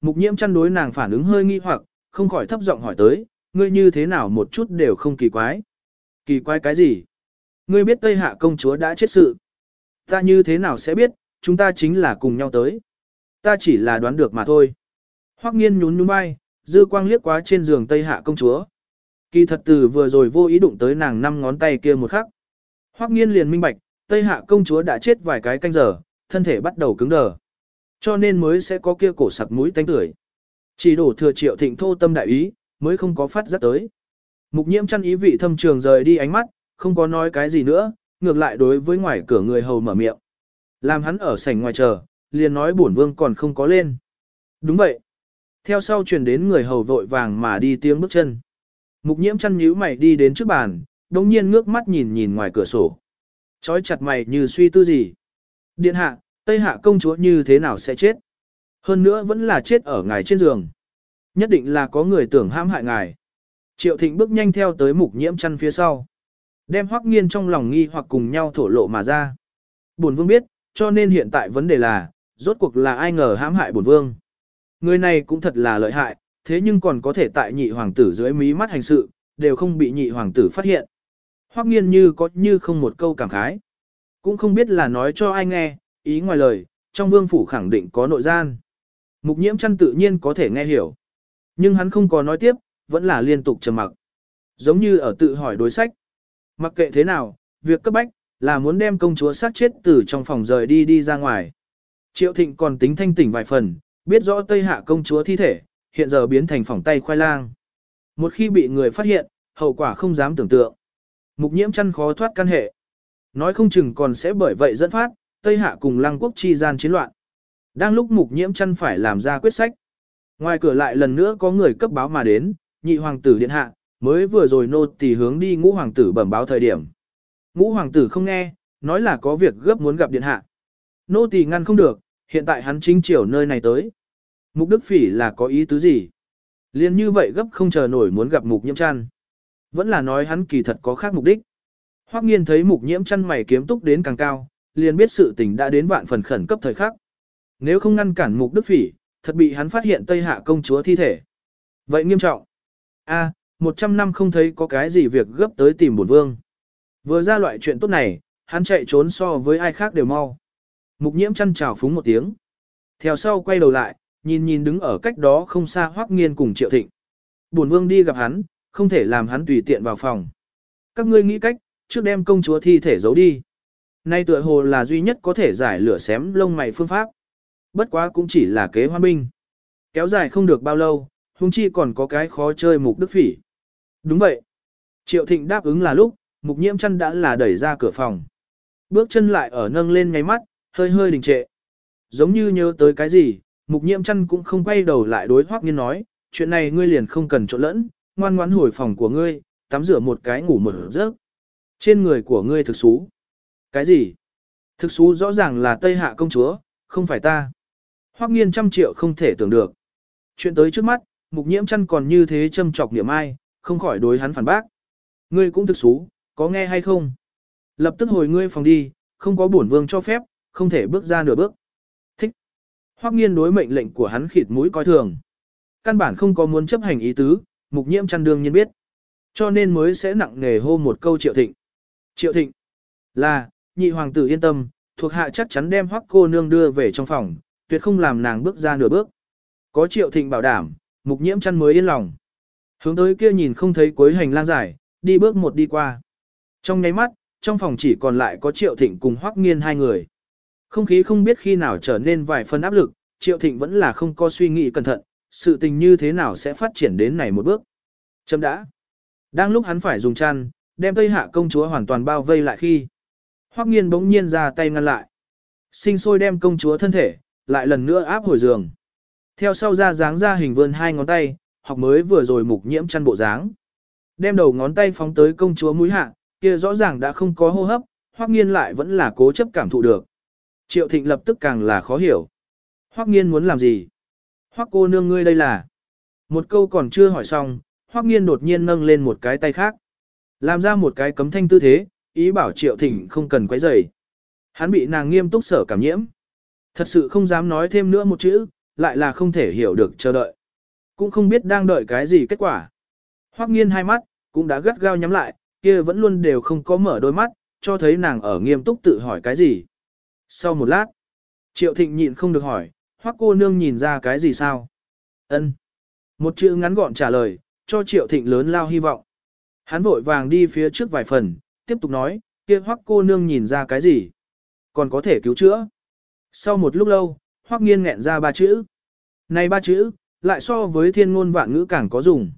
Mục nhiễm chăn đối nàng phản ứng hơi nghi hoặc, không khỏi thấp giọng hỏi tới, ngươi như thế nào một chút đều không kỳ quái. Kỳ quái cái gì? Ngươi biết Tây Hạ công chúa đã chết sự. Ta như thế nào sẽ biết, chúng ta chính là cùng nhau tới. Ta chỉ là đoán được mà thôi. Hoắc nghiên nhún nhún vai, dư quang liếc quá trên giường Tây Hạ công chúa. Kỳ thật từ vừa rồi vô ý đụng tới nàng năm ngón tay kia một khắc. Hoắc nghiên liền minh bạch, Tây Hạ công chúa đã chết vài cái canh giờ, thân thể bắt đầu cứng đờ. Cho nên mới sẽ có kia cổ sặc mũi tanh tưởi. Chỉ đổ thừa triệu thịnh thô tâm đại ý, mới không có phát giác tới. Mục nhiễm chăn ý vị thâm trường rời đi ánh mắt, không có nói cái gì nữa, ngược lại đối với ngoài cửa người hầu mở miệng. Làm hắn ở sảnh ngoài chờ, liền nói bổn vương còn không có lên. Đúng vậy. Theo sau truyền đến người hầu vội vàng mà đi tiếng bước chân. Mục nhiễm chăn nhíu mày đi đến trước bàn, đồng nhiên ngước mắt nhìn nhìn ngoài cửa sổ. Chói chặt mày như suy tư gì. Điện hạ, Tây hạ công chúa như thế nào sẽ chết? Hơn nữa vẫn là chết ở ngài trên giường. Nhất định là có người tưởng hãm hại ngài. Triệu thịnh bước nhanh theo tới mục nhiễm chăn phía sau. Đem hoắc nghiên trong lòng nghi hoặc cùng nhau thổ lộ mà ra. Bổn vương biết, cho nên hiện tại vấn đề là, rốt cuộc là ai ngờ hãm hại bổn vương. Người này cũng thật là lợi hại, thế nhưng còn có thể tại nhị hoàng tử dưới mí mắt hành sự, đều không bị nhị hoàng tử phát hiện. Hoắc nghiên như có như không một câu cảm khái. Cũng không biết là nói cho ai nghe, ý ngoài lời, trong vương phủ khẳng định có nội gian. Mục nhiễm chăn tự nhiên có thể nghe hiểu. Nhưng hắn không có nói tiếp, vẫn là liên tục trầm mặc. Giống như ở tự hỏi đối sách. Mặc kệ thế nào, việc cấp bách, là muốn đem công chúa sát chết từ trong phòng rời đi đi ra ngoài. Triệu thịnh còn tính thanh tỉnh vài phần, biết rõ Tây Hạ công chúa thi thể, hiện giờ biến thành phòng tay khoai lang. Một khi bị người phát hiện, hậu quả không dám tưởng tượng. Mục nhiễm chăn khó thoát căn hệ. Nói không chừng còn sẽ bởi vậy dẫn phát, Tây Hạ cùng lăng quốc chi gian chiến loạn. Đang lúc mục nhiễm chăn phải làm ra quyết sách. Ngoài cửa lại lần nữa có người cấp báo mà đến, nhị hoàng tử điện hạ, mới vừa rồi nô tỳ hướng đi ngũ hoàng tử bẩm báo thời điểm. Ngũ hoàng tử không nghe, nói là có việc gấp muốn gặp điện hạ. Nô tỳ ngăn không được, hiện tại hắn chính chiều nơi này tới. Mục Đức Phỉ là có ý tứ gì? Liên như vậy gấp không chờ nổi muốn gặp mục nhiễm chăn. Vẫn là nói hắn kỳ thật có khác mục đích. Hoắc nghiên thấy mục nhiễm chăn mày kiếm túc đến càng cao, liền biết sự tình đã đến vạn phần khẩn cấp thời khắc. Nếu không ngăn cản mục Đức Phỉ, thật bị hắn phát hiện Tây Hạ công chúa thi thể. Vậy nghiêm trọng. A, một trăm năm không thấy có cái gì việc gấp tới tìm bổn vương. Vừa ra loại chuyện tốt này, hắn chạy trốn so với ai khác đều mau. Mục nhiễm chăn chào phúng một tiếng. Theo sau quay đầu lại, nhìn nhìn đứng ở cách đó không xa hoắc nghiên cùng triệu thịnh. Bổn vương đi gặp hắn, không thể làm hắn tùy tiện vào phòng. Các ngươi nghĩ cách, trước đem công chúa thi thể giấu đi. Nay tựa hồ là duy nhất có thể giải lửa xém lông mày phương pháp. Bất quá cũng chỉ là kế hoan binh. Kéo dài không được bao lâu, hung chi còn có cái khó chơi mục đức phỉ. Đúng vậy. Triệu thịnh đáp ứng là lúc, mục nhiễm chăn đã là đẩy ra cửa phòng. Bước chân lại ở nâng lên ngay mắt, hơi hơi đình trệ. Giống như nhớ tới cái gì, mục nhiễm chăn cũng không quay đầu lại đối hoác nghiên nói, chuyện này ngươi liền không cần trộn lẫn, ngoan ngoãn hồi phòng của ngươi, tắm rửa một cái ngủ một giấc. Trên người của ngươi thực xú. Cái gì? Thực xú rõ ràng là Tây Hạ công chúa, không phải ta. Hoắc nghiên trăm triệu không thể tưởng được. Chuyện tới trước mắt, mục nhiễm chăn còn như thế châm chọc niệm ai, không khỏi đối hắn phản bác. Ngươi cũng thực xú, có nghe hay không? Lập tức hồi ngươi phòng đi, không có bổn vương cho phép, không thể bước ra nửa bước. Thích. Hoắc nghiên đối mệnh lệnh của hắn khịt mũi coi thường. Căn bản không có muốn chấp hành ý tứ, mục nhiễm chăn đương nhiên biết. Cho nên mới sẽ nặng nề hô một câu triệu thịnh. Triệu thịnh. Là, nhị hoàng tử yên tâm, thuộc hạ chắc chắn đem hoắc cô nương đưa về trong phòng, tuyệt không làm nàng bước ra nửa bước. Có triệu thịnh bảo đảm, mục nhiễm chăn mới yên lòng. Hướng tới kia nhìn không thấy cuối hành lang dài, đi bước một đi qua. Trong nháy mắt, trong phòng chỉ còn lại có triệu thịnh cùng hoắc nghiên hai người. Không khí không biết khi nào trở nên vài phần áp lực, triệu thịnh vẫn là không có suy nghĩ cẩn thận, sự tình như thế nào sẽ phát triển đến này một bước. Chấm đã. Đang lúc hắn phải dùng chăn, đem Tây Hạ công chúa hoàn toàn bao vây lại khi. Hoắc nghiên bỗng nhiên ra tay ngăn lại. Sinh sôi đem công chúa thân thể, lại lần nữa áp hồi giường. Theo sau ra dáng ra hình vươn hai ngón tay, học mới vừa rồi mục nhiễm chăn bộ dáng. Đem đầu ngón tay phóng tới công chúa mũi hạ, kia rõ ràng đã không có hô hấp, Hoắc nghiên lại vẫn là cố chấp cảm thụ được. Triệu thịnh lập tức càng là khó hiểu. Hoắc nghiên muốn làm gì? Hoắc cô nương ngươi đây là? Một câu còn chưa hỏi xong, Hoắc nghiên đột nhiên nâng lên một cái tay khác. Làm ra một cái cấm thanh tư thế, ý bảo triệu thịnh không cần quấy rầy. Hắn bị nàng nghiêm túc sở cảm nhiễm. Thật sự không dám nói thêm nữa một chữ, lại là không thể hiểu được chờ đợi. Cũng không biết đang đợi cái gì kết quả. Hoắc nghiên hai mắt, cũng đã gắt gao nhắm lại, kia vẫn luôn đều không có mở đôi mắt, cho thấy nàng ở nghiêm túc tự hỏi cái gì. Sau một lát, Triệu Thịnh nhịn không được hỏi, Hoắc cô nương nhìn ra cái gì sao? Ân. Một chữ ngắn gọn trả lời, cho Triệu Thịnh lớn lao hy vọng. Hắn vội vàng đi phía trước vài phần, tiếp tục nói, kia Hoắc cô nương nhìn ra cái gì? Còn có thể cứu chữa. Sau một lúc lâu, Hoắc nghiên nghẹn ra ba chữ. Này ba chữ, lại so với thiên ngôn vạn ngữ càng có dùng.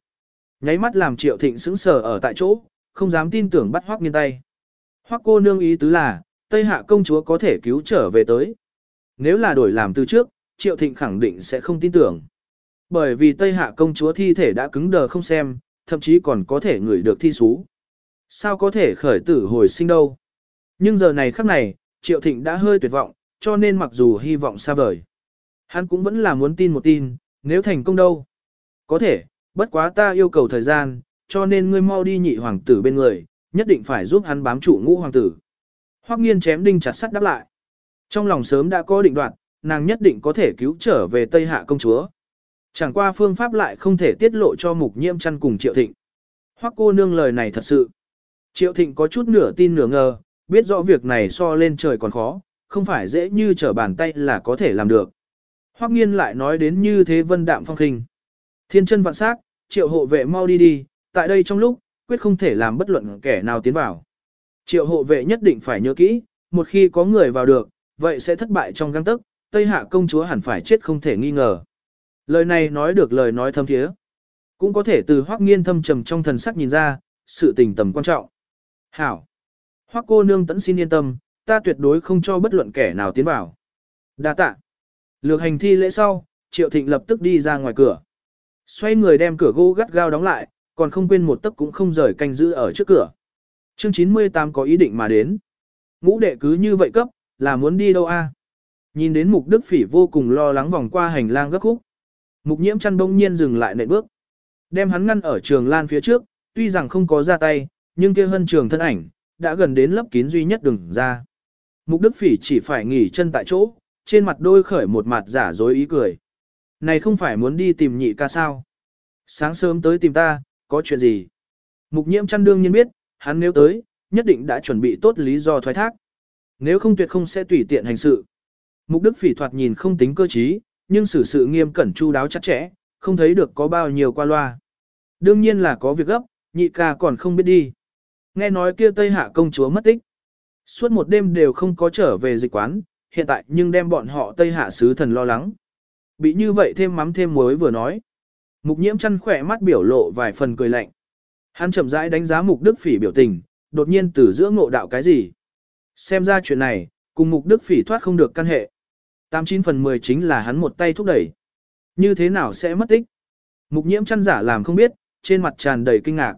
Nháy mắt làm Triệu Thịnh sững sờ ở tại chỗ, không dám tin tưởng bắt Hoắc nghiên tay. Hoắc cô nương ý tứ là, Tây Hạ công chúa có thể cứu trở về tới. Nếu là đổi làm từ trước, Triệu Thịnh khẳng định sẽ không tin tưởng. Bởi vì Tây Hạ công chúa thi thể đã cứng đờ không xem, thậm chí còn có thể ngửi được thi sú. Sao có thể khởi tử hồi sinh đâu? Nhưng giờ này khắc này, Triệu Thịnh đã hơi tuyệt vọng, cho nên mặc dù hy vọng xa vời. Hắn cũng vẫn là muốn tin một tin, nếu thành công đâu. Có thể, bất quá ta yêu cầu thời gian, cho nên ngươi mau đi nhị hoàng tử bên người, nhất định phải giúp hắn bám trụ ngũ hoàng tử. Hoắc nghiên chém đinh chặt sắt đáp lại. Trong lòng sớm đã có định đoạt, nàng nhất định có thể cứu trở về Tây Hạ công chúa. Chẳng qua phương pháp lại không thể tiết lộ cho mục nhiễm chăn cùng Triệu Thịnh. Hoắc cô nương lời này thật sự. Triệu Thịnh có chút nửa tin nửa ngờ, biết rõ việc này so lên trời còn khó, không phải dễ như trở bàn tay là có thể làm được. Hoắc nghiên lại nói đến như thế vân đạm phong khinh. Thiên chân vạn sắc, triệu hộ vệ mau đi đi, tại đây trong lúc, quyết không thể làm bất luận kẻ nào tiến vào. Triệu hộ vệ nhất định phải nhớ kỹ, một khi có người vào được, vậy sẽ thất bại trong găng tức, Tây Hạ công chúa hẳn phải chết không thể nghi ngờ. Lời này nói được lời nói thâm thiế. Cũng có thể từ hoắc nghiên thâm trầm trong thần sắc nhìn ra, sự tình tầm quan trọng. Hảo! Hoắc cô nương tẫn xin yên tâm, ta tuyệt đối không cho bất luận kẻ nào tiến vào. Đa tạ! Lược hành thi lễ sau, Triệu Thịnh lập tức đi ra ngoài cửa. Xoay người đem cửa gỗ gắt gao đóng lại, còn không quên một tấc cũng không rời canh giữ ở trước cửa. Chương 98 có ý định mà đến. Ngũ đệ cứ như vậy cấp, là muốn đi đâu a? Nhìn đến mục đức phỉ vô cùng lo lắng vòng qua hành lang gấp khúc. Mục nhiễm chăn bỗng nhiên dừng lại nệ bước. Đem hắn ngăn ở trường lan phía trước, tuy rằng không có ra tay, nhưng kia hân trường thân ảnh, đã gần đến lấp kín duy nhất đường ra. Mục đức phỉ chỉ phải nghỉ chân tại chỗ, trên mặt đôi khởi một mặt giả dối ý cười. Này không phải muốn đi tìm nhị ca sao? Sáng sớm tới tìm ta, có chuyện gì? Mục nhiễm chăn đương nhiên biết, hắn nếu tới, nhất định đã chuẩn bị tốt lý do thoái thác. Nếu không tuyệt không sẽ tùy tiện hành sự. Mục đức phỉ thoạt nhìn không tính cơ trí, nhưng xử sự nghiêm cẩn chu đáo chặt chẽ, không thấy được có bao nhiêu qua loa. Đương nhiên là có việc gấp, nhị ca còn không biết đi. Nghe nói kia Tây Hạ công chúa mất tích. Suốt một đêm đều không có trở về dịch quán, hiện tại nhưng đem bọn họ Tây Hạ sứ thần lo lắng. Bị như vậy thêm mắm thêm muối vừa nói. Mục nhiễm chăn khỏe mắt biểu lộ vài phần cười lạnh. Hắn chậm rãi đánh giá mục đức phỉ biểu tình, đột nhiên từ giữa ngộ đạo cái gì. Xem ra chuyện này, cùng mục đức phỉ thoát không được căn hệ. 89 phần 10 chính là hắn một tay thúc đẩy. Như thế nào sẽ mất tích? Mục nhiễm chăn giả làm không biết, trên mặt tràn đầy kinh ngạc.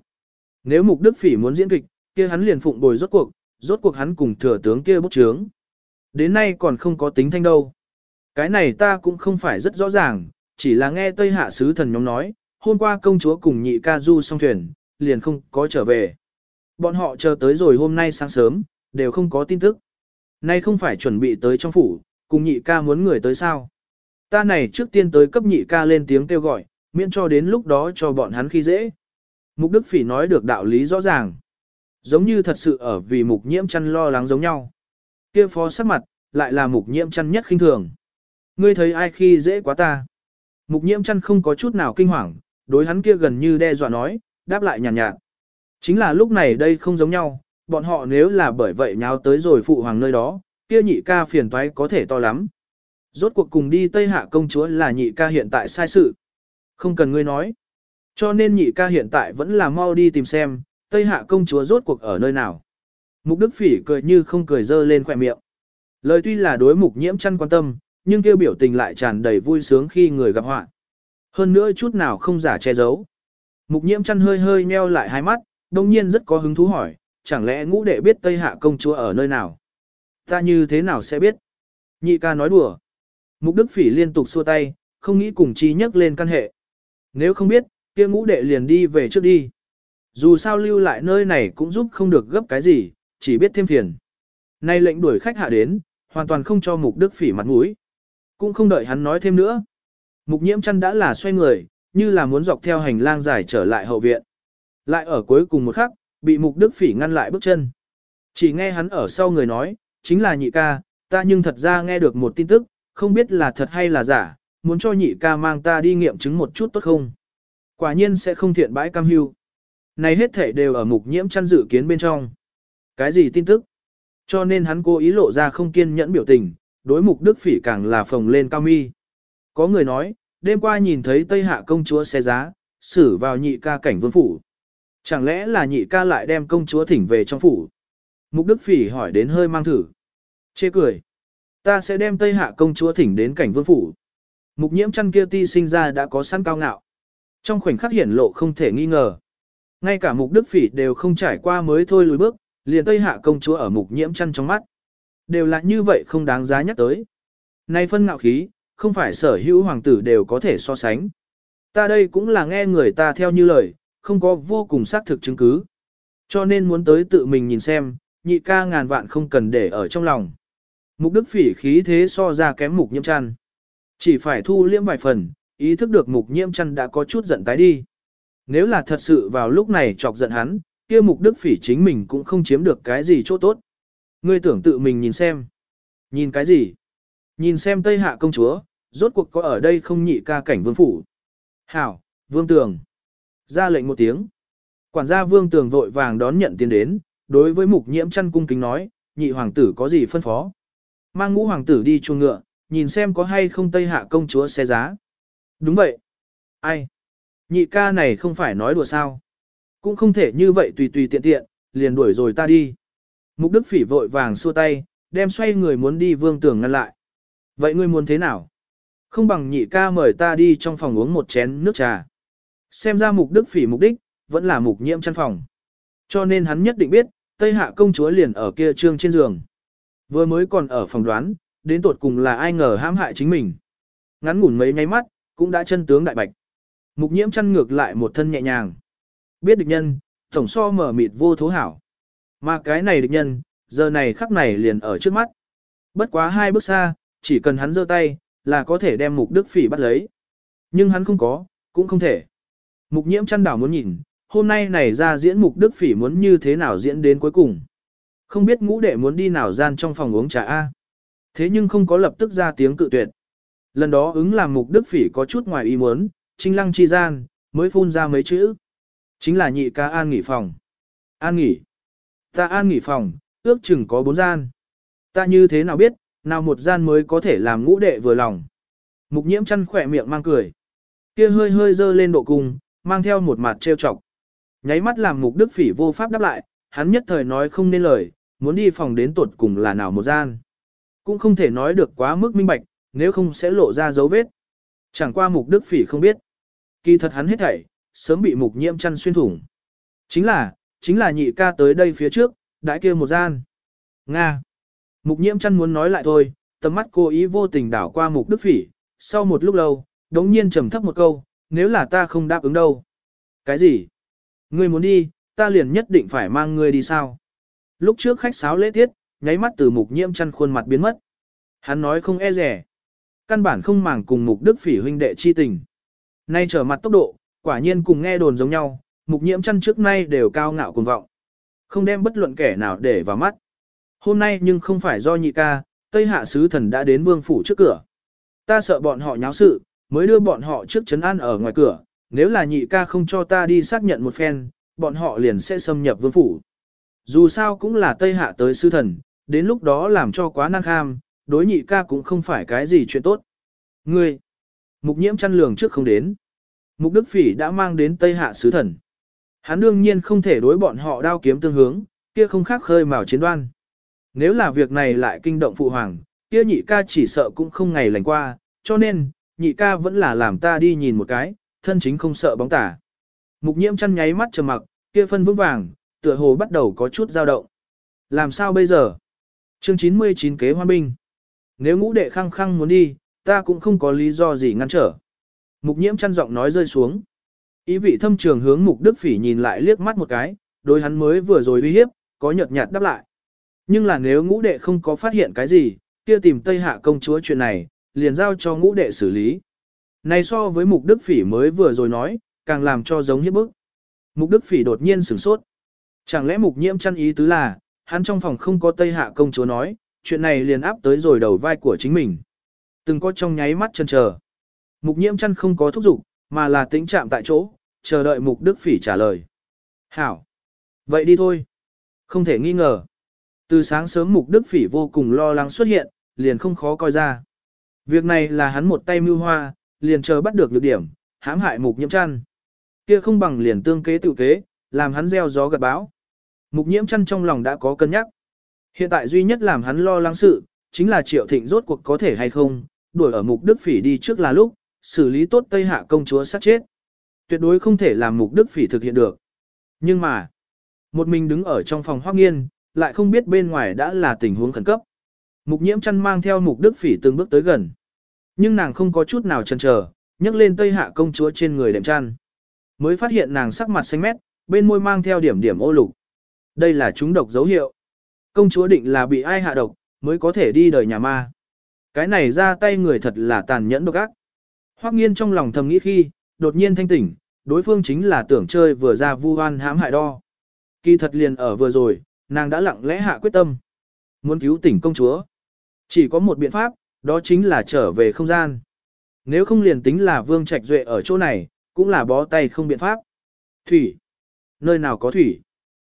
Nếu mục đức phỉ muốn diễn kịch, kia hắn liền phụng bồi rốt cuộc, rốt cuộc hắn cùng thừa tướng kia bốc trướng. Đến nay còn không có tính thanh đâu. Cái này ta cũng không phải rất rõ ràng, chỉ là nghe Tây Hạ Sứ Thần nhóm nói, hôm qua công chúa cùng nhị ca du song thuyền, liền không có trở về. Bọn họ chờ tới rồi hôm nay sáng sớm, đều không có tin tức. Nay không phải chuẩn bị tới trong phủ, cùng nhị ca muốn người tới sao. Ta này trước tiên tới cấp nhị ca lên tiếng kêu gọi, miễn cho đến lúc đó cho bọn hắn khi dễ. Mục Đức Phỉ nói được đạo lý rõ ràng. Giống như thật sự ở vì mục nhiễm chăn lo lắng giống nhau. Kia phó sắc mặt, lại là mục nhiễm chăn nhất khinh thường. Ngươi thấy ai khi dễ quá ta. Mục nhiễm chăn không có chút nào kinh hoàng, đối hắn kia gần như đe dọa nói, đáp lại nhàn nhạt, nhạt. Chính là lúc này đây không giống nhau, bọn họ nếu là bởi vậy nháo tới rồi phụ hoàng nơi đó, kia nhị ca phiền toái có thể to lắm. Rốt cuộc cùng đi Tây Hạ công chúa là nhị ca hiện tại sai sự. Không cần ngươi nói. Cho nên nhị ca hiện tại vẫn là mau đi tìm xem, Tây Hạ công chúa rốt cuộc ở nơi nào. Mục Đức Phỉ cười như không cười dơ lên khỏe miệng. Lời tuy là đối mục nhiễm chăn quan tâm, nhưng kêu biểu tình lại tràn đầy vui sướng khi người gặp họa. Hơn nữa chút nào không giả che giấu. Mục nhiễm chăn hơi hơi nheo lại hai mắt, đồng nhiên rất có hứng thú hỏi, chẳng lẽ ngũ đệ biết Tây Hạ công chúa ở nơi nào? Ta như thế nào sẽ biết? Nhị ca nói đùa. Mục Đức Phỉ liên tục xua tay, không nghĩ cùng chi nhắc lên căn hệ. Nếu không biết, kia ngũ đệ liền đi về trước đi. Dù sao lưu lại nơi này cũng giúp không được gấp cái gì, chỉ biết thêm phiền. Nay lệnh đuổi khách hạ đến, hoàn toàn không cho Mục Đức Phỉ mặt mũi. Cũng không đợi hắn nói thêm nữa. Mục nhiễm chăn đã là xoay người, như là muốn dọc theo hành lang dài trở lại hậu viện. Lại ở cuối cùng một khắc, bị mục đức phỉ ngăn lại bước chân. Chỉ nghe hắn ở sau người nói, chính là nhị ca, ta nhưng thật ra nghe được một tin tức, không biết là thật hay là giả, muốn cho nhị ca mang ta đi nghiệm chứng một chút tốt không. Quả nhiên sẽ không thiện bãi cam hưu. Này hết thể đều ở mục nhiễm chăn dự kiến bên trong. Cái gì tin tức? Cho nên hắn cố ý lộ ra không kiên nhẫn biểu tình, đối mục đức phỉ càng là phồng lên cao mi. Có người nói, đêm qua nhìn thấy Tây Hạ công chúa xe giá, xử vào nhị ca cảnh vương phủ. Chẳng lẽ là nhị ca lại đem công chúa thỉnh về trong phủ? Mục đức phỉ hỏi đến hơi mang thử. Chê cười. Ta sẽ đem Tây Hạ công chúa thỉnh đến cảnh vương phủ. Mục nhiễm chăn kia ti sinh ra đã có sẵn cao ngạo. Trong khoảnh khắc hiển lộ không thể nghi ngờ. Ngay cả mục đức phỉ đều không trải qua mới thôi lùi bước, liền Tây Hạ công chúa ở mục nhiễm chăn trong mắt. Đều là như vậy không đáng giá nhắc tới. Nay phân ngạo khí, không phải sở hữu hoàng tử đều có thể so sánh. Ta đây cũng là nghe người ta theo như lời, không có vô cùng xác thực chứng cứ. Cho nên muốn tới tự mình nhìn xem, nhị ca ngàn vạn không cần để ở trong lòng. Mục đức phỉ khí thế so ra kém mục nhiễm chăn. Chỉ phải thu liễm vài phần, ý thức được mục nhiễm chăn đã có chút giận tái đi. Nếu là thật sự vào lúc này chọc giận hắn, kia mục đức phỉ chính mình cũng không chiếm được cái gì chỗ tốt. Ngươi tưởng tự mình nhìn xem. Nhìn cái gì? Nhìn xem Tây Hạ công chúa, rốt cuộc có ở đây không nhị ca cảnh vương phủ. Hảo, vương tường. Ra lệnh một tiếng. Quản gia vương tường vội vàng đón nhận tiền đến, đối với mục nhiễm chăn cung kính nói, nhị hoàng tử có gì phân phó. Mang ngũ hoàng tử đi chuồng ngựa, nhìn xem có hay không Tây Hạ công chúa xe giá. Đúng vậy. Ai? Nhị ca này không phải nói đùa sao. Cũng không thể như vậy tùy tùy tiện tiện, liền đuổi rồi ta đi. Mục đức phỉ vội vàng xua tay, đem xoay người muốn đi vương tường ngăn lại. Vậy ngươi muốn thế nào? Không bằng nhị ca mời ta đi trong phòng uống một chén nước trà. Xem ra mục đức phỉ mục đích, vẫn là mục nhiễm chăn phòng. Cho nên hắn nhất định biết, Tây Hạ công chúa liền ở kia trương trên giường. Vừa mới còn ở phòng đoán, đến tột cùng là ai ngờ hãm hại chính mình. Ngắn ngủn mấy nháy mắt, cũng đã chân tướng đại bạch. Mục nhiễm chăn ngược lại một thân nhẹ nhàng. Biết địch nhân, tổng so mở mịt vô thố hảo. Mà cái này địch nhân, giờ này khắc này liền ở trước mắt. Bất quá hai bước xa, chỉ cần hắn giơ tay, là có thể đem mục đức phỉ bắt lấy. Nhưng hắn không có, cũng không thể. Mục nhiễm chăn đảo muốn nhìn, hôm nay này ra diễn mục đức phỉ muốn như thế nào diễn đến cuối cùng. Không biết ngũ đệ muốn đi nào gian trong phòng uống trà A. Thế nhưng không có lập tức ra tiếng cự tuyệt. Lần đó ứng làm mục đức phỉ có chút ngoài ý muốn, trinh lăng chi gian, mới phun ra mấy chữ. Chính là nhị ca an nghỉ phòng. An nghỉ. Ta an nghỉ phòng, ước chừng có bốn gian. Ta như thế nào biết, nào một gian mới có thể làm ngũ đệ vừa lòng. Mục nhiễm chăn khỏe miệng mang cười. Kia hơi hơi dơ lên độ cung, mang theo một mặt trêu chọc. Nháy mắt làm mục đức phỉ vô pháp đáp lại, hắn nhất thời nói không nên lời, muốn đi phòng đến tuột cùng là nào một gian. Cũng không thể nói được quá mức minh bạch, nếu không sẽ lộ ra dấu vết. Chẳng qua mục đức phỉ không biết. Kỳ thật hắn hết thảy, sớm bị mục nhiễm chăn xuyên thủng. Chính là, chính là nhị ca tới đây phía trước, đãi kia một gian. Nga. Mục nhiễm chăn muốn nói lại thôi, tầm mắt cô ý vô tình đảo qua mục đức phỉ, sau một lúc lâu, đống nhiên trầm thấp một câu, nếu là ta không đáp ứng đâu. Cái gì? Ngươi muốn đi, ta liền nhất định phải mang ngươi đi sao? Lúc trước khách sáo lễ tiết, nháy mắt từ mục nhiễm chăn khuôn mặt biến mất. Hắn nói không e rẻ. Căn bản không màng cùng mục đức phỉ huynh đệ chi tình. Nay trở mặt tốc độ, quả nhiên cùng nghe đồn giống nhau, mục nhiễm chăn trước nay đều cao ngạo cuồng vọng. Không đem bất luận kẻ nào để vào mắt. Hôm nay nhưng không phải do nhị ca, Tây Hạ Sứ Thần đã đến vương phủ trước cửa. Ta sợ bọn họ nháo sự, mới đưa bọn họ trước chấn an ở ngoài cửa, nếu là nhị ca không cho ta đi xác nhận một phen, bọn họ liền sẽ xâm nhập vương phủ. Dù sao cũng là Tây Hạ tới Sứ Thần, đến lúc đó làm cho quá năng kham, đối nhị ca cũng không phải cái gì chuyện tốt. Ngươi, mục nhiễm chăn lường trước không đến. Mục Đức Phỉ đã mang đến Tây Hạ Sứ Thần. Hắn đương nhiên không thể đối bọn họ đao kiếm tương hướng, kia không khác khơi mào chiến đoan. Nếu là việc này lại kinh động phụ hoàng, kia nhị ca chỉ sợ cũng không ngày lành qua, cho nên, nhị ca vẫn là làm ta đi nhìn một cái, thân chính không sợ bóng tả. Mục nhiễm chăn nháy mắt trầm mặc, kia phân vững vàng, tựa hồ bắt đầu có chút dao động. Làm sao bây giờ? Chương 99 kế hoa binh. Nếu ngũ đệ khăng khăng muốn đi, ta cũng không có lý do gì ngăn trở. Mục nhiễm chăn giọng nói rơi xuống. Ý vị thâm trường hướng mục đức phỉ nhìn lại liếc mắt một cái, đối hắn mới vừa rồi uy hiếp, có nhợt nhạt đáp lại. Nhưng là nếu ngũ đệ không có phát hiện cái gì, kia tìm Tây Hạ công chúa chuyện này, liền giao cho ngũ đệ xử lý. Này so với mục đức phỉ mới vừa rồi nói, càng làm cho giống hiếp bức. Mục đức phỉ đột nhiên sửng sốt. Chẳng lẽ mục nhiễm chăn ý tứ là, hắn trong phòng không có Tây Hạ công chúa nói, chuyện này liền áp tới rồi đầu vai của chính mình. Từng có trong nháy mắt chân chờ. Mục nhiễm chăn không có thúc giục, mà là tĩnh chạm tại chỗ, chờ đợi mục đức phỉ trả lời. Hảo. Vậy đi thôi. Không thể nghi ngờ. Từ sáng sớm mục đức phỉ vô cùng lo lắng xuất hiện, liền không khó coi ra. Việc này là hắn một tay mưu hoa, liền chờ bắt được nhược điểm, hãm hại mục nhiễm chăn. Kia không bằng liền tương kế tự kế, làm hắn gieo gió gặt bão. Mục nhiễm chăn trong lòng đã có cân nhắc. Hiện tại duy nhất làm hắn lo lắng sự, chính là triệu thịnh rốt cuộc có thể hay không, đuổi ở mục đức phỉ đi trước là lúc, xử lý tốt Tây Hạ công chúa sát chết. Tuyệt đối không thể làm mục đức phỉ thực hiện được. Nhưng mà, một mình đứng ở trong phòng hoác nghiên, lại không biết bên ngoài đã là tình huống khẩn cấp. Mục nhiễm chăn mang theo mục đức phỉ từng bước tới gần. Nhưng nàng không có chút nào chần chờ, nhấc lên Tây Hạ công chúa trên người đệm chăn. Mới phát hiện nàng sắc mặt xanh mét, bên môi mang theo điểm điểm ô lục. Đây là chúng độc dấu hiệu. Công chúa định là bị ai hạ độc, mới có thể đi đời nhà ma. Cái này ra tay người thật là tàn nhẫn độc ác. Hoắc nghiên trong lòng thầm nghĩ khi, đột nhiên thanh tỉnh, đối phương chính là tưởng chơi vừa ra vu oan hãm hại đo. Kỳ thật liền ở vừa rồi, nàng đã lặng lẽ hạ quyết tâm. Muốn cứu tỉnh công chúa. Chỉ có một biện pháp, đó chính là trở về không gian. Nếu không liền tính là vương trạch duệ ở chỗ này, cũng là bó tay không biện pháp. Thủy. Nơi nào có thủy?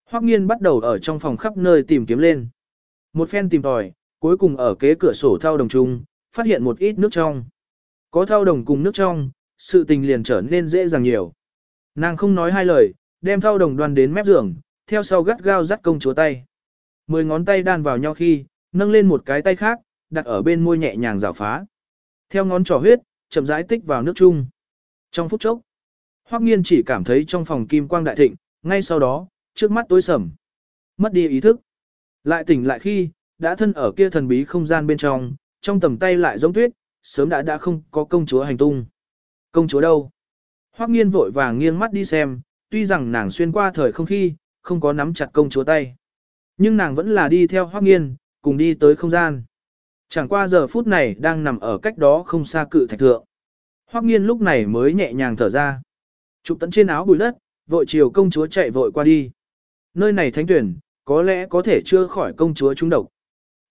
Hoắc nghiên bắt đầu ở trong phòng khắp nơi tìm kiếm lên. Một phen tìm tòi, cuối cùng ở kế cửa sổ thao đồng chung, phát hiện một ít nước trong. Có thao đồng cùng nước trong, sự tình liền trở nên dễ dàng nhiều. Nàng không nói hai lời, đem thao đồng đoan đến mép giường, theo sau gắt gao dắt công chúa tay. Mười ngón tay đan vào nhau khi, nâng lên một cái tay khác, đặt ở bên môi nhẹ nhàng rào phá. Theo ngón trỏ huyết, chậm rãi tích vào nước chung. Trong phút chốc, Hoắc Nghiên chỉ cảm thấy trong phòng kim quang đại thịnh, ngay sau đó, trước mắt tối sầm. Mất đi ý thức. Lại tỉnh lại khi, đã thân ở kia thần bí không gian bên trong, trong tầm tay lại giống tuyết, sớm đã đã không có công chúa hành tung. Công chúa đâu? Hoắc nghiên vội vàng nghiêng mắt đi xem, tuy rằng nàng xuyên qua thời không khi, không có nắm chặt công chúa tay. Nhưng nàng vẫn là đi theo Hoắc nghiên, cùng đi tới không gian. Chẳng qua giờ phút này đang nằm ở cách đó không xa cự thạch thượng. Hoắc nghiên lúc này mới nhẹ nhàng thở ra. Chụp tận trên áo bùi đất, vội chiều công chúa chạy vội qua đi. Nơi này thánh tuyển, có lẽ có thể chưa khỏi công chúa trúng độc.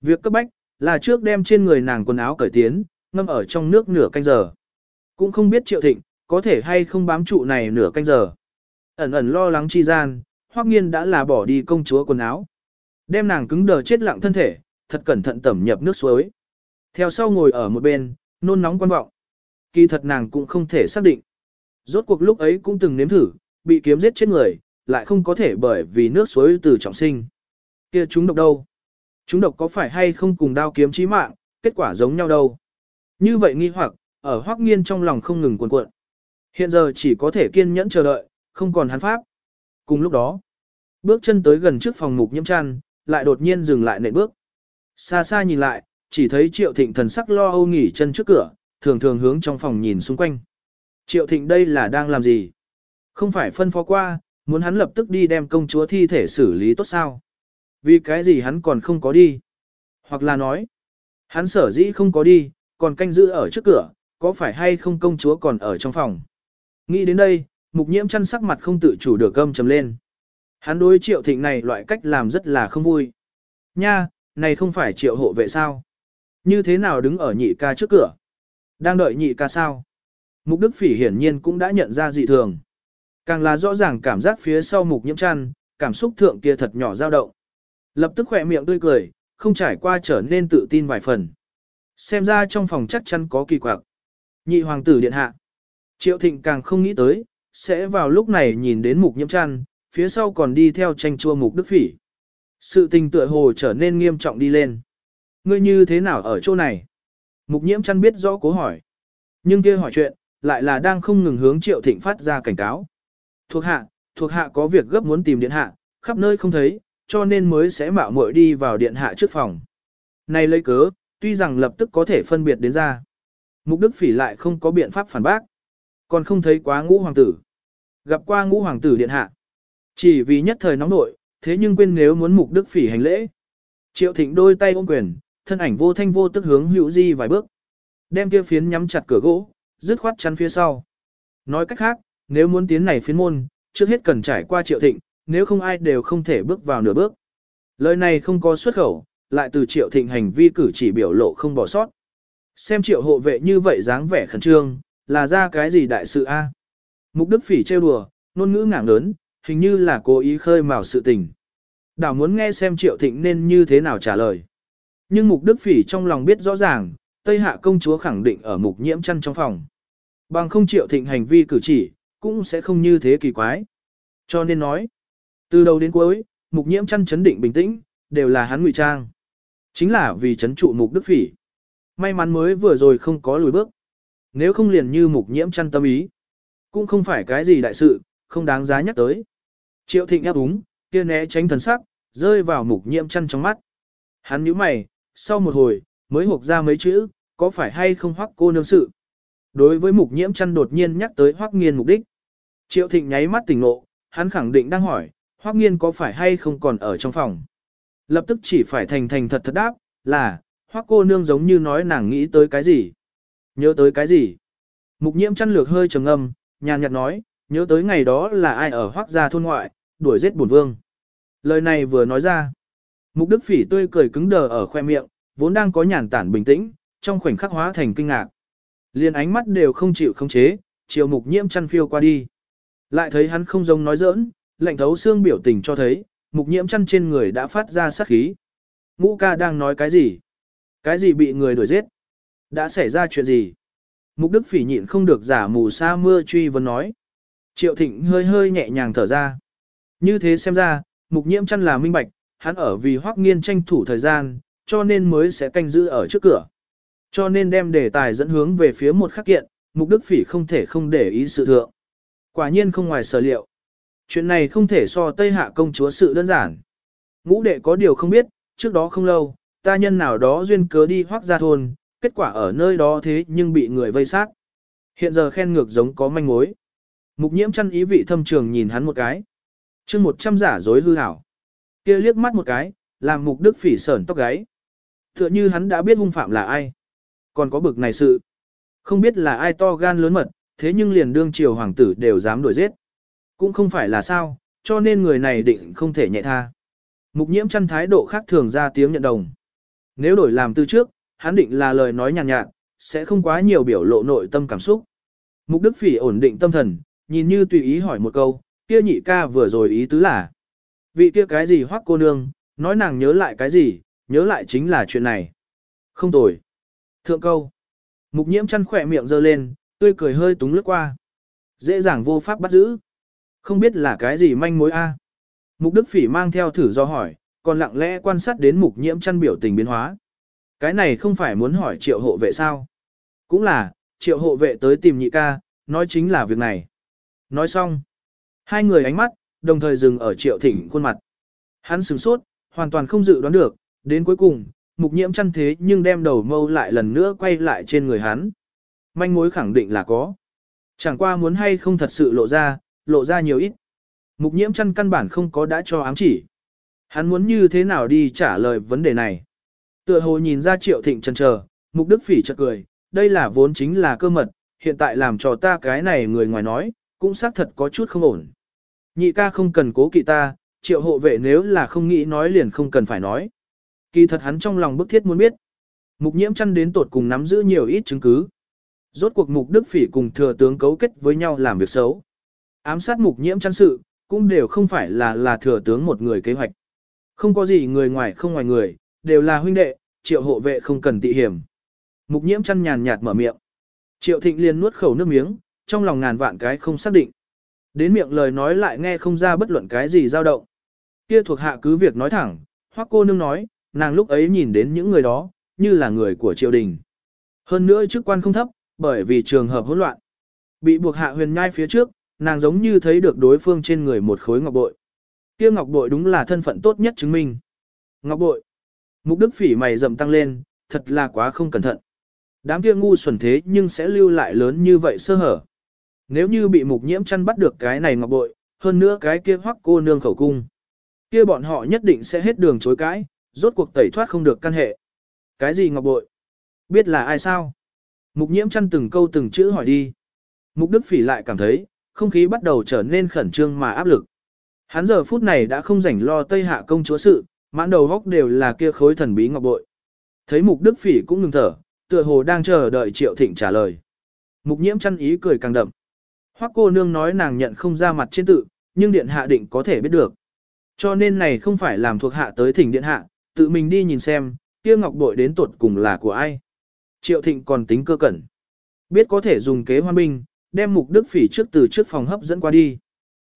Việc cấp bách, là trước đem trên người nàng quần áo cởi tiến, ngâm ở trong nước nửa canh giờ. Cũng không biết triệu thịnh, có thể hay không bám trụ này nửa canh giờ. Ẩn ẩn lo lắng chi gian, hoắc nghiên đã là bỏ đi công chúa quần áo. Đem nàng cứng đờ chết lặng thân thể, thật cẩn thận tẩm nhập nước suối. Theo sau ngồi ở một bên, nôn nóng quan vọng. Kỳ thật nàng cũng không thể xác định. Rốt cuộc lúc ấy cũng từng nếm thử, bị kiếm giết chết người, lại không có thể bởi vì nước suối từ trọng sinh. Kia chúng độc đâu? Chúng độc có phải hay không cùng đao kiếm chí mạng, kết quả giống nhau đâu? Như vậy nghi hoặc, ở hoắc nghiên trong lòng không ngừng cuộn cuộn. Hiện giờ chỉ có thể kiên nhẫn chờ đợi, không còn hắn pháp. Cùng lúc đó, bước chân tới gần trước phòng mục nhiễm chăn, lại đột nhiên dừng lại nện bước. Xa xa nhìn lại, chỉ thấy Triệu Thịnh thần sắc lo âu nghỉ chân trước cửa, thường thường hướng trong phòng nhìn xung quanh. Triệu Thịnh đây là đang làm gì? Không phải phân phó qua, muốn hắn lập tức đi đem công chúa thi thể xử lý tốt sao? Vì cái gì hắn còn không có đi? Hoặc là nói, hắn sở dĩ không có đi, còn canh giữ ở trước cửa, có phải hay không công chúa còn ở trong phòng? Nghĩ đến đây, mục nhiễm chăn sắc mặt không tự chủ được gâm trầm lên. Hắn đối triệu thịnh này loại cách làm rất là không vui. Nha, này không phải triệu hộ vệ sao? Như thế nào đứng ở nhị ca trước cửa? Đang đợi nhị ca sao? Mục Đức Phỉ hiển nhiên cũng đã nhận ra dị thường. Càng là rõ ràng cảm giác phía sau mục nhiễm chăn, cảm xúc thượng kia thật nhỏ dao động. Lập tức khỏe miệng tươi cười, không trải qua trở nên tự tin vài phần. Xem ra trong phòng chắc chắn có kỳ quặc. Nhị hoàng tử điện hạ. Triệu thịnh càng không nghĩ tới, sẽ vào lúc này nhìn đến mục nhiễm chăn, phía sau còn đi theo tranh chua mục đức phỉ. Sự tình tựa hồ trở nên nghiêm trọng đi lên. Ngươi như thế nào ở chỗ này? Mục nhiễm chăn biết rõ cố hỏi. Nhưng kia hỏi chuyện, lại là đang không ngừng hướng triệu thịnh phát ra cảnh cáo. Thuộc hạ, thuộc hạ có việc gấp muốn tìm điện hạ, khắp nơi không thấy, cho nên mới sẽ mạo muội đi vào điện hạ trước phòng. Này lấy cớ, tuy rằng lập tức có thể phân biệt đến ra. Mục Đức Phỉ lại không có biện pháp phản bác. Còn không thấy quá ngũ hoàng tử. Gặp qua ngũ hoàng tử điện hạ. Chỉ vì nhất thời nóng nội, thế nhưng quên nếu muốn Mục Đức Phỉ hành lễ. Triệu Thịnh đôi tay ôm quyền, thân ảnh vô thanh vô tức hướng hữu di vài bước. Đem kia phiến nhắm chặt cửa gỗ, dứt khoát chắn phía sau. Nói cách khác, nếu muốn tiến này phiến môn, trước hết cần trải qua triệu thịnh, nếu không ai đều không thể bước vào nửa bước. Lời này không có xuất khẩu, lại từ triệu thịnh hành vi cử chỉ biểu lộ không bỏ sót. Xem triệu hộ vệ như vậy dáng vẻ khẩn trương, là ra cái gì đại sự a? Mục Đức Phỉ trêu đùa, ngôn ngữ ngảng lớn, hình như là cố ý khơi mào sự tình. Đảo muốn nghe xem triệu thịnh nên như thế nào trả lời. Nhưng Mục Đức Phỉ trong lòng biết rõ ràng, Tây Hạ công chúa khẳng định ở mục nhiễm chăn trong phòng. Bằng không triệu thịnh hành vi cử chỉ, cũng sẽ không như thế kỳ quái. Cho nên nói, từ đầu đến cuối, mục nhiễm chăn chấn định bình tĩnh, đều là hắn ngụy trang. Chính là vì chấn trụ mục đức phỉ. May mắn mới vừa rồi không có lùi bước. Nếu không liền như mục nhiễm chăn tâm ý. Cũng không phải cái gì đại sự, không đáng giá nhắc tới. Triệu thịnh ép úng, kia né tránh thần sắc, rơi vào mục nhiễm chăn trong mắt. Hắn nhíu mày, sau một hồi, mới hộp ra mấy chữ, có phải hay không hoắc cô nương sự. Đối với mục nhiễm chăn đột nhiên nhắc tới hoắc nghiên mục đích. Triệu thịnh nháy mắt tỉnh ngộ, hắn khẳng định đang hỏi, hoắc nghiên có phải hay không còn ở trong phòng. Lập tức chỉ phải thành thành thật thật đáp, là, hoắc cô nương giống như nói nàng nghĩ tới cái gì. Nhớ tới cái gì? Mục nhiễm chăn lược hơi trầm ngâm, nhàn nhạt nói, nhớ tới ngày đó là ai ở hoắc gia thôn ngoại, đuổi giết bổn vương. Lời này vừa nói ra. Mục đức phỉ tươi cười cứng đờ ở khoe miệng, vốn đang có nhàn tản bình tĩnh, trong khoảnh khắc hóa thành kinh ngạc. Liên ánh mắt đều không chịu khống chế, chiều mục nhiễm chăn phiêu qua đi. Lại thấy hắn không giống nói giỡn, lạnh thấu xương biểu tình cho thấy, mục nhiễm chăn trên người đã phát ra sát khí. Ngũ ca đang nói cái gì? Cái gì bị người đuổi giết? Đã xảy ra chuyện gì? Mục đức phỉ nhịn không được giả mù sa mưa truy vấn nói. Triệu thịnh hơi hơi nhẹ nhàng thở ra. Như thế xem ra, mục nhiễm chăn là minh bạch, hắn ở vì hoắc nghiên tranh thủ thời gian, cho nên mới sẽ canh giữ ở trước cửa. Cho nên đem đề tài dẫn hướng về phía một khắc kiện, mục đức phỉ không thể không để ý sự thượng. Quả nhiên không ngoài sở liệu. Chuyện này không thể so Tây Hạ công chúa sự đơn giản. Ngũ đệ có điều không biết, trước đó không lâu, ta nhân nào đó duyên cớ đi hoác ra thôn, kết quả ở nơi đó thế nhưng bị người vây sát. Hiện giờ khen ngược giống có manh mối. Mục nhiễm chăn ý vị thâm trường nhìn hắn một cái. chương một trăm giả dối hư hảo. kia liếc mắt một cái, làm mục đức phỉ sởn tóc gáy. Tựa như hắn đã biết hung phạm là ai. Còn có bực này sự. Không biết là ai to gan lớn mật, thế nhưng liền đương triều hoàng tử đều dám đuổi giết. Cũng không phải là sao, cho nên người này định không thể nhẹ tha. Mục nhiễm chăn thái độ khác thường ra tiếng nhận đồng. Nếu đổi làm từ trước, hắn định là lời nói nhàn nhạt, nhạt, sẽ không quá nhiều biểu lộ nội tâm cảm xúc. Mục Đức Phỉ ổn định tâm thần, nhìn như tùy ý hỏi một câu, kia nhị ca vừa rồi ý tứ là. Vị kia cái gì hoắc cô nương, nói nàng nhớ lại cái gì, nhớ lại chính là chuyện này. Không tồi. Thượng câu. Mục nhiễm chăn khỏe miệng giơ lên, tươi cười hơi túng lướt qua. Dễ dàng vô pháp bắt giữ. Không biết là cái gì manh mối a? Mục Đức Phỉ mang theo thử do hỏi, còn lặng lẽ quan sát đến mục nhiễm chăn biểu tình biến hóa. Cái này không phải muốn hỏi triệu hộ vệ sao? Cũng là, triệu hộ vệ tới tìm nhị ca, nói chính là việc này. Nói xong, hai người ánh mắt, đồng thời dừng ở triệu thỉnh khuôn mặt. Hắn sửng sốt, hoàn toàn không dự đoán được, đến cuối cùng, mục nhiễm chăn thế nhưng đem đầu mâu lại lần nữa quay lại trên người hắn. Manh mối khẳng định là có. Chẳng qua muốn hay không thật sự lộ ra, lộ ra nhiều ít. Mục nhiễm chăn căn bản không có đã cho ám chỉ. Hắn muốn như thế nào đi trả lời vấn đề này. Tựa hồ nhìn ra triệu thịnh chân chờ, mục đức phỉ chợt cười, đây là vốn chính là cơ mật, hiện tại làm cho ta cái này người ngoài nói, cũng xác thật có chút không ổn. Nhị ca không cần cố kỵ ta, triệu hộ vệ nếu là không nghĩ nói liền không cần phải nói. Kỳ thật hắn trong lòng bức thiết muốn biết. Mục nhiễm chăn đến tột cùng nắm giữ nhiều ít chứng cứ. Rốt cuộc mục đức phỉ cùng thừa tướng cấu kết với nhau làm việc xấu. Ám sát mục nhiễm chăn sự, cũng đều không phải là là thừa tướng một người kế hoạch. Không có gì người ngoài không ngoài người, đều là huynh đệ, triệu hộ vệ không cần tị hiểm. Mục nhiễm chăn nhàn nhạt mở miệng. Triệu thịnh liền nuốt khẩu nước miếng, trong lòng ngàn vạn cái không xác định. Đến miệng lời nói lại nghe không ra bất luận cái gì dao động. Kia thuộc hạ cứ việc nói thẳng, hoắc cô nương nói, nàng lúc ấy nhìn đến những người đó, như là người của triều đình. Hơn nữa chức quan không thấp, bởi vì trường hợp hỗn loạn. Bị buộc hạ huyền nhai phía trước, nàng giống như thấy được đối phương trên người một khối ngọc bội. Kia ngọc bội đúng là thân phận tốt nhất chứng minh. Ngọc bội. Mục đức phỉ mày rậm tăng lên, thật là quá không cẩn thận. Đám kia ngu xuẩn thế nhưng sẽ lưu lại lớn như vậy sơ hở. Nếu như bị mục nhiễm chăn bắt được cái này ngọc bội, hơn nữa cái kia hoắc cô nương khẩu cung. Kia bọn họ nhất định sẽ hết đường chối cãi, rốt cuộc tẩy thoát không được căn hệ. Cái gì ngọc bội? Biết là ai sao? Mục nhiễm chăn từng câu từng chữ hỏi đi. Mục Đức Phỉ lại cảm thấy, không khí bắt đầu trở nên khẩn trương mà áp lực. Hắn giờ phút này đã không rảnh lo Tây Hạ công chúa sự, mãn đầu góc đều là kia khối thần bí ngọc bội. Thấy Mục Đức Phỉ cũng ngừng thở, tựa hồ đang chờ đợi Triệu Thịnh trả lời. Mục nhiễm chăn ý cười càng đậm. Hoắc cô nương nói nàng nhận không ra mặt trên tự, nhưng điện hạ định có thể biết được. Cho nên này không phải làm thuộc hạ tới thỉnh điện hạ, tự mình đi nhìn xem, kia ngọc bội đến tuột cùng là của ai. Triệu Thịnh còn tính cơ cẩn. Biết có thể dùng kế hoan binh, đem mục đức phỉ trước từ trước phòng hấp dẫn qua đi.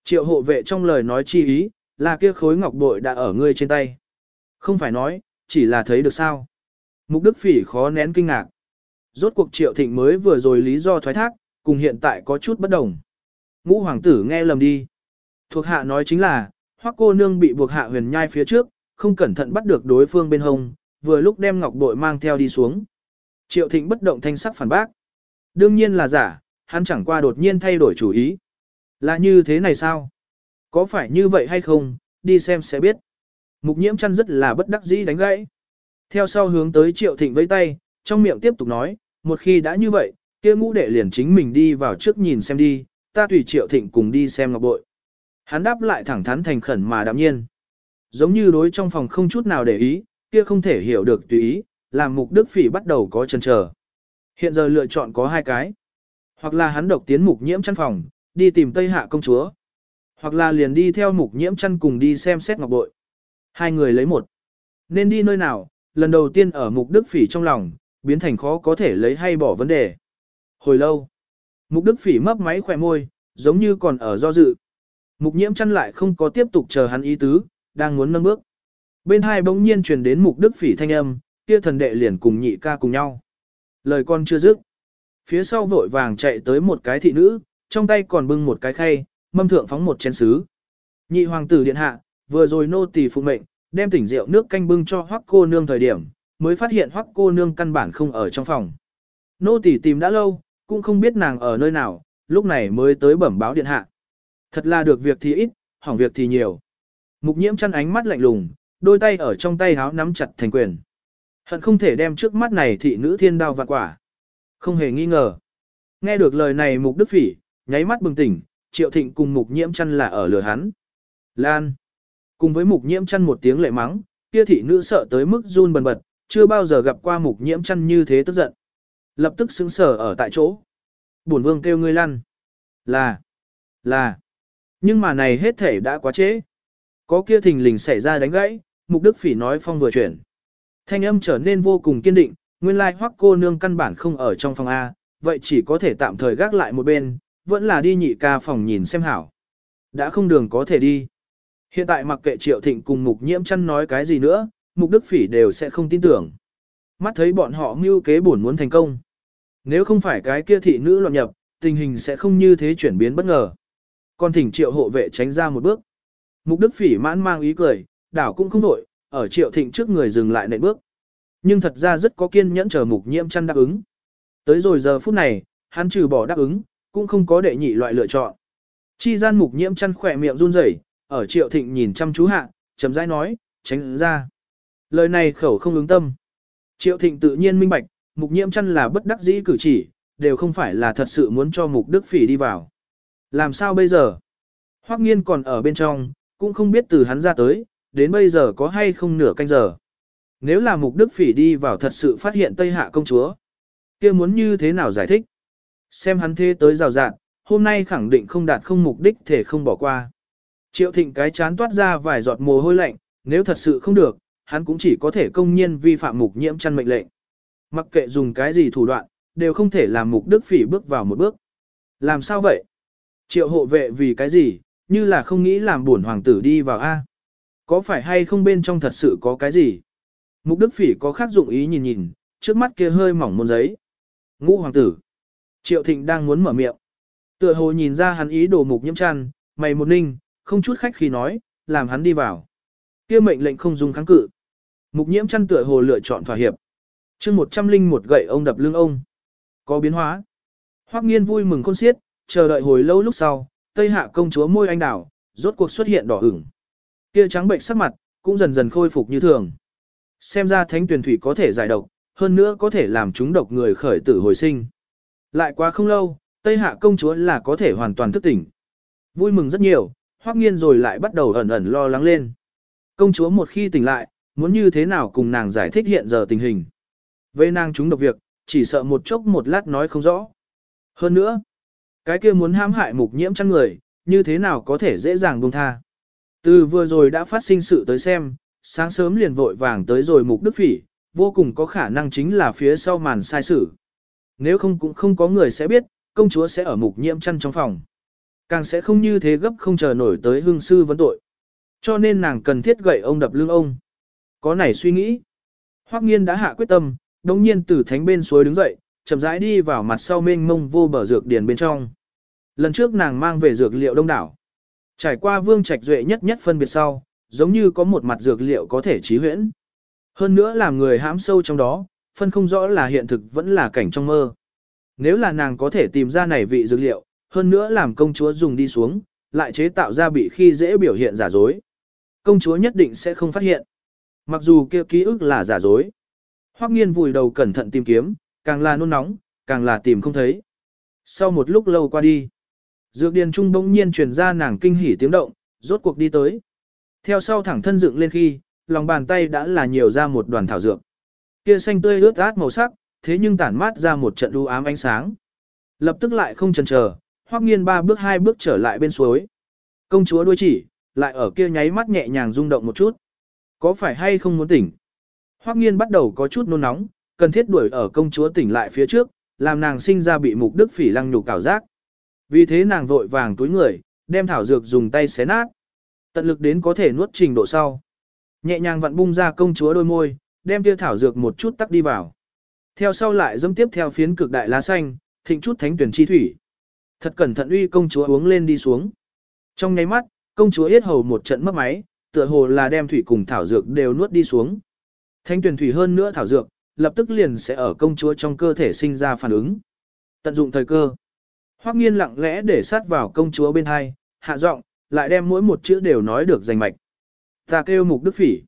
Triệu hộ vệ trong lời nói chi ý, là kia khối ngọc bội đã ở ngươi trên tay. Không phải nói, chỉ là thấy được sao. Mục đức phỉ khó nén kinh ngạc. Rốt cuộc triệu thịnh mới vừa rồi lý do thoái thác, cùng hiện tại có chút bất đồng. Ngũ hoàng tử nghe lầm đi. Thuộc hạ nói chính là, hoắc cô nương bị buộc hạ huyền nhai phía trước, không cẩn thận bắt được đối phương bên hông, vừa lúc đem ngọc bội mang theo đi xuống. Triệu thịnh bất động thanh sắc phản bác. Đương nhiên là giả, hắn chẳng qua đột nhiên thay đổi chủ ý. Là như thế này sao? Có phải như vậy hay không, đi xem sẽ biết. Mục nhiễm chăn rất là bất đắc dĩ đánh gãy. Theo sau hướng tới triệu thịnh với tay, trong miệng tiếp tục nói, một khi đã như vậy, kia ngũ đệ liền chính mình đi vào trước nhìn xem đi, ta tùy triệu thịnh cùng đi xem ngọc bội. Hắn đáp lại thẳng thắn thành khẩn mà đạm nhiên. Giống như đối trong phòng không chút nào để ý, kia không thể hiểu được tùy ý, làm mục đức phỉ bắt đầu có chần chờ. Hiện giờ lựa chọn có hai cái. Hoặc là hắn độc tiến mục nhiễm chăn phòng, đi tìm Tây Hạ công chúa. Hoặc là liền đi theo mục nhiễm chăn cùng đi xem xét ngọc bội. Hai người lấy một. Nên đi nơi nào, lần đầu tiên ở mục đức phỉ trong lòng, biến thành khó có thể lấy hay bỏ vấn đề. Hồi lâu, mục đức phỉ mấp máy khỏe môi, giống như còn ở do dự. Mục nhiễm chăn lại không có tiếp tục chờ hắn ý tứ, đang muốn nâng bước. Bên hai bỗng nhiên truyền đến mục đức phỉ thanh âm, kia thần đệ liền cùng nhị ca cùng nhau. Lời con chưa dứt. Phía sau vội vàng chạy tới một cái thị nữ, trong tay còn bưng một cái khay, mâm thượng phóng một chén sứ. Nhị hoàng tử điện hạ, vừa rồi nô tỳ phụ mệnh, đem tỉnh rượu nước canh bưng cho hoắc cô nương thời điểm, mới phát hiện hoắc cô nương căn bản không ở trong phòng. Nô tỳ tìm đã lâu, cũng không biết nàng ở nơi nào, lúc này mới tới bẩm báo điện hạ. Thật là được việc thì ít, hỏng việc thì nhiều. Mục nhiễm chăn ánh mắt lạnh lùng, đôi tay ở trong tay háo nắm chặt thành quyền. Hận không thể đem trước mắt này thị nữ thiên đao vạn quả. Không hề nghi ngờ. Nghe được lời này mục đức phỉ, nháy mắt bừng tỉnh, triệu thịnh cùng mục nhiễm chăn là ở lửa hắn. Lan. Cùng với mục nhiễm chăn một tiếng lệ mắng, kia thị nữ sợ tới mức run bần bật, chưa bao giờ gặp qua mục nhiễm chăn như thế tức giận. Lập tức xứng sở ở tại chỗ. Bổn vương kêu ngươi lăn. Là. Là. Nhưng mà này hết thể đã quá trễ. Có kia thình lình xảy ra đánh gãy, mục đức phỉ nói phong vừa chuyển. Thanh âm trở nên vô cùng kiên định, nguyên lai hoắc cô nương căn bản không ở trong phòng A, vậy chỉ có thể tạm thời gác lại một bên, vẫn là đi nhị ca phòng nhìn xem hảo. Đã không đường có thể đi. Hiện tại mặc kệ triệu thịnh cùng mục nhiễm chăn nói cái gì nữa, mục đức phỉ đều sẽ không tin tưởng. Mắt thấy bọn họ mưu kế buồn muốn thành công. Nếu không phải cái kia thị nữ loạn nhập, tình hình sẽ không như thế chuyển biến bất ngờ. Còn thỉnh triệu hộ vệ tránh ra một bước. Mục đức phỉ mãn mang ý cười, đảo cũng không đổi, ở triệu thịnh trước người dừng lại nệm bước. Nhưng thật ra rất có kiên nhẫn chờ mục nhiễm chăn đáp ứng. Tới rồi giờ phút này, hắn trừ bỏ đáp ứng, cũng không có đệ nhị loại lựa chọn. Chi gian mục nhiễm chăn khỏe miệng run rẩy, ở triệu thịnh nhìn chăm chú hạ, chấm rãi nói, tránh ra. Lời này khẩu không ứng tâm. Triệu thịnh tự nhiên minh bạch, mục nhiễm chăn là bất đắc dĩ cử chỉ, đều không phải là thật sự muốn cho mục đức phỉ đi vào. Làm sao bây giờ? Hoắc nghiên còn ở bên trong, cũng không biết từ hắn ra tới, đến bây giờ có hay không nửa canh giờ. Nếu là mục đức phỉ đi vào thật sự phát hiện Tây Hạ công chúa, kia muốn như thế nào giải thích? Xem hắn thế tới rào rạn, hôm nay khẳng định không đạt không mục đích thể không bỏ qua. Triệu thịnh cái chán toát ra vài giọt mồ hôi lạnh, nếu thật sự không được, hắn cũng chỉ có thể công nhiên vi phạm mục nhiễm chăn mệnh lệnh. Mặc kệ dùng cái gì thủ đoạn, đều không thể làm mục đức phỉ bước vào một bước. Làm sao vậy? Triệu hộ vệ vì cái gì, như là không nghĩ làm buồn hoàng tử đi vào A. Có phải hay không bên trong thật sự có cái gì? Mục Đức Phỉ có khác dụng ý nhìn nhìn, trước mắt kia hơi mỏng môn giấy. Ngũ hoàng tử. Triệu Thịnh đang muốn mở miệng. Tựa hồ nhìn ra hắn ý đồ mục nhiễm chăn, mày một ninh, không chút khách khi nói, làm hắn đi vào. Kia mệnh lệnh không dùng kháng cự. Mục nhiễm chăn tựa hồ lựa chọn thỏa hiệp. chương một trăm linh một gậy ông đập lưng ông. Có biến hóa. Hoắc nghiên vui mừng khôn xiết, chờ đợi hồi lâu lúc sau, Tây Hạ công chúa môi anh đào, rốt cuộc xuất hiện đỏ ửng. Kia trắng bệnh sắc mặt, cũng dần dần khôi phục như thường. Xem ra thánh tuyển thủy có thể giải độc, hơn nữa có thể làm chúng độc người khởi tử hồi sinh. Lại quá không lâu, Tây Hạ công chúa là có thể hoàn toàn thức tỉnh. Vui mừng rất nhiều, hoắc nghiên rồi lại bắt đầu ẩn ẩn lo lắng lên. Công chúa một khi tỉnh lại, muốn như thế nào cùng nàng giải thích hiện giờ tình hình. Về nàng chúng độc việc, chỉ sợ một chốc một lát nói không rõ. Hơn nữa, cái kia muốn hãm hại mục nhiễm chăn người, như thế nào có thể dễ dàng buông tha. Từ vừa rồi đã phát sinh sự tới xem, sáng sớm liền vội vàng tới rồi mục đức phỉ, vô cùng có khả năng chính là phía sau màn sai sự. Nếu không cũng không có người sẽ biết, công chúa sẽ ở mục nhiễm chăn trong phòng. Càng sẽ không như thế gấp không chờ nổi tới hương sư vấn tội. Cho nên nàng cần thiết gậy ông đập lưng ông. Có này suy nghĩ. Hoắc nghiên đã hạ quyết tâm, đồng nhiên từ thánh bên suối đứng dậy, chậm rãi đi vào mặt sau mênh mông vô bờ dược điền bên trong. Lần trước nàng mang về dược liệu đông đảo. Trải qua vương trạch duệ nhất nhất phân biệt sau, giống như có một mặt dược liệu có thể trí huyễn. Hơn nữa làm người hãm sâu trong đó, phân không rõ là hiện thực vẫn là cảnh trong mơ. Nếu là nàng có thể tìm ra này vị dược liệu, hơn nữa làm công chúa dùng đi xuống, lại chế tạo ra bị khi dễ biểu hiện giả dối. Công chúa nhất định sẽ không phát hiện. Mặc dù kia ký ức là giả dối. Hoắc nghiên vùi đầu cẩn thận tìm kiếm, càng là nôn nóng, càng là tìm không thấy. Sau một lúc lâu qua đi, dược điền trung bỗng nhiên truyền ra nàng kinh hỉ tiếng động, rốt cuộc đi tới. Theo sau thẳng thân dựng lên khi, lòng bàn tay đã là nhiều ra một đoàn thảo dược. Kia xanh tươi ướt át màu sắc, thế nhưng tản mát ra một trận u ám ánh sáng. Lập tức lại không chần chờ, Hoắc Nghiên ba bước hai bước trở lại bên suối. Công chúa đuôi chỉ, lại ở kia nháy mắt nhẹ nhàng rung động một chút. Có phải hay không muốn tỉnh? Hoắc Nghiên bắt đầu có chút nôn nóng, cần thiết đuổi ở công chúa tỉnh lại phía trước, làm nàng sinh ra bị mục đức phỉ lăng nhục cảo giác. Vì thế nàng vội vàng túi người, đem thảo dược dùng tay xé nát. Tận lực đến có thể nuốt trình độ sau. Nhẹ nhàng vặn bung ra công chúa đôi môi, đem tia thảo dược một chút tắc đi vào. Theo sau lại dâm tiếp theo phiến cực đại lá xanh, thịnh chút thánh tuyển chi thủy. Thật cẩn thận uy công chúa uống lên đi xuống. Trong nháy mắt, công chúa yết hầu một trận mất máy, tựa hồ là đem thủy cùng thảo dược đều nuốt đi xuống. Thánh tuyển thủy hơn nữa thảo dược, lập tức liền sẽ ở công chúa trong cơ thể sinh ra phản ứng. Tận dụng thời cơ. Hoắc nghiên lặng lẽ để sát vào công chúa bên hai, hạ giọng, lại đem mỗi một chữ đều nói được rành mạch. Ta kêu mục đức phỉ.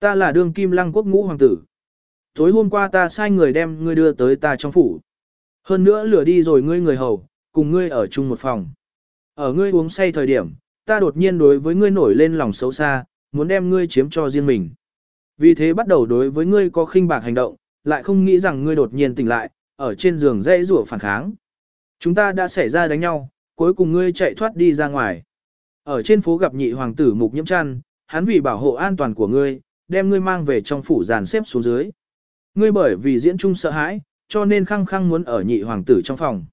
Ta là đương kim lăng quốc ngũ hoàng tử. Tối hôm qua ta sai người đem ngươi đưa tới ta trong phủ. Hơn nữa lửa đi rồi ngươi người hầu, cùng ngươi ở chung một phòng. Ở ngươi uống say thời điểm, ta đột nhiên đối với ngươi nổi lên lòng xấu xa, muốn đem ngươi chiếm cho riêng mình. Vì thế bắt đầu đối với ngươi có khinh bạc hành động, lại không nghĩ rằng ngươi đột nhiên tỉnh lại, ở trên giường dây rủa phản kháng. Chúng ta đã xảy ra đánh nhau, cuối cùng ngươi chạy thoát đi ra ngoài. Ở trên phố gặp nhị hoàng tử mục nhiễm chăn, hắn vì bảo hộ an toàn của ngươi, đem ngươi mang về trong phủ giàn xếp xuống dưới. Ngươi bởi vì diễn trung sợ hãi, cho nên khăng khăng muốn ở nhị hoàng tử trong phòng.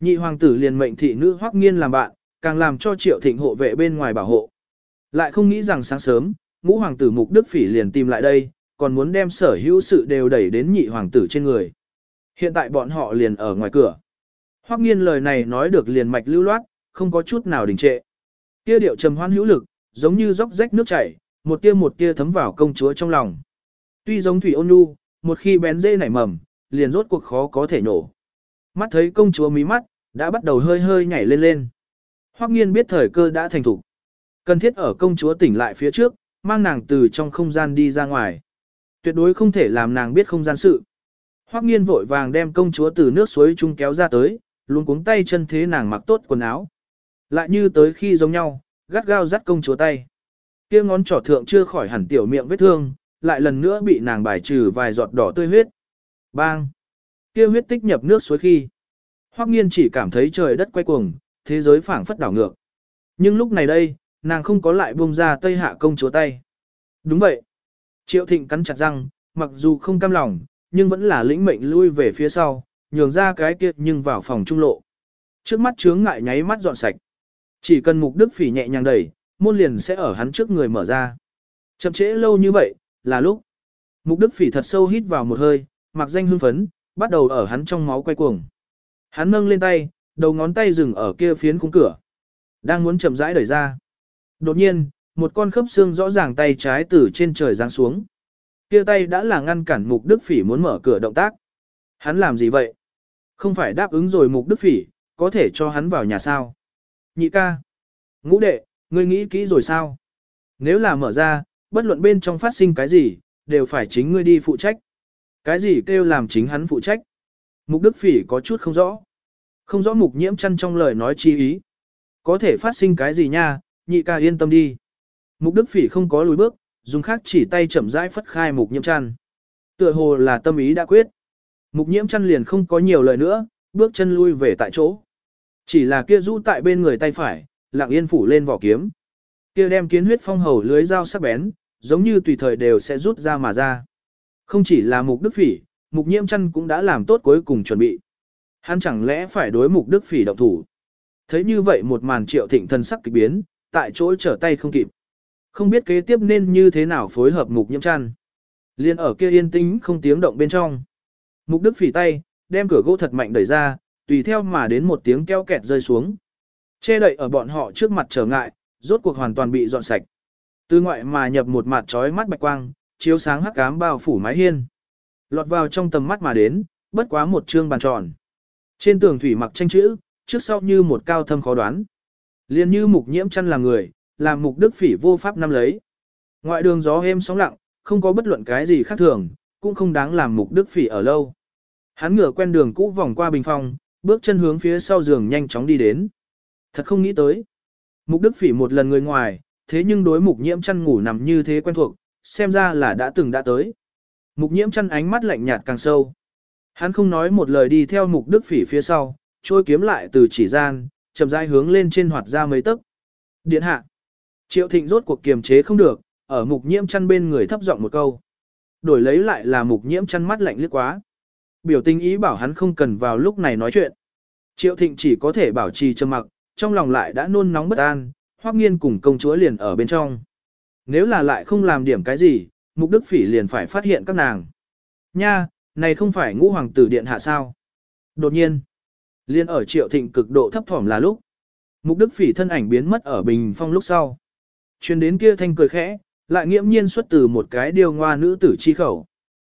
Nhị hoàng tử liền mệnh thị nữ hoắc nghiên làm bạn, càng làm cho triệu thịnh hộ vệ bên ngoài bảo hộ. Lại không nghĩ rằng sáng sớm, ngũ hoàng tử mục đức phỉ liền tìm lại đây, còn muốn đem sở hữu sự đều đẩy đến nhị hoàng tử trên người. Hiện tại bọn họ liền ở ngoài cửa. Hoắc nghiên lời này nói được liền mạch lưu loát, không có chút nào đình trệ. Kia điệu trầm hoan hữu lực, giống như róc rách nước chảy, một tia một tia thấm vào công chúa trong lòng. Tuy giống thủy ôn nhu, một khi bén dê nảy mầm, liền rốt cuộc khó có thể nổ. Mắt thấy công chúa mí mắt, đã bắt đầu hơi hơi nhảy lên lên. Hoắc nghiên biết thời cơ đã thành thủ. Cần thiết ở công chúa tỉnh lại phía trước, mang nàng từ trong không gian đi ra ngoài. Tuyệt đối không thể làm nàng biết không gian sự. Hoắc nghiên vội vàng đem công chúa từ nước suối chung kéo ra tới, luôn cuống tay chân thế nàng mặc tốt quần áo. Lại như tới khi giống nhau, gắt gao dắt công chúa tay. Kia ngón trỏ thượng chưa khỏi hẳn tiểu miệng vết thương, lại lần nữa bị nàng bài trừ vài giọt đỏ tươi huyết. Bang! Kia huyết tích nhập nước suối khi. Hoắc nghiên chỉ cảm thấy trời đất quay cuồng, thế giới phảng phất đảo ngược. Nhưng lúc này đây, nàng không có lại buông ra tây hạ công chúa tay. Đúng vậy. Triệu thịnh cắn chặt răng, mặc dù không cam lòng, nhưng vẫn là lĩnh mệnh lui về phía sau, nhường ra cái kia nhưng vào phòng trung lộ. Trước mắt chướng ngại nháy mắt dọn sạch. Chỉ cần mục đức phỉ nhẹ nhàng đẩy, môn liền sẽ ở hắn trước người mở ra. Chậm trễ lâu như vậy, là lúc. Mục đức phỉ thật sâu hít vào một hơi, mặc danh hưng phấn, bắt đầu ở hắn trong máu quay cuồng. Hắn nâng lên tay, đầu ngón tay dừng ở kia phiến khung cửa. Đang muốn chậm rãi đẩy ra. Đột nhiên, một con khớp xương rõ ràng tay trái từ trên trời giáng xuống. Kia tay đã là ngăn cản mục đức phỉ muốn mở cửa động tác. Hắn làm gì vậy? Không phải đáp ứng rồi mục đức phỉ, có thể cho hắn vào nhà sao? Nhị ca. Ngũ đệ, ngươi nghĩ kỹ rồi sao? Nếu là mở ra, bất luận bên trong phát sinh cái gì, đều phải chính ngươi đi phụ trách. Cái gì kêu làm chính hắn phụ trách? Mục Đức Phỉ có chút không rõ. Không rõ mục nhiễm chăn trong lời nói chi ý. Có thể phát sinh cái gì nha, nhị ca yên tâm đi. Mục Đức Phỉ không có lùi bước, dùng khác chỉ tay chậm rãi phất khai mục nhiễm chăn. Tựa hồ là tâm ý đã quyết. Mục nhiễm chăn liền không có nhiều lời nữa, bước chân lui về tại chỗ. Chỉ là kia rũ tại bên người tay phải, lặng yên phủ lên vỏ kiếm. Kia đem kiến huyết phong hầu lưới dao sắc bén, giống như tùy thời đều sẽ rút ra mà ra. Không chỉ là mục đức phỉ, mục nhiễm chăn cũng đã làm tốt cuối cùng chuẩn bị. Hắn chẳng lẽ phải đối mục đức phỉ động thủ. Thấy như vậy một màn triệu thịnh thân sắc kịch biến, tại chỗ trở tay không kịp. Không biết kế tiếp nên như thế nào phối hợp mục nhiễm chăn. Liên ở kia yên tĩnh không tiếng động bên trong. Mục đức phỉ tay, đem cửa gỗ thật mạnh đẩy ra, tùy theo mà đến một tiếng keo kẹt rơi xuống. Che đậy ở bọn họ trước mặt trở ngại, rốt cuộc hoàn toàn bị dọn sạch. Từ ngoại mà nhập một mặt trói mắt bạch quang, chiếu sáng hắc ám bao phủ mái hiên. Lọt vào trong tầm mắt mà đến, bất quá một trương bàn tròn. Trên tường thủy mặc tranh chữ, trước sau như một cao thâm khó đoán. Liên như mục nhiễm chăn làm người, làm mục đức phỉ vô pháp năm lấy. Ngoại đường gió êm sóng lặng, không có bất luận cái gì khác thường, cũng không đáng làm mục đức phỉ ở lâu. Hắn ngửa quen đường cũ vòng qua bình phong, bước chân hướng phía sau giường nhanh chóng đi đến. Thật không nghĩ tới. Mục đức phỉ một lần người ngoài, thế nhưng đối mục nhiễm chăn ngủ nằm như thế quen thuộc, xem ra là đã từng đã tới. Mục nhiễm chăn ánh mắt lạnh nhạt càng sâu. Hắn không nói một lời đi theo mục đức phỉ phía sau, trôi kiếm lại từ chỉ gian, chậm rãi hướng lên trên hoạt ra mấy tấc. Điện hạ. Triệu thịnh rốt cuộc kiềm chế không được, ở mục nhiễm chăn bên người thấp giọng một câu. Đổi lấy lại là mục nhiễm chăn mắt lạnh liếc quá. Biểu tình ý bảo hắn không cần vào lúc này nói chuyện. Triệu thịnh chỉ có thể bảo trì trầm mặc, trong lòng lại đã nôn nóng bất an, hoắc nghiên cùng công chúa liền ở bên trong. Nếu là lại không làm điểm cái gì, mục đức phỉ liền phải phát hiện các nàng. Nha, này không phải ngũ hoàng tử điện hạ sao. Đột nhiên, liền ở triệu thịnh cực độ thấp thỏm là lúc. Mục đức phỉ thân ảnh biến mất ở bình phong lúc sau. Chuyên đến kia thanh cười khẽ, lại nghiễm nhiên xuất từ một cái điều ngoa nữ tử chi khẩu.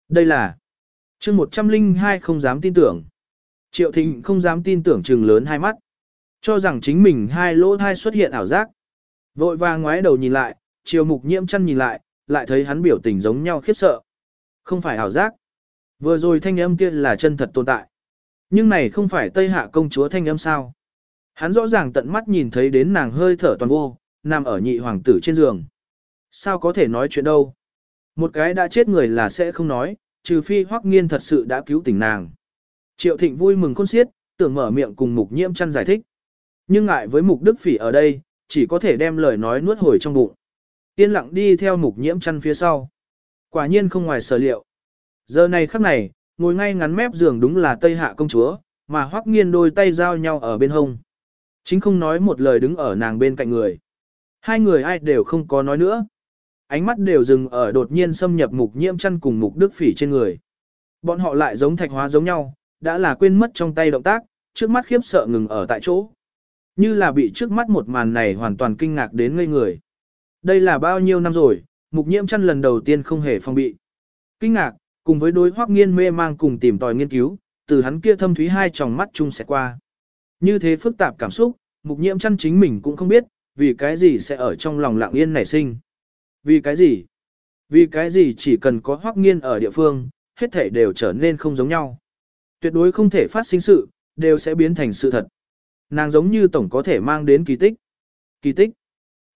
Đây là chương 102 không dám tin tưởng. Triệu thịnh không dám tin tưởng trừng lớn hai mắt. Cho rằng chính mình hai lỗ thai xuất hiện ảo giác. Vội vàng ngoái đầu nhìn lại, chiều mục nhiễm chăn nhìn lại, lại thấy hắn biểu tình giống nhau khiếp sợ. Không phải ảo giác. Vừa rồi thanh âm kia là chân thật tồn tại. Nhưng này không phải Tây Hạ công chúa thanh âm sao. Hắn rõ ràng tận mắt nhìn thấy đến nàng hơi thở toàn vô, nằm ở nhị hoàng tử trên giường. Sao có thể nói chuyện đâu? Một cái đã chết người là sẽ không nói, trừ phi hoắc nghiên thật sự đã cứu tỉnh nàng. Triệu thịnh vui mừng khôn xiết, tưởng mở miệng cùng mục nhiễm chăn giải thích. Nhưng ngại với mục đức phỉ ở đây, chỉ có thể đem lời nói nuốt hồi trong bụng. Yên lặng đi theo mục nhiễm chăn phía sau. Quả nhiên không ngoài sở liệu. Giờ này khắc này, ngồi ngay ngắn mép giường đúng là Tây Hạ công chúa, mà hoắc nghiên đôi tay giao nhau ở bên hông. Chính không nói một lời đứng ở nàng bên cạnh người. Hai người ai đều không có nói nữa. Ánh mắt đều dừng ở đột nhiên xâm nhập mục nhiễm chăn cùng mục đức phỉ trên người. Bọn họ lại giống thạch hóa giống nhau, đã là quên mất trong tay động tác, trước mắt khiếp sợ ngừng ở tại chỗ. Như là bị trước mắt một màn này hoàn toàn kinh ngạc đến ngây người. Đây là bao nhiêu năm rồi, mục nhiễm chăn lần đầu tiên không hề phong bị. Kinh ngạc, cùng với đối hoác nghiên mê mang cùng tìm tòi nghiên cứu, từ hắn kia thâm thúy hai tròng mắt chung sẽ qua. Như thế phức tạp cảm xúc, mục nhiễm chăn chính mình cũng không biết, vì cái gì sẽ ở trong lòng lặng yên nảy sinh. Vì cái gì? Vì cái gì chỉ cần có hoác nghiên ở địa phương, hết thể đều trở nên không giống nhau. Tuyệt đối không thể phát sinh sự, đều sẽ biến thành sự thật. Nàng giống như tổng có thể mang đến kỳ tích. Kỳ tích.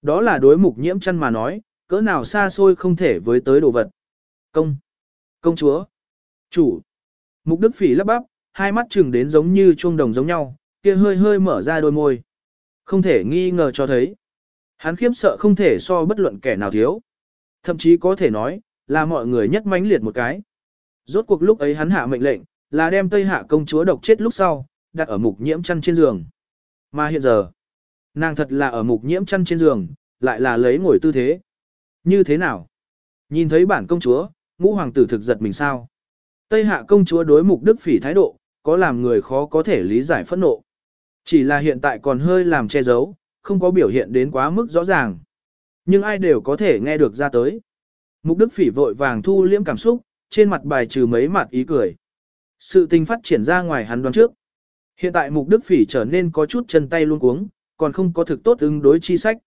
Đó là đối mục nhiễm chăn mà nói, cỡ nào xa xôi không thể với tới đồ vật. Công. Công chúa. Chủ. Mục đức phỉ lắp bắp, hai mắt trừng đến giống như chuông đồng giống nhau, kia hơi hơi mở ra đôi môi. Không thể nghi ngờ cho thấy. Hắn khiếp sợ không thể so bất luận kẻ nào thiếu. Thậm chí có thể nói, là mọi người nhất mãnh liệt một cái. Rốt cuộc lúc ấy hắn hạ mệnh lệnh, là đem Tây Hạ công chúa độc chết lúc sau, đặt ở mục nhiễm chăn trên giường. Mà hiện giờ, nàng thật là ở mục nhiễm chăn trên giường, lại là lấy ngồi tư thế. Như thế nào? Nhìn thấy bản công chúa, ngũ hoàng tử thực giật mình sao? Tây hạ công chúa đối mục đức phỉ thái độ, có làm người khó có thể lý giải phẫn nộ. Chỉ là hiện tại còn hơi làm che giấu, không có biểu hiện đến quá mức rõ ràng. Nhưng ai đều có thể nghe được ra tới. Mục đức phỉ vội vàng thu liễm cảm xúc, trên mặt bài trừ mấy mặt ý cười. Sự tình phát triển ra ngoài hắn đoán trước. Hiện tại mục đức phỉ trở nên có chút chân tay luôn cuống, còn không có thực tốt ứng đối chi sách.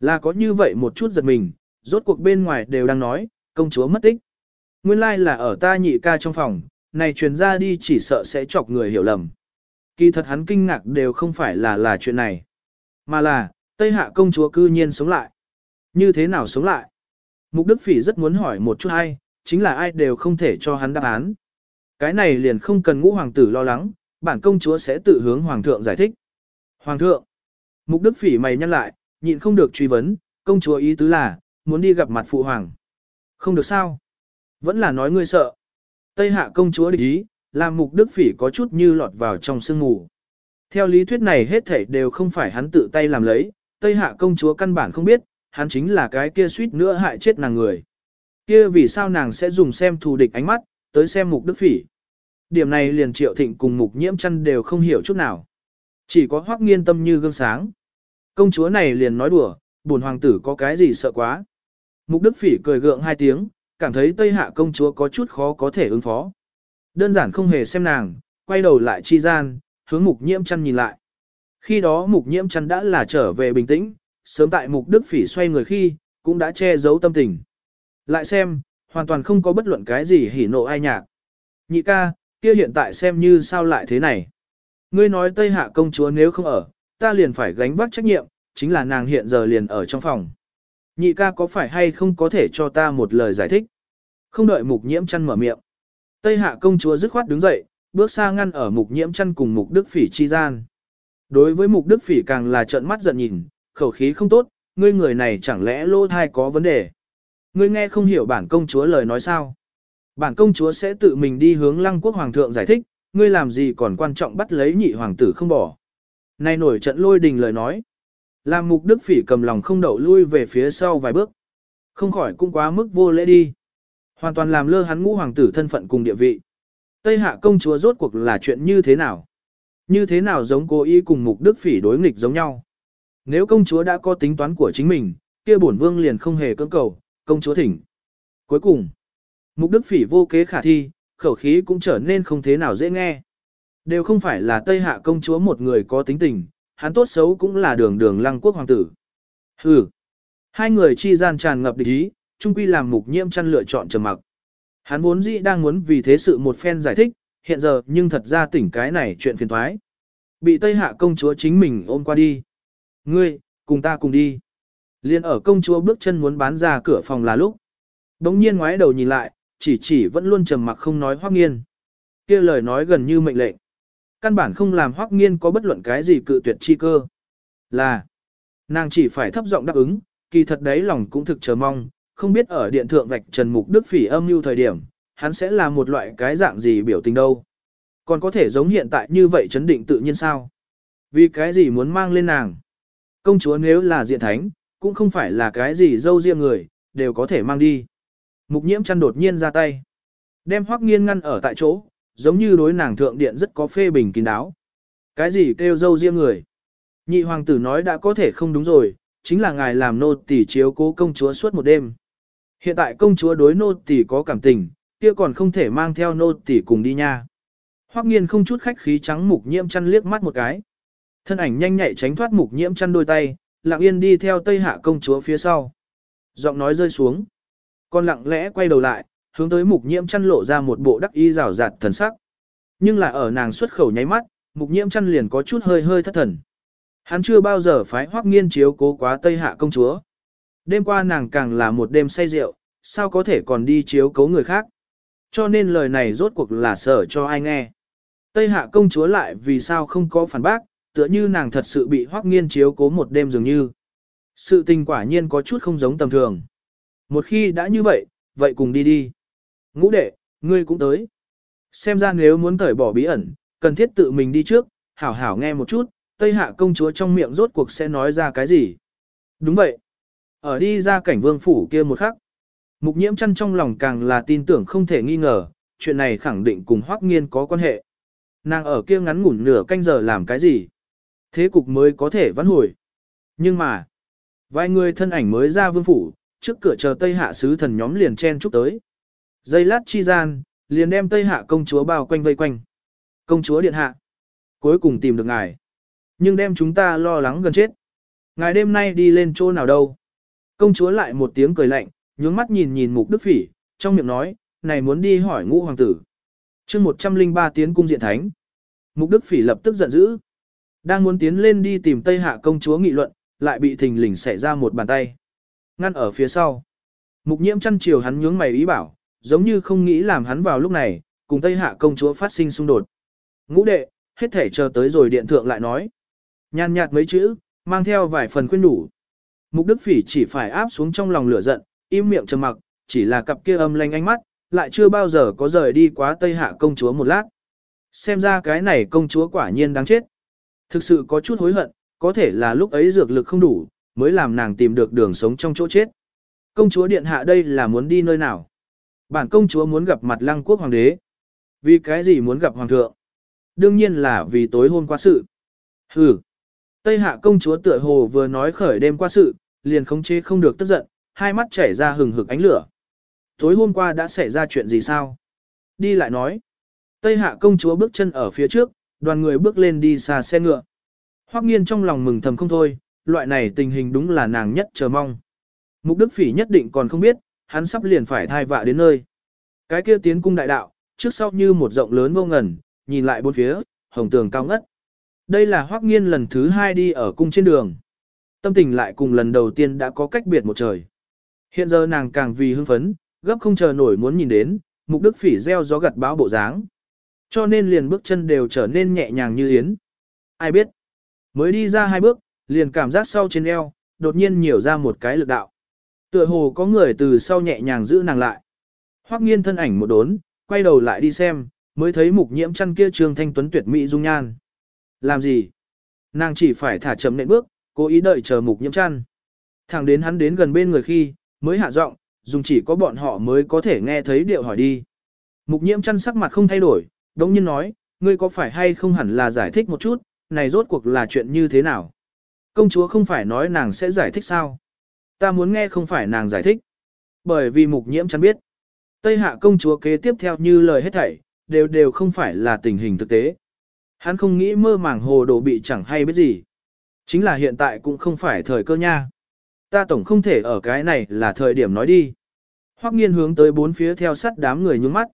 Là có như vậy một chút giật mình, rốt cuộc bên ngoài đều đang nói, công chúa mất tích. Nguyên lai like là ở ta nhị ca trong phòng, này truyền ra đi chỉ sợ sẽ chọc người hiểu lầm. Kỳ thật hắn kinh ngạc đều không phải là là chuyện này, mà là, Tây Hạ công chúa cư nhiên sống lại. Như thế nào sống lại? Mục Đức Phỉ rất muốn hỏi một chút hay, chính là ai đều không thể cho hắn đáp án. Cái này liền không cần ngũ hoàng tử lo lắng, bản công chúa sẽ tự hướng hoàng thượng giải thích. Hoàng thượng, Mục Đức Phỉ mày nhăn lại, nhịn không được truy vấn, công chúa ý tứ là, muốn đi gặp mặt phụ hoàng. Không được sao? Vẫn là nói ngươi sợ. Tây hạ công chúa địch ý, làm mục đức phỉ có chút như lọt vào trong sương mù. Theo lý thuyết này hết thảy đều không phải hắn tự tay làm lấy, Tây hạ công chúa căn bản không biết, hắn chính là cái kia suýt nữa hại chết nàng người. Kia vì sao nàng sẽ dùng xem thù địch ánh mắt, tới xem mục đức phỉ. Điểm này liền triệu thịnh cùng mục nhiễm chăn đều không hiểu chút nào. Chỉ có hoác nghiên tâm như gương sáng. Công chúa này liền nói đùa, buồn hoàng tử có cái gì sợ quá. Mục đức phỉ cười gượng hai tiếng, cảm thấy Tây Hạ công chúa có chút khó có thể ứng phó. Đơn giản không hề xem nàng, quay đầu lại chi gian, hướng mục nhiễm chăn nhìn lại. Khi đó mục nhiễm chăn đã là trở về bình tĩnh, sớm tại mục đức phỉ xoay người khi, cũng đã che giấu tâm tình. Lại xem, hoàn toàn không có bất luận cái gì hỉ nộ ai nhạc. Nhị ca, kia hiện tại xem như sao lại thế này. Ngươi nói Tây Hạ công chúa nếu không ở, ta liền phải gánh vác trách nhiệm, chính là nàng hiện giờ liền ở trong phòng. Nhị ca có phải hay không có thể cho ta một lời giải thích? Không đợi mục nhiễm chăn mở miệng. Tây hạ công chúa dứt khoát đứng dậy, bước xa ngăn ở mục nhiễm chăn cùng mục đức phỉ chi gian. Đối với mục đức phỉ càng là trợn mắt giận nhìn, khẩu khí không tốt, ngươi người này chẳng lẽ lô thai có vấn đề. Ngươi nghe không hiểu bản công chúa lời nói sao. Bản công chúa sẽ tự mình đi hướng lăng quốc hoàng thượng giải thích, ngươi làm gì còn quan trọng bắt lấy nhị hoàng tử không bỏ. Này nổi trận lôi đình lời nói. Làm mục đức phỉ cầm lòng không đậu lui về phía sau vài bước. Không khỏi cũng quá mức vô lễ đi. Hoàn toàn làm lơ hắn ngũ hoàng tử thân phận cùng địa vị. Tây hạ công chúa rốt cuộc là chuyện như thế nào? Như thế nào giống cô y cùng mục đức phỉ đối nghịch giống nhau? Nếu công chúa đã có tính toán của chính mình, kia bổn vương liền không hề cưỡng cầu, công chúa thỉnh. Cuối cùng, mục đức phỉ vô kế khả thi, khẩu khí cũng trở nên không thế nào dễ nghe. Đều không phải là Tây hạ công chúa một người có tính tình, hắn tốt xấu cũng là đường đường lăng quốc hoàng tử. Hừ. Hai người chi gian tràn ngập địch ý, chung quy làm mục nhiễm chăn lựa chọn trầm mặc. Hắn vốn dĩ đang muốn vì thế sự một phen giải thích, hiện giờ nhưng thật ra tỉnh cái này chuyện phiền thoái. Bị Tây Hạ công chúa chính mình ôm qua đi. Ngươi, cùng ta cùng đi. Liên ở công chúa bước chân muốn bán ra cửa phòng là lúc. Đống nhiên ngoái đầu nhìn lại, chỉ chỉ vẫn luôn trầm mặc không nói hoác nghiên. kia lời nói gần như mệnh lệnh. Căn bản không làm hoác nghiên có bất luận cái gì cự tuyệt chi cơ. Là, nàng chỉ phải thấp giọng đáp ứng, kỳ thật đấy lòng cũng thực chờ mong, không biết ở điện thượng vạch Trần Mục Đức Phỉ âm mưu thời điểm, hắn sẽ là một loại cái dạng gì biểu tình đâu. Còn có thể giống hiện tại như vậy chấn định tự nhiên sao? Vì cái gì muốn mang lên nàng? Công chúa nếu là diện thánh, cũng không phải là cái gì dâu riêng người, đều có thể mang đi. Mục nhiễm chăn đột nhiên ra tay. Đem hoắc nghiên ngăn ở tại chỗ, giống như đối nàng thượng điện rất có phê bình kín đáo. Cái gì kêu dâu riêng người? Nhị hoàng tử nói đã có thể không đúng rồi, chính là ngài làm nô tỳ chiếu cố công chúa suốt một đêm. Hiện tại công chúa đối nô tỷ có cảm tình, kia còn không thể mang theo nô tỷ cùng đi nha. Hoắc nghiên không chút khách khí trắng mục nhiễm chăn liếc mắt một cái. Thân ảnh nhanh nhạy tránh thoát mục nhiễm chăn đôi tay, lặng yên đi theo tây hạ công chúa phía sau. Giọng nói rơi xuống. con lặng lẽ quay đầu lại, hướng tới mục nhiễm chăn lộ ra một bộ đắc y rào rạt thần sắc. Nhưng là ở nàng xuất khẩu nháy mắt, mục nhiễm chăn liền có chút hơi hơi thất thần. Hắn chưa bao giờ phái hoắc nghiên chiếu cố quá Tây Hạ công chúa. Đêm qua nàng càng là một đêm say rượu, sao có thể còn đi chiếu cấu người khác. Cho nên lời này rốt cuộc là sở cho ai nghe. Tây Hạ công chúa lại vì sao không có phản bác, tựa như nàng thật sự bị hoắc nghiên chiếu cố một đêm dường như. Sự tình quả nhiên có chút không giống tầm thường. Một khi đã như vậy, vậy cùng đi đi. Ngũ đệ, ngươi cũng tới. Xem ra nếu muốn cởi bỏ bí ẩn, cần thiết tự mình đi trước, hảo hảo nghe một chút, Tây Hạ công chúa trong miệng rốt cuộc sẽ nói ra cái gì. Đúng vậy. Ở đi ra cảnh vương phủ kia một khắc. Mục nhiễm chăn trong lòng càng là tin tưởng không thể nghi ngờ, chuyện này khẳng định cùng Hoắc Nghiên có quan hệ. Nàng ở kia ngắn ngủn nửa canh giờ làm cái gì? Thế cục mới có thể vãn hồi. Nhưng mà, vài người thân ảnh mới ra vương phủ, trước cửa chờ Tây Hạ sứ thần nhóm liền chen chúc tới. Dây lát chi gian, liền đem Tây Hạ công chúa bao quanh vây quanh. Công chúa điện hạ. Cuối cùng tìm được ngài. Nhưng đem chúng ta lo lắng gần chết. Ngài đêm nay đi lên chỗ nào đâu. Công chúa lại một tiếng cười lạnh, nhướng mắt nhìn nhìn mục đức phỉ, trong miệng nói, này muốn đi hỏi ngũ hoàng tử. chương 103 tiến cung diện thánh. Mục Đức Phỉ lập tức giận dữ. Đang muốn tiến lên đi tìm Tây Hạ công chúa nghị luận, lại bị thình lình xảy ra một bàn tay. Ngăn ở phía sau. Mục nhiễm chăn chiều hắn nhướng mày ý bảo, giống như không nghĩ làm hắn vào lúc này, cùng Tây Hạ công chúa phát sinh xung đột. Ngũ đệ, hết thể chờ tới rồi điện thượng lại nói. Nhàn nhạt mấy chữ, mang theo vài phần khuyên đủ. Mục Đức Phỉ chỉ phải áp xuống trong lòng lửa giận, im miệng trầm mặc, chỉ là cặp kia âm lanh ánh mắt, lại chưa bao giờ có rời đi quá Tây Hạ công chúa một lát. Xem ra cái này công chúa quả nhiên đáng chết. Thực sự có chút hối hận, có thể là lúc ấy dược lực không đủ, mới làm nàng tìm được đường sống trong chỗ chết. Công chúa điện hạ đây là muốn đi nơi nào? Bản công chúa muốn gặp mặt lăng quốc hoàng đế. Vì cái gì muốn gặp hoàng thượng? Đương nhiên là vì tối hôm qua sự. Hừ. Tây hạ công chúa tựa hồ vừa nói khởi đêm qua sự, liền khống chế không được tức giận, hai mắt chảy ra hừng hực ánh lửa. Tối hôm qua đã xảy ra chuyện gì sao? Đi lại nói. Tây hạ công chúa bước chân ở phía trước, đoàn người bước lên đi xa xe ngựa. Hoắc nghiên trong lòng mừng thầm không thôi, loại này tình hình đúng là nàng nhất chờ mong. Mục Đức Phỉ nhất định còn không biết, hắn sắp liền phải thai vạ đến nơi. Cái kia tiến cung đại đạo, trước sau như một rộng lớn vô ngần, nhìn lại bốn phía, hồng tường cao ngất. Đây là Hoắc Nghiên lần thứ hai đi ở cung trên đường. Tâm tình lại cùng lần đầu tiên đã có cách biệt một trời. Hiện giờ nàng càng vì hưng phấn, gấp không chờ nổi muốn nhìn đến, Mục Đức Phỉ gieo gió gặt báo bộ dáng. Cho nên liền bước chân đều trở nên nhẹ nhàng như yến. Ai biết, mới đi ra hai bước, liền cảm giác sau trên eo, đột nhiên nhiều ra một cái lực đạo. Tựa hồ có người từ sau nhẹ nhàng giữ nàng lại. Hoắc nghiên thân ảnh một đốn, quay đầu lại đi xem, mới thấy mục nhiễm chăn kia trương thanh tuấn tuyệt mỹ dung nhan. Làm gì? Nàng chỉ phải thả chậm nện bước, cố ý đợi chờ mục nhiễm chăn. Thẳng đến hắn đến gần bên người khi, mới hạ giọng, dùng chỉ có bọn họ mới có thể nghe thấy điệu hỏi đi. Mục nhiễm chăn sắc mặt không thay đổi, đống nhiên nói, ngươi có phải hay không hẳn là giải thích một chút, này rốt cuộc là chuyện như thế nào? Công chúa không phải nói nàng sẽ giải thích sao? Ta muốn nghe không phải nàng giải thích. Bởi vì mục nhiễm chăn biết. Tây hạ công chúa kế tiếp theo như lời hết thảy, đều đều không phải là tình hình thực tế. Hắn không nghĩ mơ màng hồ đồ bị chẳng hay biết gì. Chính là hiện tại cũng không phải thời cơ nha. Ta tổng không thể ở cái này là thời điểm nói đi. Hoắc nghiên hướng tới bốn phía theo sát đám người nhướng mắt.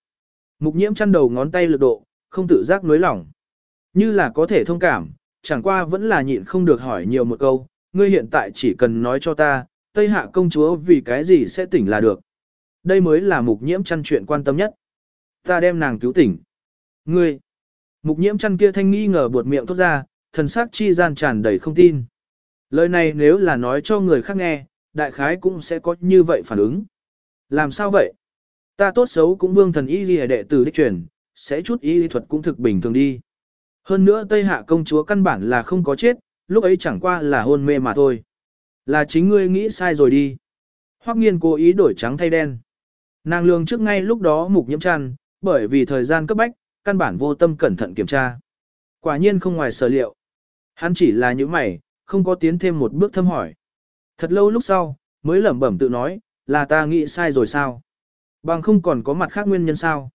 Mục nhiễm chăn đầu ngón tay lực độ, không tự giác nối lỏng. Như là có thể thông cảm, chẳng qua vẫn là nhịn không được hỏi nhiều một câu, ngươi hiện tại chỉ cần nói cho ta, Tây Hạ công chúa vì cái gì sẽ tỉnh là được. Đây mới là mục nhiễm chăn chuyện quan tâm nhất. Ta đem nàng cứu tỉnh. Ngươi, mục nhiễm chăn kia thanh nghi ngờ buột miệng thốt ra, thần sắc chi gian tràn đầy không tin. Lời này nếu là nói cho người khác nghe, đại khái cũng sẽ có như vậy phản ứng. Làm sao vậy? Ta tốt xấu cũng vương thần y ghi đệ tử đích truyền, sẽ chút y thuật cũng thực bình thường đi. Hơn nữa Tây Hạ công chúa căn bản là không có chết, lúc ấy chẳng qua là hôn mê mà thôi. Là chính ngươi nghĩ sai rồi đi. Hoắc nghiên cố ý đổi trắng thay đen. Nàng lường trước ngay lúc đó mục nhiễm chăn, bởi vì thời gian cấp bách, căn bản vô tâm cẩn thận kiểm tra. Quả nhiên không ngoài sở liệu. Hắn chỉ là những mày, không có tiến thêm một bước thâm hỏi. Thật lâu lúc sau, mới lẩm bẩm tự nói, là ta nghĩ sai rồi sao? Bằng không còn có mặt khác nguyên nhân sao?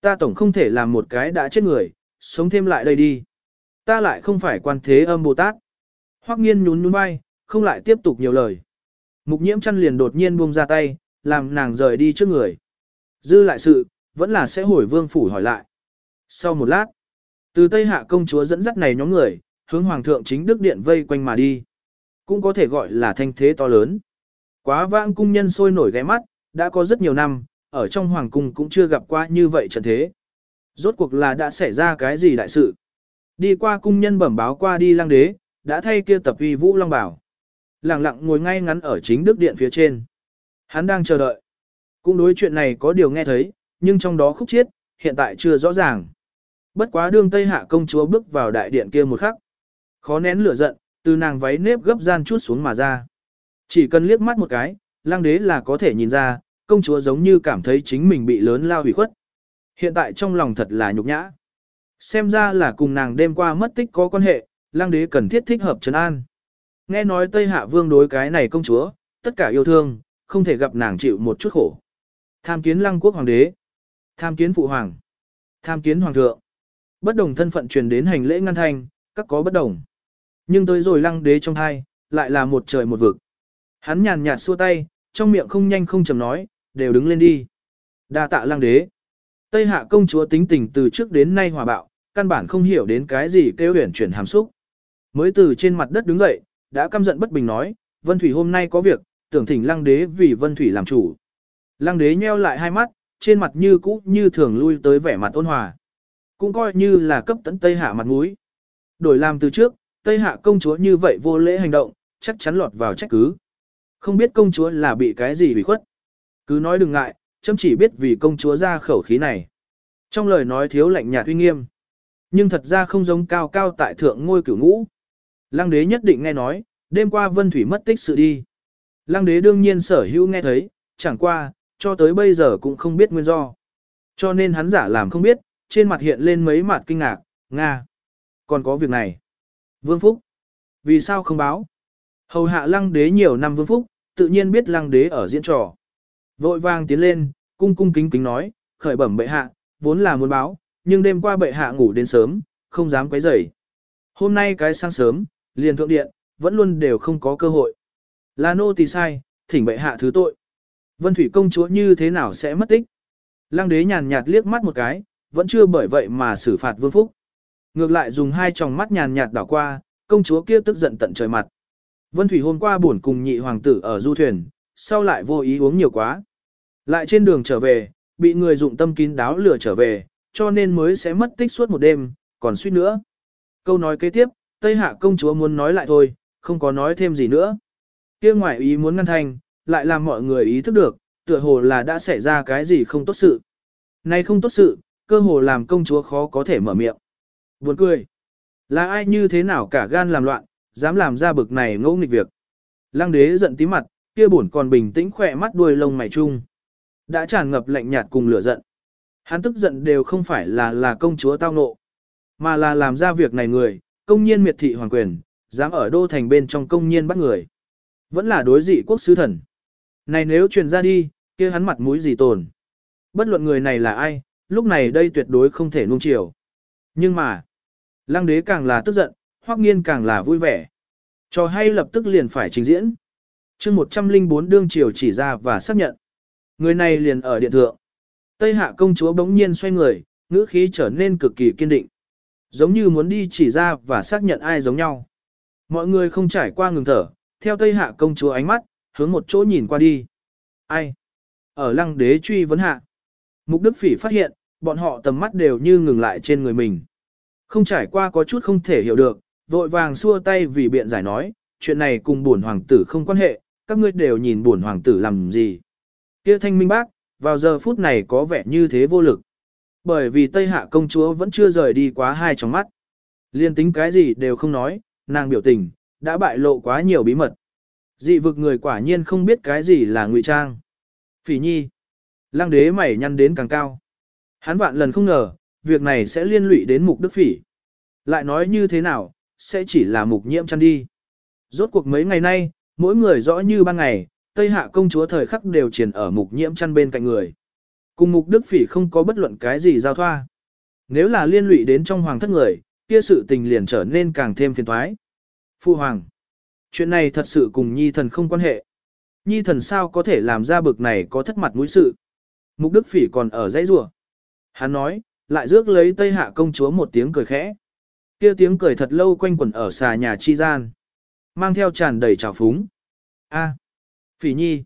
Ta tổng không thể làm một cái đã chết người, sống thêm lại đây đi. Ta lại không phải quan thế âm Bồ Tát. Hoắc nghiên nhún nhún vai, không lại tiếp tục nhiều lời. Mục nhiễm chăn liền đột nhiên buông ra tay, làm nàng rời đi trước người. Dư lại sự, vẫn là sẽ hồi vương phủ hỏi lại. Sau một lát, từ Tây Hạ công chúa dẫn dắt này nhóm người, hướng Hoàng thượng chính Đức Điện vây quanh mà đi. Cũng có thể gọi là thanh thế to lớn. Quá vãng cung nhân sôi nổi ghé mắt, đã có rất nhiều năm, ở trong Hoàng cung cũng chưa gặp qua như vậy trận thế. Rốt cuộc là đã xảy ra cái gì đại sự. Đi qua cung nhân bẩm báo qua đi lang đế, đã thay kia tập uy vũ long bảo. Lặng lặng ngồi ngay ngắn ở chính Đức Điện phía trên. Hắn đang chờ đợi. Cũng đối chuyện này có điều nghe thấy, nhưng trong đó khúc chiết, hiện tại chưa rõ ràng. Bất quá đương Tây Hạ công chúa bước vào đại điện kia một khắc. Khó nén lửa giận, từ nàng váy nếp gấp gian chút xuống mà ra. Chỉ cần liếc mắt một cái, lang đế là có thể nhìn ra, công chúa giống như cảm thấy chính mình bị lớn lao hủy khuất. Hiện tại trong lòng thật là nhục nhã. Xem ra là cùng nàng đêm qua mất tích có quan hệ, lang đế cần thiết thích hợp trấn an. Nghe nói Tây Hạ Vương đối cái này công chúa, tất cả yêu thương, không thể gặp nàng chịu một chút khổ. Tham kiến lăng quốc hoàng đế, tham kiến phụ hoàng, tham kiến hoàng thượng. Bất đồng thân phận truyền đến hành lễ ngăn thanh, các có bất đồng. Nhưng tới rồi lăng đế trong hai, lại là một trời một vực. Hắn nhàn nhạt xua tay, trong miệng không nhanh không chầm nói, đều đứng lên đi. Đa tạ lăng đế. Tây hạ công chúa tính tình từ trước đến nay hòa bạo, căn bản không hiểu đến cái gì kêu huyền chuyển hàm xúc. Mới từ trên mặt đất đứng dậy, đã căm giận bất bình nói, Vân Thủy hôm nay có việc, tưởng thỉnh lăng đế vì Vân Thủy làm chủ. Lăng đế nheo lại hai mắt, trên mặt như cũ như thường lui tới vẻ mặt ôn hòa. Cũng coi như là cấp tấn Tây Hạ mặt mũi. Đổi làm từ trước, Tây Hạ công chúa như vậy vô lễ hành động, chắc chắn lọt vào trách cứ. Không biết công chúa là bị cái gì bị khuất. Cứ nói đừng ngại, chấm chỉ biết vì công chúa ra khẩu khí này. Trong lời nói thiếu lạnh nhạt uy nghiêm. Nhưng thật ra không giống cao cao tại thượng ngôi cửu ngũ. Lăng đế nhất định nghe nói, đêm qua Vân Thủy mất tích sự đi. Lăng đế đương nhiên sở hữu nghe thấy, chẳng qua, cho tới bây giờ cũng không biết nguyên do. Cho nên hắn giả làm không biết, trên mặt hiện lên mấy mặt kinh ngạc, Nga. Còn có việc này. Vương Phúc. Vì sao không báo? Hầu hạ lăng đế nhiều năm Vương Phúc, tự nhiên biết lăng đế ở diễn trò. Vội vàng tiến lên, cung cung kính kính nói, khởi bẩm bệ hạ, vốn là muốn báo, nhưng đêm qua bệ hạ ngủ đến sớm, không dám quấy rầy. Hôm nay cái sáng sớm, liền thượng điện, vẫn luôn đều không có cơ hội. Là nô tỳ sai, thỉnh bệ hạ thứ tội. Vân Thủy công chúa như thế nào sẽ mất tích? Lăng đế nhàn nhạt liếc mắt một cái, vẫn chưa bởi vậy mà xử phạt vương phúc. Ngược lại dùng hai tròng mắt nhàn nhạt đảo qua, công chúa kia tức giận tận trời mặt. Vân Thủy hôm qua buồn cùng nhị hoàng tử ở du thuyền, sau lại vô ý uống nhiều quá. Lại trên đường trở về, bị người dụng tâm kín đáo lừa trở về, cho nên mới sẽ mất tích suốt một đêm, còn suýt nữa. Câu nói kế tiếp, Tây Hạ công chúa muốn nói lại thôi, không có nói thêm gì nữa. kia ngoại ý muốn ngăn thành lại làm mọi người ý thức được, tựa hồ là đã xảy ra cái gì không tốt sự. Này không tốt sự, cơ hồ làm công chúa khó có thể mở miệng. Buồn cười. Là ai như thế nào cả gan làm loạn, dám làm ra bực này ngẫu nghịch việc. Lăng đế giận tí mặt, kia buồn còn bình tĩnh khỏe mắt đuôi lông mày chung. Đã tràn ngập lạnh nhạt cùng lửa giận. Hắn tức giận đều không phải là là công chúa tao nộ, mà là làm ra việc này người, công nhiên miệt thị hoàng quyền, dám ở đô thành bên trong công nhiên bắt người. Vẫn là đối dị quốc sứ thần. Này nếu truyền ra đi, kia hắn mặt mũi gì tồn. Bất luận người này là ai, lúc này đây tuyệt đối không thể nuông chiều. Nhưng mà, lăng đế càng là tức giận, hoắc nghiên càng là vui vẻ. Trò hay lập tức liền phải trình diễn. chương 104 đương triều chỉ ra và xác nhận. Người này liền ở điện thượng. Tây hạ công chúa bỗng nhiên xoay người, ngữ khí trở nên cực kỳ kiên định. Giống như muốn đi chỉ ra và xác nhận ai giống nhau. Mọi người không trải qua ngừng thở, theo Tây hạ công chúa ánh mắt, hướng một chỗ nhìn qua đi. Ai? Ở lăng đế truy vấn hạ. Mục Đức Phỉ phát hiện, bọn họ tầm mắt đều như ngừng lại trên người mình. Không trải qua có chút không thể hiểu được, vội vàng xua tay vì biện giải nói, chuyện này cùng bổn hoàng tử không quan hệ, các ngươi đều nhìn bổn hoàng tử làm gì. Kia thanh minh bác, vào giờ phút này có vẻ như thế vô lực. Bởi vì Tây Hạ công chúa vẫn chưa rời đi quá hai trong mắt. Liên tính cái gì đều không nói, nàng biểu tình, đã bại lộ quá nhiều bí mật. Dị vực người quả nhiên không biết cái gì là ngụy trang. Phỉ nhi. Lăng đế mày nhăn đến càng cao. Hắn vạn lần không ngờ, việc này sẽ liên lụy đến mục đức phỉ. Lại nói như thế nào, sẽ chỉ là mục nhiễm chăn đi. Rốt cuộc mấy ngày nay, mỗi người rõ như ban ngày, Tây Hạ công chúa thời khắc đều triển ở mục nhiễm chăn bên cạnh người. Cùng mục đức phỉ không có bất luận cái gì giao thoa. Nếu là liên lụy đến trong hoàng thất người, kia sự tình liền trở nên càng thêm phiền toái. Phu hoàng chuyện này thật sự cùng nhi thần không quan hệ. Nhi thần sao có thể làm ra bực này có thất mặt mũi sự. Mục Đức Phỉ còn ở dãy rùa. Hắn nói, lại rước lấy Tây Hạ công chúa một tiếng cười khẽ. kia tiếng cười thật lâu quanh quẩn ở xà nhà chi gian. Mang theo tràn đầy trào phúng. A, Phỉ nhi.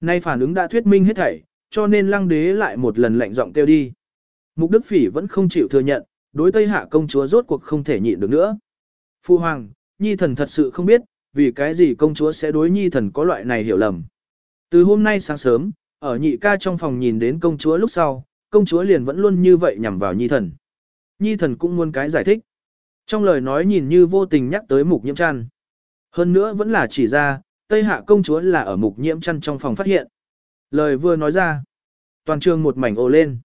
Nay phản ứng đã thuyết minh hết thảy, cho nên lăng đế lại một lần lạnh giọng kêu đi. Mục Đức Phỉ vẫn không chịu thừa nhận, đối Tây Hạ công chúa rốt cuộc không thể nhịn được nữa. Phu Hoàng, Nhi thần thật sự không biết, vì cái gì công chúa sẽ đối nhi thần có loại này hiểu lầm. Từ hôm nay sáng sớm, ở nhị ca trong phòng nhìn đến công chúa lúc sau, công chúa liền vẫn luôn như vậy nhằm vào nhi thần. Nhi thần cũng muốn cái giải thích. Trong lời nói nhìn như vô tình nhắc tới mục nhiễm chăn. Hơn nữa vẫn là chỉ ra, Tây Hạ công chúa là ở mục nhiễm chăn trong phòng phát hiện. Lời vừa nói ra, toàn trường một mảnh ồ lên.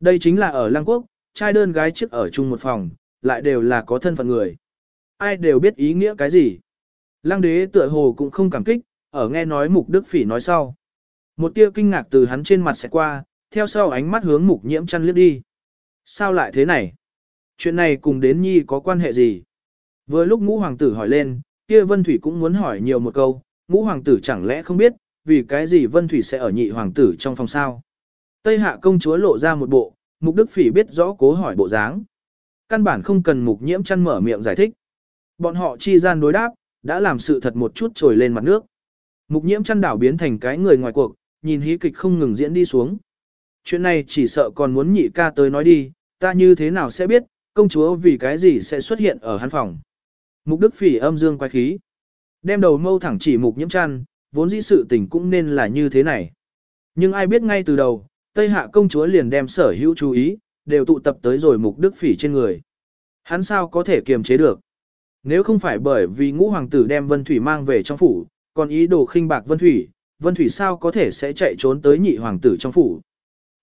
Đây chính là ở Lăng Quốc, trai đơn gái trước ở chung một phòng, lại đều là có thân phận người. Ai đều biết ý nghĩa cái gì. Lăng đế tựa hồ cũng không cảm kích, ở nghe nói mục đức phỉ nói sau. Một tia kinh ngạc từ hắn trên mặt sẽ qua, theo sau ánh mắt hướng mục nhiễm chăn liếc đi. Sao lại thế này? Chuyện này cùng đến nhi có quan hệ gì? Vừa lúc ngũ hoàng tử hỏi lên, kia vân thủy cũng muốn hỏi nhiều một câu, ngũ hoàng tử chẳng lẽ không biết, vì cái gì vân thủy sẽ ở nhị hoàng tử trong phòng sao? Tây hạ công chúa lộ ra một bộ, mục đức phỉ biết rõ cố hỏi bộ dáng. Căn bản không cần mục nhiễm chăn mở miệng giải thích. Bọn họ chi gian đối đáp, đã làm sự thật một chút trồi lên mặt nước. Mục nhiễm chăn đảo biến thành cái người ngoài cuộc, nhìn hí kịch không ngừng diễn đi xuống. Chuyện này chỉ sợ còn muốn nhị ca tới nói đi, ta như thế nào sẽ biết, công chúa vì cái gì sẽ xuất hiện ở hắn phòng. Mục đức phỉ âm dương quay khí. Đem đầu mâu thẳng chỉ mục nhiễm chăn, vốn dĩ sự tình cũng nên là như thế này. Nhưng ai biết ngay từ đầu, Tây Hạ công chúa liền đem sở hữu chú ý, đều tụ tập tới rồi mục đức phỉ trên người. Hắn sao có thể kiềm chế được? Nếu không phải bởi vì ngũ hoàng tử đem Vân Thủy mang về trong phủ, còn ý đồ khinh bạc Vân Thủy, Vân Thủy sao có thể sẽ chạy trốn tới nhị hoàng tử trong phủ.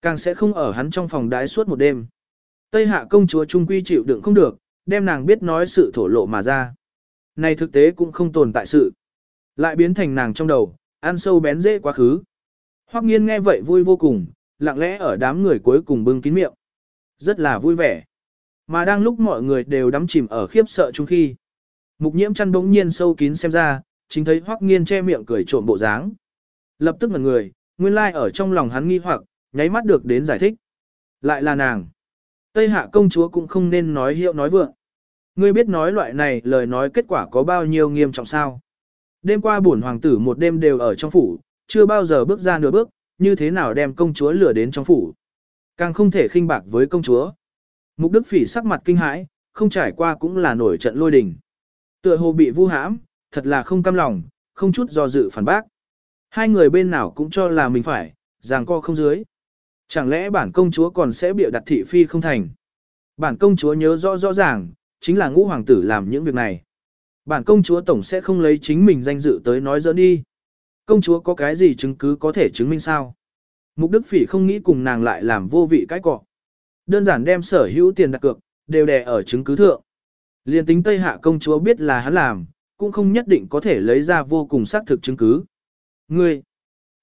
Càng sẽ không ở hắn trong phòng đái suốt một đêm. Tây hạ công chúa trung quy chịu đựng không được, đem nàng biết nói sự thổ lộ mà ra. Này thực tế cũng không tồn tại sự. Lại biến thành nàng trong đầu, ăn sâu bén dễ quá khứ. Hoắc nghiên nghe vậy vui vô cùng, lặng lẽ ở đám người cuối cùng bưng kín miệng. Rất là vui vẻ. Mà đang lúc mọi người đều đắm chìm ở khiếp sợ chung khi. Mục nhiễm chăn bỗng nhiên sâu kín xem ra, chính thấy Hoắc nghiên che miệng cười trộm bộ dáng. Lập tức ngẩn người, nguyên lai like ở trong lòng hắn nghi hoặc, nháy mắt được đến giải thích. Lại là nàng. Tây hạ công chúa cũng không nên nói hiệu nói vượng. Ngươi biết nói loại này lời nói kết quả có bao nhiêu nghiêm trọng sao. Đêm qua bổn hoàng tử một đêm đều ở trong phủ, chưa bao giờ bước ra nửa bước, như thế nào đem công chúa lừa đến trong phủ. Càng không thể khinh bạc với công chúa. Mục đức phỉ sắc mặt kinh hãi, không trải qua cũng là nổi trận lôi đình. Tựa hồ bị vu hãm, thật là không cam lòng, không chút do dự phản bác. Hai người bên nào cũng cho là mình phải, ràng co không dưới. Chẳng lẽ bản công chúa còn sẽ bịa đặt thị phi không thành? Bản công chúa nhớ rõ rõ ràng, chính là ngũ hoàng tử làm những việc này. Bản công chúa tổng sẽ không lấy chính mình danh dự tới nói dỡ đi. Công chúa có cái gì chứng cứ có thể chứng minh sao? Mục Đức Phỉ không nghĩ cùng nàng lại làm vô vị cái cọ. Đơn giản đem sở hữu tiền đặt cược, đều đè ở chứng cứ thượng. Liên tính Tây Hạ công chúa biết là hắn làm, cũng không nhất định có thể lấy ra vô cùng xác thực chứng cứ. Ngươi!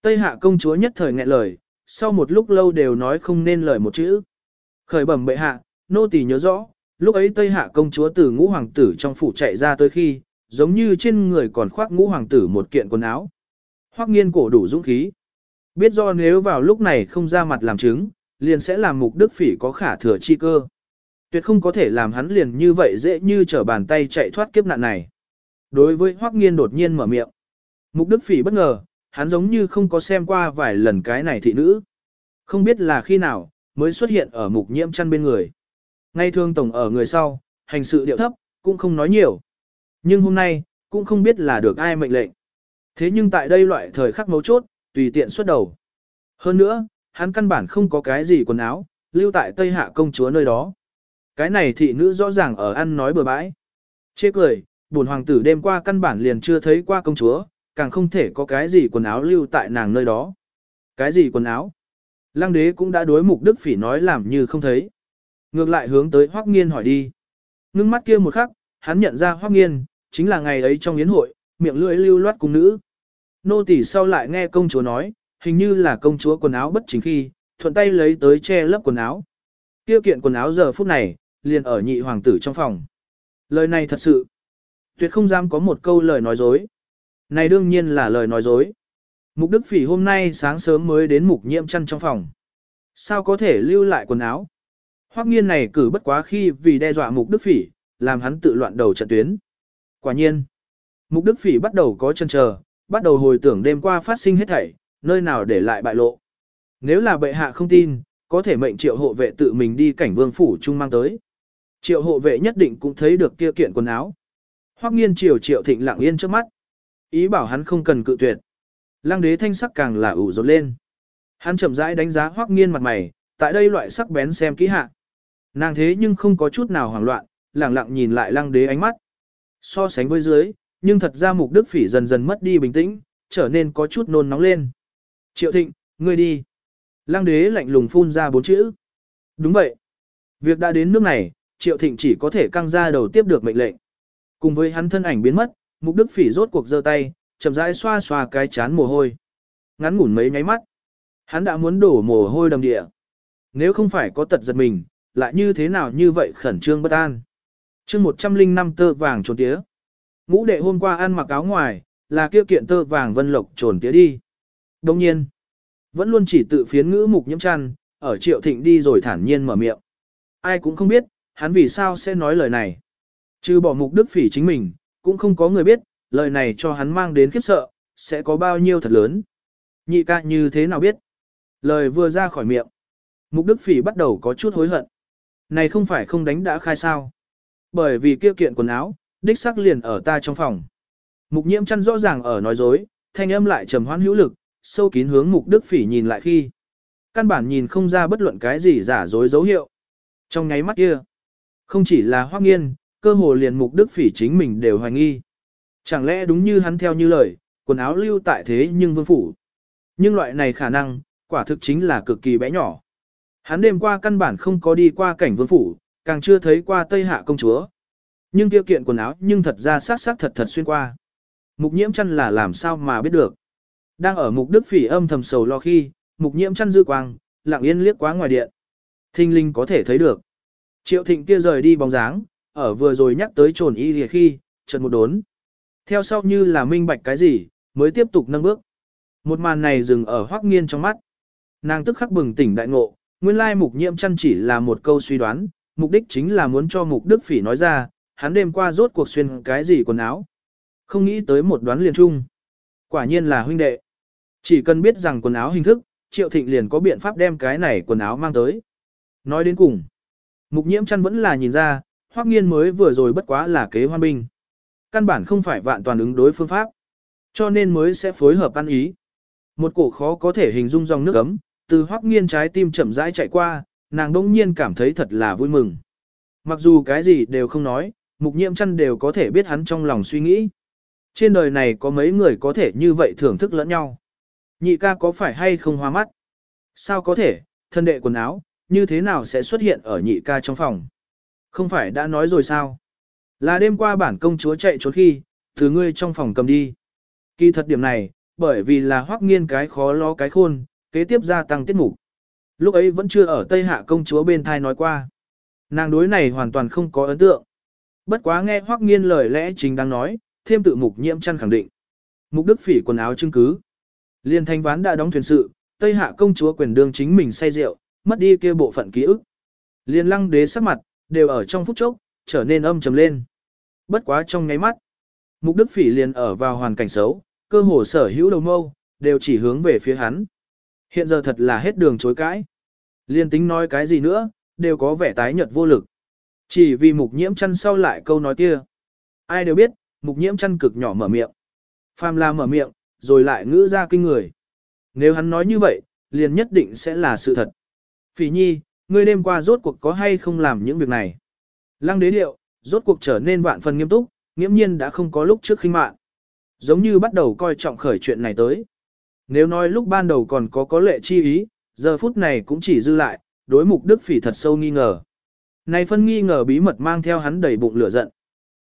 Tây Hạ công chúa nhất thời nghẹn lời, sau một lúc lâu đều nói không nên lời một chữ. Khởi bẩm bệ hạ, nô tỳ nhớ rõ, lúc ấy Tây Hạ công chúa từ ngũ hoàng tử trong phủ chạy ra tới khi, giống như trên người còn khoác ngũ hoàng tử một kiện quần áo. Hoắc nghiên cổ đủ dũng khí. Biết do nếu vào lúc này không ra mặt làm chứng, liền sẽ làm mục đức phỉ có khả thừa chi cơ. Tuyệt không có thể làm hắn liền như vậy dễ như trở bàn tay chạy thoát kiếp nạn này. Đối với Hoắc nghiên đột nhiên mở miệng. Mục đức phỉ bất ngờ, hắn giống như không có xem qua vài lần cái này thị nữ. Không biết là khi nào, mới xuất hiện ở mục nhiễm chăn bên người. Ngay thương tổng ở người sau, hành sự điệu thấp, cũng không nói nhiều. Nhưng hôm nay, cũng không biết là được ai mệnh lệnh. Thế nhưng tại đây loại thời khắc mấu chốt, tùy tiện xuất đầu. Hơn nữa, hắn căn bản không có cái gì quần áo, lưu tại Tây Hạ công chúa nơi đó. Cái này thị nữ rõ ràng ở ăn nói bừa bãi. Chê cười, buồn hoàng tử đêm qua căn bản liền chưa thấy qua công chúa, càng không thể có cái gì quần áo lưu tại nàng nơi đó. Cái gì quần áo? Lăng đế cũng đã đối mục đức phỉ nói làm như không thấy. Ngược lại hướng tới Hoắc Nghiên hỏi đi. Ngưng mắt kia một khắc, hắn nhận ra Hoắc Nghiên, chính là ngày ấy trong yến hội, miệng lưỡi lưu loát cùng nữ. Nô tỳ sau lại nghe công chúa nói, hình như là công chúa quần áo bất chính khi, thuận tay lấy tới che lấp quần áo. Kia kiện quần áo giờ phút này, liền ở nhị hoàng tử trong phòng. Lời này thật sự, tuyệt không dám có một câu lời nói dối. Này đương nhiên là lời nói dối. Mục Đức Phỉ hôm nay sáng sớm mới đến mục nhiễm chăn trong phòng. Sao có thể lưu lại quần áo? Hoắc nghiên này cử bất quá khi vì đe dọa mục Đức Phỉ, làm hắn tự loạn đầu trận tuyến. Quả nhiên, mục Đức Phỉ bắt đầu có chân chờ, bắt đầu hồi tưởng đêm qua phát sinh hết thảy, nơi nào để lại bại lộ. Nếu là bệ hạ không tin, có thể mệnh triệu hộ vệ tự mình đi cảnh vương phủ trung mang tới. Triệu hộ vệ nhất định cũng thấy được kia kiện quần áo. Hoắc nghiên triều triệu thịnh lặng yên trước mắt. Ý bảo hắn không cần cự tuyệt. Lăng đế thanh sắc càng là ủ rột lên. Hắn chậm rãi đánh giá hoắc nghiên mặt mày, tại đây loại sắc bén xem kỹ hạ. Nàng thế nhưng không có chút nào hoảng loạn, lặng lặng nhìn lại lăng đế ánh mắt. So sánh với dưới, nhưng thật ra mục đức phỉ dần dần mất đi bình tĩnh, trở nên có chút nôn nóng lên. Triệu thịnh, ngươi đi. Lăng đế lạnh lùng phun ra bốn chữ. Đúng vậy. Việc đã đến nước này, triệu thịnh chỉ có thể căng ra đầu tiếp được mệnh lệnh. Cùng với hắn thân ảnh biến mất, mục đức phỉ rốt cuộc giơ tay, chậm rãi xoa xoa cái chán mồ hôi. Ngắn ngủn mấy nháy mắt. Hắn đã muốn đổ mồ hôi đầm địa. Nếu không phải có tật giật mình, lại như thế nào như vậy khẩn trương bất an. chương 105 tơ vàng trốn tía. Ngũ đệ hôm qua ăn mặc áo ngoài, là kia kiện tơ vàng vân lộc trồn tía đi. Đồng nhiên, Vẫn luôn chỉ tự phiến ngữ mục nhiễm chăn, ở triệu thịnh đi rồi thản nhiên mở miệng. Ai cũng không biết, hắn vì sao sẽ nói lời này. Trừ bỏ mục đức phỉ chính mình, cũng không có người biết, lời này cho hắn mang đến khiếp sợ, sẽ có bao nhiêu thật lớn. Nhị ca như thế nào biết? Lời vừa ra khỏi miệng. Mục đức phỉ bắt đầu có chút hối hận. Này không phải không đánh đã khai sao. Bởi vì kia kiện quần áo, đích xác liền ở ta trong phòng. Mục nhiễm chăn rõ ràng ở nói dối, thanh âm lại trầm hoãn hữu lực, sâu kín hướng mục đức phỉ nhìn lại khi. Căn bản nhìn không ra bất luận cái gì giả dối dấu hiệu. Trong ngáy mắt kia, không chỉ là hoác nghiên, cơ hồ liền mục đức phỉ chính mình đều hoài nghi. Chẳng lẽ đúng như hắn theo như lời, quần áo lưu tại thế nhưng vương phủ. Nhưng loại này khả năng, quả thực chính là cực kỳ bé nhỏ. Hắn đêm qua căn bản không có đi qua cảnh vương phủ, càng chưa thấy qua Tây Hạ công chúa. Nhưng tiêu kiện quần áo nhưng thật ra sát sát thật thật xuyên qua. Mục nhiễm chăn là làm sao mà biết được. Đang ở mục đức phỉ âm thầm sầu lo khi, mục nhiễm chăn dư quang, lặng yên liếc quá ngoài điện. Thinh linh có thể thấy được. Triệu thịnh kia rời đi bóng dáng, ở vừa rồi nhắc tới trồn y lìa khi, chợt một đốn. Theo sau như là minh bạch cái gì, mới tiếp tục nâng bước. Một màn này dừng ở hoắc nghiên trong mắt. Nàng tức khắc bừng tỉnh đại ngộ, nguyên lai mục nhiễm chăn chỉ là một câu suy đoán, mục đích chính là muốn cho mục đức phỉ nói ra, hắn đêm qua rốt cuộc xuyên cái gì quần áo. Không nghĩ tới một đoán liền chung. Quả nhiên là huynh đệ. Chỉ cần biết rằng quần áo hình thức, triệu thịnh liền có biện pháp đem cái này quần áo mang tới. Nói đến cùng, mục nhiễm chăn vẫn là nhìn ra, hoắc nghiên mới vừa rồi bất quá là kế hoan binh. Căn bản không phải vạn toàn ứng đối phương pháp. Cho nên mới sẽ phối hợp ăn ý. Một cổ khó có thể hình dung dòng nước ấm, từ hoắc nghiên trái tim chậm rãi chạy qua, nàng đông nhiên cảm thấy thật là vui mừng. Mặc dù cái gì đều không nói, mục nhiễm chăn đều có thể biết hắn trong lòng suy nghĩ. Trên đời này có mấy người có thể như vậy thưởng thức lẫn nhau. Nhị ca có phải hay không hoa mắt? Sao có thể, thân đệ quần áo, như thế nào sẽ xuất hiện ở nhị ca trong phòng? Không phải đã nói rồi sao? Là đêm qua bản công chúa chạy trốn khi, từ ngươi trong phòng cầm đi. Kỳ thật điểm này, bởi vì là hoắc nghiên cái khó lo cái khôn, kế tiếp gia tăng tiết mục. Lúc ấy vẫn chưa ở Tây Hạ công chúa bên thai nói qua. Nàng đối này hoàn toàn không có ấn tượng. Bất quá nghe hoắc nghiên lời lẽ chính đang nói, thêm tự mục nhiễm chăn khẳng định. Mục đức phỉ quần áo chứng cứ. Liên thanh ván đã đóng thuyền sự, Tây Hạ công chúa quyền đương chính mình say rượu, mất đi kia bộ phận ký ức. Liên lăng đế sắc mặt, đều ở trong phút chốc, trở nên âm trầm lên. Bất quá trong ngáy mắt, mục đức phỉ liền ở vào hoàn cảnh xấu, cơ hồ sở hữu đầu mâu, đều chỉ hướng về phía hắn. Hiện giờ thật là hết đường chối cãi. Liên tính nói cái gì nữa, đều có vẻ tái nhợt vô lực. Chỉ vì mục nhiễm chăn sau lại câu nói kia. Ai đều biết, mục nhiễm chăn cực nhỏ mở miệng. Phàm la mở miệng, rồi lại ngữ ra kinh người. Nếu hắn nói như vậy, liền nhất định sẽ là sự thật. Phỉ nhi, ngươi đêm qua rốt cuộc có hay không làm những việc này? Lăng đế điệu, rốt cuộc trở nên vạn phần nghiêm túc, nghiễm nhiên đã không có lúc trước khinh mạn. Giống như bắt đầu coi trọng khởi chuyện này tới. Nếu nói lúc ban đầu còn có có lệ chi ý, giờ phút này cũng chỉ dư lại, đối mục đức phỉ thật sâu nghi ngờ. Này phân nghi ngờ bí mật mang theo hắn đầy bụng lửa giận.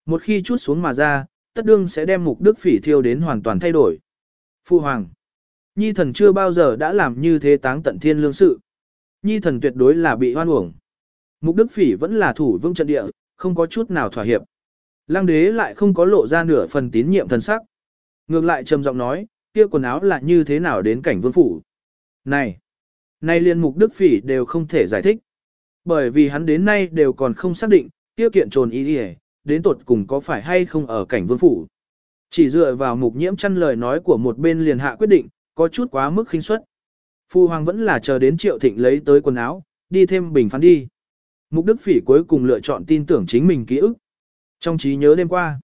Một khi chút xuống mà ra, tất đương sẽ đem mục đức phỉ thiêu đến hoàn toàn thay đổi. Phu Hoàng. Nhi thần chưa bao giờ đã làm như thế táng tận thiên lương sự. Nhi thần tuyệt đối là bị hoan uổng. Mục đức phỉ vẫn là thủ vương trận địa, không có chút nào thỏa hiệp. Lăng đế lại không có lộ ra nửa phần tín nhiệm thần sắc. Ngược lại trầm giọng nói, kia quần áo là như thế nào đến cảnh vương phủ. Này, nay liên mục đức phỉ đều không thể giải thích. Bởi vì hắn đến nay đều còn không xác định, kia kiện trồn ý đi đến tột cùng có phải hay không ở cảnh vương phủ. Chỉ dựa vào mục nhiễm chăn lời nói của một bên liền hạ quyết định, có chút quá mức khinh suất. Phu hoàng vẫn là chờ đến triệu thịnh lấy tới quần áo, đi thêm bình phán đi. Mục đức phỉ cuối cùng lựa chọn tin tưởng chính mình ký ức. Trong trí nhớ đêm qua,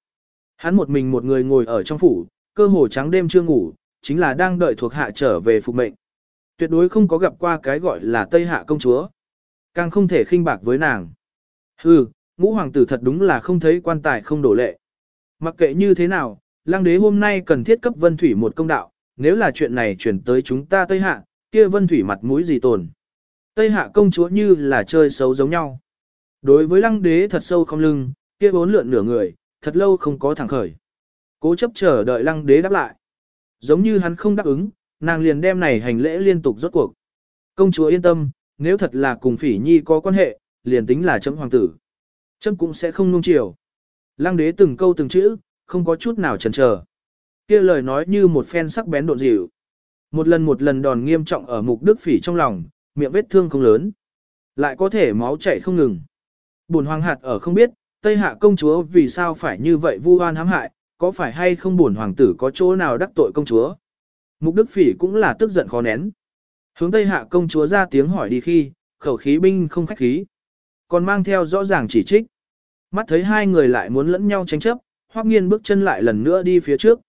hắn một mình một người ngồi ở trong phủ, cơ hồ trắng đêm chưa ngủ, chính là đang đợi thuộc hạ trở về phục mệnh. Tuyệt đối không có gặp qua cái gọi là Tây Hạ công chúa. Càng không thể khinh bạc với nàng. Hừ, ngũ hoàng tử thật đúng là không thấy quan tài không đổ lệ. Mặc kệ như thế nào, lang đế hôm nay cần thiết cấp vân thủy một công đạo, nếu là chuyện này chuyển tới chúng ta Tây Hạ, kia vân thủy mặt mũi gì tồn. Tây Hạ công chúa như là chơi xấu giống nhau. Đối với lăng đế thật sâu không lưng, kia bốn lượn nửa người, thật lâu không có thẳng khởi. Cố chấp chờ đợi lăng đế đáp lại. Giống như hắn không đáp ứng, nàng liền đem này hành lễ liên tục rốt cuộc. Công chúa yên tâm, nếu thật là cùng phỉ nhi có quan hệ, liền tính là chấm hoàng tử. Chấm cũng sẽ không nung chiều. Lăng đế từng câu từng chữ, không có chút nào chần chờ. Kia lời nói như một phen sắc bén độn dịu. Một lần một lần đòn nghiêm trọng ở mục đức phỉ trong lòng, miệng vết thương không lớn. Lại có thể máu chảy không ngừng. Bùn hoàng hạt ở không biết, Tây Hạ công chúa vì sao phải như vậy vu oan hãm hại, có phải hay không bổn hoàng tử có chỗ nào đắc tội công chúa. Mục đức phỉ cũng là tức giận khó nén. Hướng Tây Hạ công chúa ra tiếng hỏi đi khi, khẩu khí binh không khách khí. Còn mang theo rõ ràng chỉ trích. Mắt thấy hai người lại muốn lẫn nhau tranh chấp, hoắc nghiên bước chân lại lần nữa đi phía trước.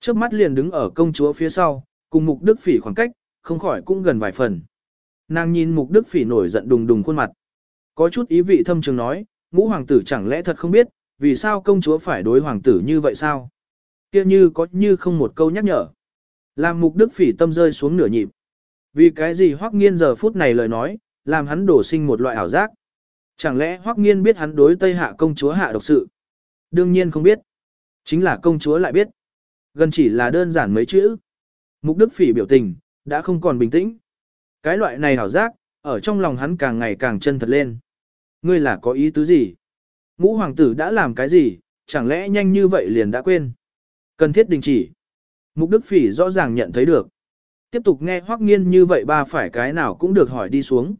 Trước mắt liền đứng ở công chúa phía sau, cùng mục đức phỉ khoảng cách, không khỏi cũng gần vài phần. Nàng nhìn mục đức phỉ nổi giận đùng đùng khuôn mặt. Có chút ý vị thâm trường nói, ngũ hoàng tử chẳng lẽ thật không biết, vì sao công chúa phải đối hoàng tử như vậy sao? Kia như có như không một câu nhắc nhở. Làm mục đức phỉ tâm rơi xuống nửa nhịp. Vì cái gì hoắc nghiên giờ phút này lời nói, làm hắn đổ sinh một loại ảo giác. Chẳng lẽ hoắc nghiên biết hắn đối Tây Hạ công chúa hạ độc sự? Đương nhiên không biết. Chính là công chúa lại biết. Gần chỉ là đơn giản mấy chữ. Mục đức phỉ biểu tình, đã không còn bình tĩnh. Cái loại này hảo giác, ở trong lòng hắn càng ngày càng chân thật lên. Ngươi là có ý tứ gì? Ngũ hoàng tử đã làm cái gì, chẳng lẽ nhanh như vậy liền đã quên? Cần thiết đình chỉ. Mục đức phỉ rõ ràng nhận thấy được. Tiếp tục nghe hoắc nghiên như vậy ba phải cái nào cũng được hỏi đi xuống.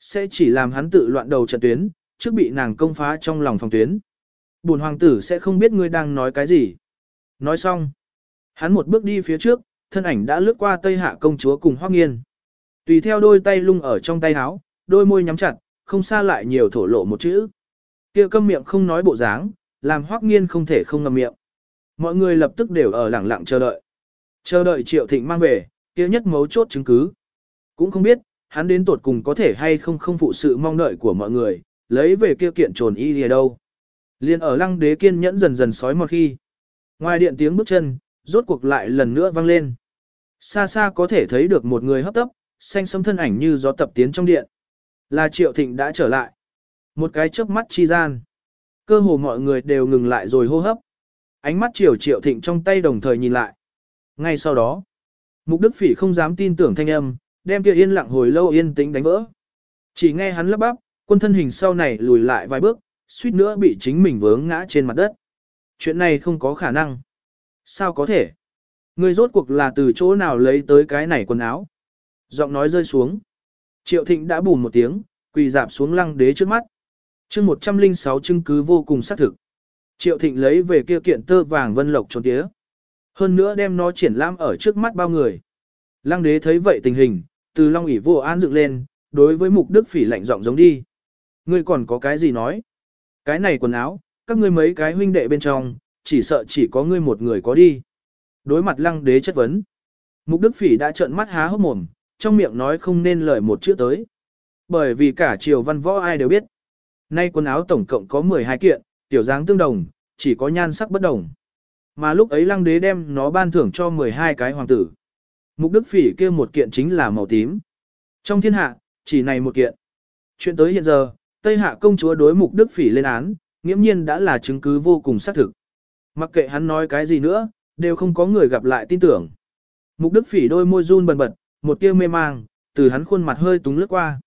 Sẽ chỉ làm hắn tự loạn đầu trận tuyến, trước bị nàng công phá trong lòng phòng tuyến. Bùn hoàng tử sẽ không biết ngươi đang nói cái gì. Nói xong. Hắn một bước đi phía trước, thân ảnh đã lướt qua Tây Hạ công chúa cùng Hoắc Nghiên. Tùy theo đôi tay lung ở trong tay áo, đôi môi nhắm chặt, không xa lại nhiều thổ lộ một chữ. Kia câm miệng không nói bộ dáng, làm Hoắc Nghiên không thể không ngậm miệng. Mọi người lập tức đều ở lặng lặng chờ đợi. Chờ đợi Triệu Thịnh mang về, kia nhất mấu chốt chứng cứ. Cũng không biết, hắn đến tột cùng có thể hay không không phụ sự mong đợi của mọi người, lấy về kia kiện trồn y lìa đâu. Liên ở lăng đế kiên nhẫn dần dần sói một khi. Ngoài điện tiếng bước chân, rốt cuộc lại lần nữa vang lên. Xa xa có thể thấy được một người hấp tấp, xanh sâm thân ảnh như gió tập tiến trong điện. Là Triệu Thịnh đã trở lại. Một cái chớp mắt chi gian. Cơ hồ mọi người đều ngừng lại rồi hô hấp. Ánh mắt Triều Triệu Thịnh trong tay đồng thời nhìn lại. Ngay sau đó, Mục Đức Phỉ không dám tin tưởng thanh âm, đem kia yên lặng hồi lâu yên tĩnh đánh vỡ. Chỉ nghe hắn lắp bắp, quân thân hình sau này lùi lại vài bước, suýt nữa bị chính mình vướng ngã trên mặt đất. Chuyện này không có khả năng. Sao có thể? Ngươi rốt cuộc là từ chỗ nào lấy tới cái này quần áo? Giọng nói rơi xuống. Triệu Thịnh đã bùn một tiếng, quỳ dạp xuống lăng đế trước mắt. chương 106 chứng cứ vô cùng xác thực. Triệu Thịnh lấy về kia kiện tơ vàng vân lộc trốn tía. Hơn nữa đem nó triển lãm ở trước mắt bao người. Lăng đế thấy vậy tình hình, từ long ỷ vô an dựng lên, đối với mục đức phỉ lạnh giọng giống đi. Ngươi còn có cái gì nói? Cái này quần áo, các ngươi mấy cái huynh đệ bên trong, chỉ sợ chỉ có ngươi một người có đi. Đối mặt lăng đế chất vấn. Mục đức phỉ đã trợn mắt há hốc mồm, trong miệng nói không nên lời một chữ tới. Bởi vì cả triều văn võ ai đều biết. Nay quần áo tổng cộng có 12 kiện, tiểu dáng tương đồng, chỉ có nhan sắc bất đồng. Mà lúc ấy lăng đế đem nó ban thưởng cho 12 cái hoàng tử. Mục đức phỉ kia một kiện chính là màu tím. Trong thiên hạ, chỉ này một kiện. Chuyện tới hiện giờ, Tây Hạ công chúa đối mục đức phỉ lên án, nghiễm nhiên đã là chứng cứ vô cùng xác thực. Mặc kệ hắn nói cái gì nữa, đều không có người gặp lại tin tưởng. Mục đức phỉ đôi môi run bần bật, một tia mê mang, từ hắn khuôn mặt hơi túng lướt qua.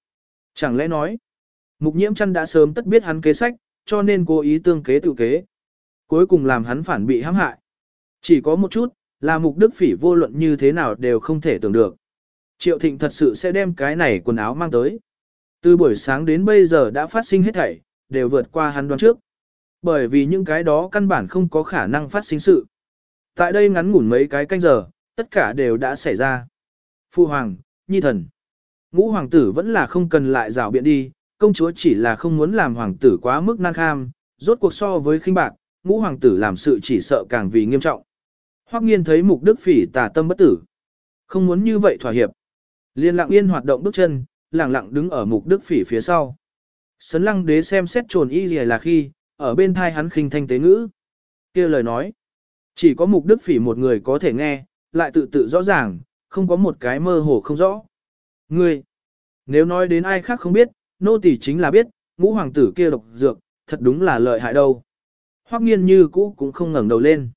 Chẳng lẽ nói, mục nhiễm chân đã sớm tất biết hắn kế sách, cho nên cố ý tương kế tự kế. Cuối cùng làm hắn phản bị hãm hại. Chỉ có một chút, là mục đức phỉ vô luận như thế nào đều không thể tưởng được. Triệu thịnh thật sự sẽ đem cái này quần áo mang tới. Từ buổi sáng đến bây giờ đã phát sinh hết thảy, đều vượt qua hắn đoán trước. Bởi vì những cái đó căn bản không có khả năng phát sinh sự. Tại đây ngắn ngủn mấy cái canh giờ, tất cả đều đã xảy ra. Phu hoàng, nhi thần. Ngũ hoàng tử vẫn là không cần lại rào biện đi, công chúa chỉ là không muốn làm hoàng tử quá mức nan kham, rốt cuộc so với khinh bạc, ngũ hoàng tử làm sự chỉ sợ càng vì nghiêm trọng. Hoắc nghiên thấy mục đức phỉ tà tâm bất tử. Không muốn như vậy thỏa hiệp. Liên lặng yên hoạt động bước chân, lặng lặng đứng ở mục đức phỉ phía sau. Sấn lăng đế xem xét trồn y gì là khi, ở bên thai hắn khinh thanh tế ngữ. kia lời nói. Chỉ có mục đức phỉ một người có thể nghe, lại tự tự rõ ràng, không có một cái mơ hồ không rõ. Ngươi, nếu nói đến ai khác không biết, nô tỳ chính là biết, ngũ hoàng tử kia độc dược, thật đúng là lợi hại đâu. Hoắc nghiên như cũ cũng không ngẩng đầu lên.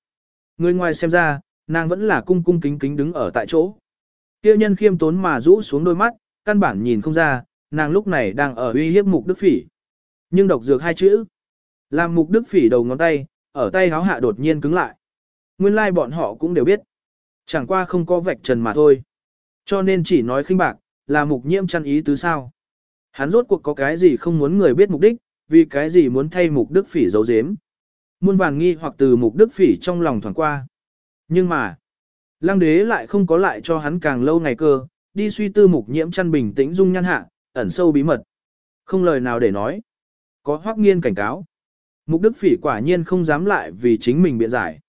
Người ngoài xem ra, nàng vẫn là cung cung kính kính đứng ở tại chỗ. Kia nhân khiêm tốn mà rũ xuống đôi mắt, căn bản nhìn không ra, nàng lúc này đang ở uy hiếp mục đức phỉ. Nhưng độc dược hai chữ, làm mục đức phỉ đầu ngón tay, ở tay háo hạ đột nhiên cứng lại. Nguyên lai like bọn họ cũng đều biết. Chẳng qua không có vạch trần mà thôi. Cho nên chỉ nói khinh bạc, là mục nhiễm chăn ý tứ sao. Hắn rốt cuộc có cái gì không muốn người biết mục đích, vì cái gì muốn thay mục đức phỉ giấu giếm. Muôn vàng nghi hoặc từ mục đức phỉ trong lòng thoảng qua. Nhưng mà, lăng đế lại không có lại cho hắn càng lâu ngày cơ, đi suy tư mục nhiễm chăn bình tĩnh dung nhăn hạ, ẩn sâu bí mật. Không lời nào để nói. Có hoác nghiên cảnh cáo. Mục đức phỉ quả nhiên không dám lại vì chính mình biện giải.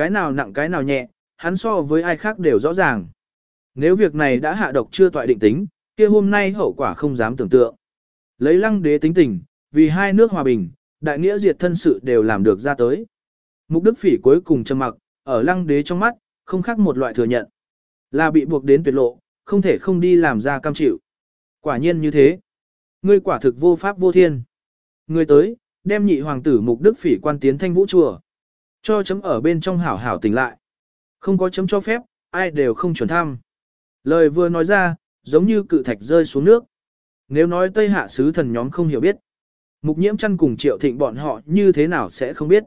Cái nào nặng cái nào nhẹ, hắn so với ai khác đều rõ ràng. Nếu việc này đã hạ độc chưa tọa định tính, kia hôm nay hậu quả không dám tưởng tượng. Lấy lăng đế tính tình, vì hai nước hòa bình, đại nghĩa diệt thân sự đều làm được ra tới. Mục đức phỉ cuối cùng trầm mặc, ở lăng đế trong mắt, không khác một loại thừa nhận. Là bị buộc đến tuyệt lộ, không thể không đi làm ra cam chịu. Quả nhiên như thế. Ngươi quả thực vô pháp vô thiên. Ngươi tới, đem nhị hoàng tử mục đức phỉ quan tiến thanh vũ chùa. Cho chấm ở bên trong hảo hảo tỉnh lại. Không có chấm cho phép, ai đều không chuẩn thăm. Lời vừa nói ra, giống như cự thạch rơi xuống nước. Nếu nói Tây Hạ sứ thần nhóm không hiểu biết, mục nhiễm chăn cùng triệu thịnh bọn họ như thế nào sẽ không biết.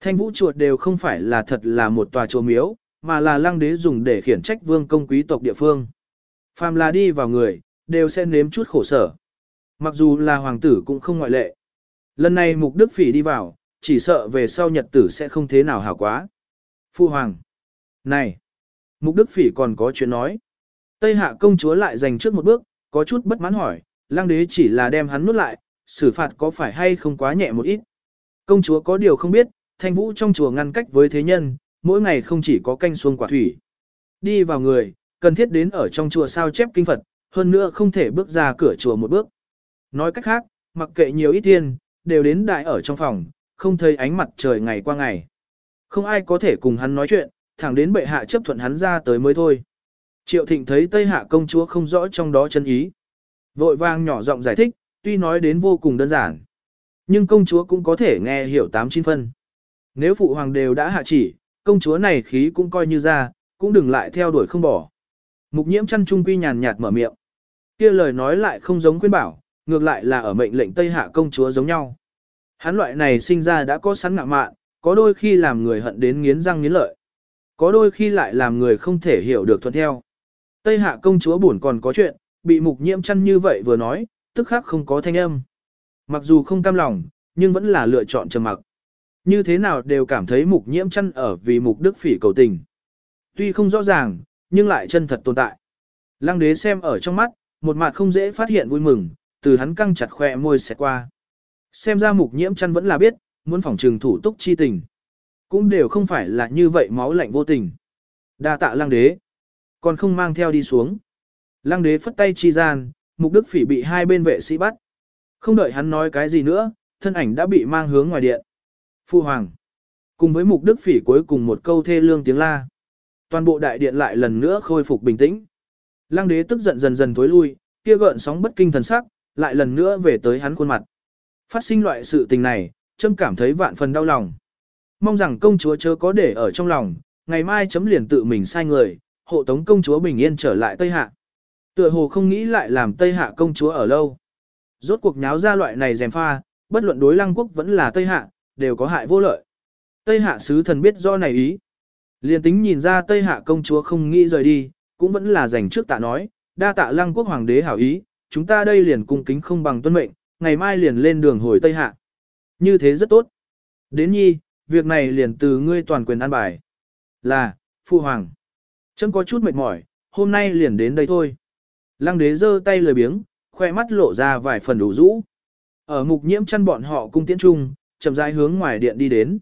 Thanh vũ chuột đều không phải là thật là một tòa chùa miếu, mà là lăng đế dùng để khiển trách vương công quý tộc địa phương. Phàm là đi vào người, đều sẽ nếm chút khổ sở. Mặc dù là hoàng tử cũng không ngoại lệ. Lần này mục đức phỉ đi vào, chỉ sợ về sau nhật tử sẽ không thế nào hảo quá. Phu hoàng. Này. Mục đức phỉ còn có chuyện nói. Tây hạ công chúa lại giành trước một bước, có chút bất mãn hỏi, lang đế chỉ là đem hắn nuốt lại, xử phạt có phải hay không quá nhẹ một ít. Công chúa có điều không biết, thanh vũ trong chùa ngăn cách với thế nhân, mỗi ngày không chỉ có canh xuông quả thủy. Đi vào người, cần thiết đến ở trong chùa sao chép kinh Phật, hơn nữa không thể bước ra cửa chùa một bước. Nói cách khác, mặc kệ nhiều ít tiền, đều đến đại ở trong phòng, không thấy ánh mặt trời ngày qua ngày. Không ai có thể cùng hắn nói chuyện, thẳng đến bệ hạ chấp thuận hắn ra tới mới thôi. Triệu Thịnh thấy Tây Hạ công chúa không rõ trong đó chân ý. Vội vang nhỏ giọng giải thích, tuy nói đến vô cùng đơn giản. Nhưng công chúa cũng có thể nghe hiểu tám chín phân. Nếu phụ hoàng đều đã hạ chỉ, công chúa này khí cũng coi như ra, cũng đừng lại theo đuổi không bỏ. Mục nhiễm chăn trung quy nhàn nhạt mở miệng. kia lời nói lại không giống khuyên bảo, ngược lại là ở mệnh lệnh Tây Hạ công chúa giống nhau. Hắn loại này sinh ra đã có sẵn ngạ mạn, có đôi khi làm người hận đến nghiến răng nghiến lợi. Có đôi khi lại làm người không thể hiểu được thuận theo. Tây Hạ công chúa buồn còn có chuyện, bị mục nhiễm chăn như vậy vừa nói, tức khắc không có thanh âm. Mặc dù không cam lòng, nhưng vẫn là lựa chọn trầm mặc. Như thế nào đều cảm thấy mục nhiễm chăn ở vì mục đức phỉ cầu tình. Tuy không rõ ràng, nhưng lại chân thật tồn tại. Lăng đế xem ở trong mắt, một mặt không dễ phát hiện vui mừng, từ hắn căng chặt khỏe môi xẹt qua. Xem ra mục nhiễm chăn vẫn là biết, muốn phòng trừng thủ túc chi tình. Cũng đều không phải là như vậy máu lạnh vô tình. đa tạ lăng đế. Còn không mang theo đi xuống. Lăng đế phất tay chi gian, mục đức phỉ bị hai bên vệ sĩ bắt. Không đợi hắn nói cái gì nữa, thân ảnh đã bị mang hướng ngoài điện. Phu hoàng. Cùng với mục đức phỉ cuối cùng một câu thê lương tiếng la. Toàn bộ đại điện lại lần nữa khôi phục bình tĩnh. Lăng đế tức giận dần dần tối lui, kia gợn sóng bất kinh thần sắc, lại lần nữa về tới hắn khuôn mặt. Phát sinh loại sự tình này, trâm cảm thấy vạn phần đau lòng. Mong rằng công chúa chớ có để ở trong lòng, ngày mai chấm liền tự mình sai người, hộ tống công chúa bình yên trở lại Tây Hạ. Tựa hồ không nghĩ lại làm Tây Hạ công chúa ở lâu. Rốt cuộc nháo ra loại này dèm pha, bất luận đối lăng quốc vẫn là Tây Hạ, đều có hại vô lợi. Tây Hạ sứ thần biết do này ý. liền tính nhìn ra Tây Hạ công chúa không nghĩ rời đi, cũng vẫn là dành trước tạ nói, đa tạ lăng quốc hoàng đế hảo ý, chúng ta đây liền cung kính không bằng tuân mệnh, ngày mai liền lên đường hồi Tây Hạ. Như thế rất tốt. Đến nhi, việc này liền từ ngươi toàn quyền an bài. Là, Phu Hoàng. Chấm có chút mệt mỏi, hôm nay liền đến đây thôi. Lăng đế giơ tay lười biếng, khoe mắt lộ ra vài phần đủ rũ. Ở mục nhiễm chăn bọn họ cung tiễn trung, chậm rãi hướng ngoài điện đi đến.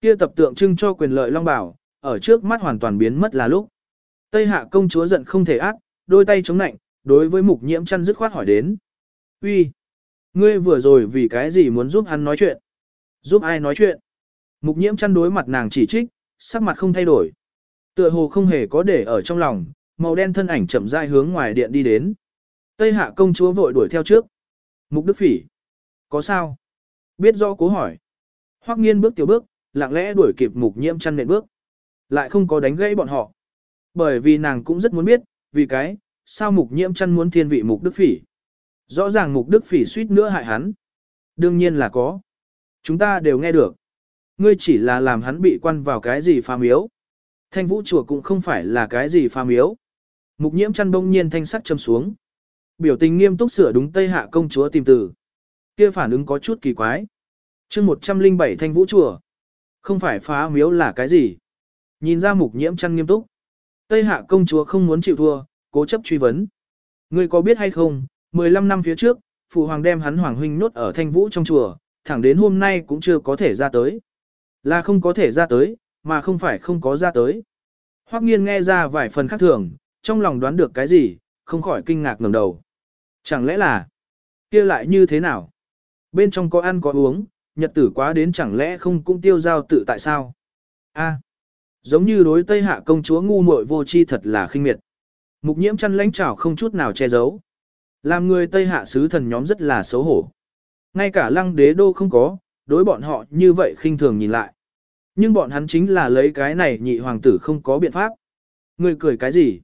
Kia tập tượng trưng cho quyền lợi long bảo, ở trước mắt hoàn toàn biến mất là lúc. Tây hạ công chúa giận không thể ác, đôi tay chống nạnh, đối với mục nhiễm chăn dứt khoát hỏi đến. uy, ngươi vừa rồi vì cái gì muốn giúp hắn nói chuyện? Giúp ai nói chuyện? Mục nhiễm chăn đối mặt nàng chỉ trích, sắc mặt không thay đổi. Tựa hồ không hề có để ở trong lòng, màu đen thân ảnh chậm rãi hướng ngoài điện đi đến. Tây hạ công chúa vội đuổi theo trước. Mục đức phỉ. Có sao? Biết rõ cố hỏi. Hoắc nghiên bước tiểu bước, lặng lẽ đuổi kịp mục nhiễm chăn nện bước. Lại không có đánh gãy bọn họ. Bởi vì nàng cũng rất muốn biết, vì cái, sao mục nhiễm chăn muốn thiên vị mục đức phỉ. Rõ ràng mục đức phỉ suýt nữa hại hắn. Đương nhiên là có. Chúng ta đều nghe được. Ngươi chỉ là làm hắn bị quan vào cái gì phá miếu. Thanh vũ chùa cũng không phải là cái gì phá miếu. Mục nhiễm chăn bỗng nhiên thanh sắc châm xuống. Biểu tình nghiêm túc sửa đúng Tây Hạ công chúa tìm từ. Kia phản ứng có chút kỳ quái. chương 107 thanh vũ chùa. Không phải phá miếu là cái gì? Nhìn ra mục nhiễm chăn nghiêm túc. Tây Hạ công chúa không muốn chịu thua, cố chấp truy vấn. Ngươi có biết hay không, 15 năm phía trước, phụ hoàng đem hắn hoàng huynh nốt ở thanh vũ trong chùa, thẳng đến hôm nay cũng chưa có thể ra tới. Là không có thể ra tới, mà không phải không có ra tới. Hoắc nghiên nghe ra vài phần khác thường, trong lòng đoán được cái gì, không khỏi kinh ngạc ngẩng đầu. Chẳng lẽ là, kia lại như thế nào? Bên trong có ăn có uống, nhật tử quá đến chẳng lẽ không cũng tiêu giao tự tại sao? A, giống như đối Tây Hạ công chúa ngu muội vô chi thật là khinh miệt. Mục nhiễm chăn lãnh trảo không chút nào che giấu. Làm người Tây Hạ sứ thần nhóm rất là xấu hổ. Ngay cả lăng đế đô không có, đối bọn họ như vậy khinh thường nhìn lại. Nhưng bọn hắn chính là lấy cái này nhị hoàng tử không có biện pháp. Người cười cái gì?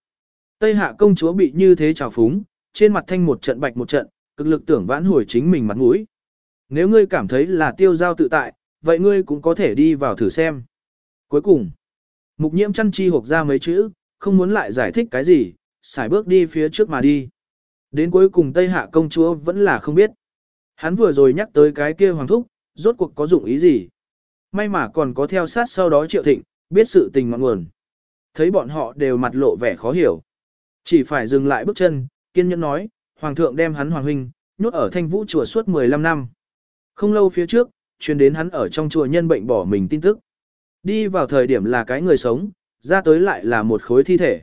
Tây hạ công chúa bị như thế trào phúng, trên mặt thanh một trận bạch một trận, cực lực tưởng vãn hồi chính mình mặt mũi. Nếu ngươi cảm thấy là tiêu giao tự tại, vậy ngươi cũng có thể đi vào thử xem. Cuối cùng, mục nhiễm chăn chi hộp ra mấy chữ, không muốn lại giải thích cái gì, xài bước đi phía trước mà đi. Đến cuối cùng Tây Hạ công chúa vẫn là không biết. Hắn vừa rồi nhắc tới cái kia hoàng thúc, rốt cuộc có dụng ý gì. May mà còn có theo sát sau đó triệu thịnh, biết sự tình ngọn nguồn. Thấy bọn họ đều mặt lộ vẻ khó hiểu. Chỉ phải dừng lại bước chân, kiên nhẫn nói, hoàng thượng đem hắn hoàng huynh, nhốt ở thanh vũ chùa suốt 15 năm. Không lâu phía trước, truyền đến hắn ở trong chùa nhân bệnh bỏ mình tin tức. Đi vào thời điểm là cái người sống, ra tới lại là một khối thi thể.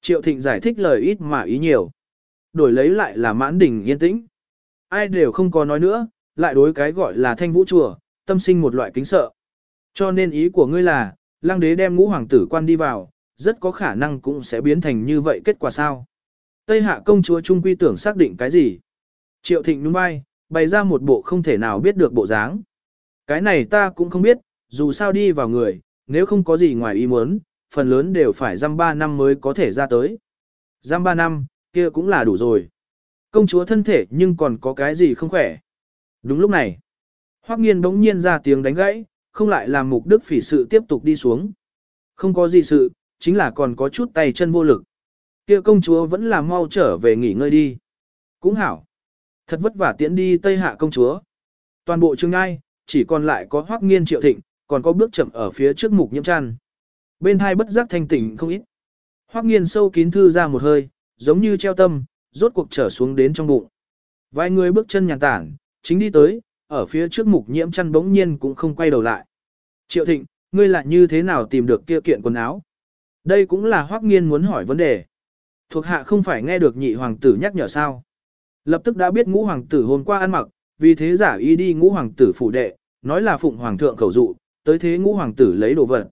Triệu thịnh giải thích lời ít mà ý nhiều. Đổi lấy lại là mãn đỉnh yên tĩnh. Ai đều không có nói nữa, lại đối cái gọi là thanh vũ chùa, tâm sinh một loại kính sợ. Cho nên ý của ngươi là, lăng đế đem ngũ hoàng tử quan đi vào, rất có khả năng cũng sẽ biến thành như vậy kết quả sao. Tây hạ công chúa trung quy tưởng xác định cái gì. Triệu thịnh đúng bay, bày ra một bộ không thể nào biết được bộ dáng. Cái này ta cũng không biết, dù sao đi vào người, nếu không có gì ngoài ý muốn, phần lớn đều phải giam 3 năm mới có thể ra tới. Giam 3 năm, kia cũng là đủ rồi. Công chúa thân thể nhưng còn có cái gì không khỏe. Đúng lúc này, Hoắc nghiên bỗng nhiên ra tiếng đánh gãy, không lại làm mục đức phỉ sự tiếp tục đi xuống. Không có gì sự, chính là còn có chút tay chân vô lực. Kia công chúa vẫn là mau trở về nghỉ ngơi đi. Cũng hảo. Thật vất vả tiễn đi Tây Hạ công chúa. Toàn bộ trường ai, chỉ còn lại có hoắc nghiên triệu thịnh, còn có bước chậm ở phía trước mục nhiễm tràn. Bên hai bất giác thanh tỉnh không ít. hoắc nghiên sâu kín thư ra một hơi, giống như treo tâm, rốt cuộc trở xuống đến trong bụng. Vài người bước chân nhàn tản, chính đi tới, ở phía trước mục nhiễm chăn bỗng nhiên cũng không quay đầu lại. Triệu thịnh, ngươi lại như thế nào tìm được kia kiện quần áo? Đây cũng là hoắc nghiên muốn hỏi vấn đề. Thuộc hạ không phải nghe được nhị hoàng tử nhắc nhở sao. Lập tức đã biết ngũ hoàng tử hôm qua ăn mặc, vì thế giả y đi ngũ hoàng tử phủ đệ, nói là phụng hoàng thượng khẩu dụ, tới thế ngũ hoàng tử lấy đồ vật.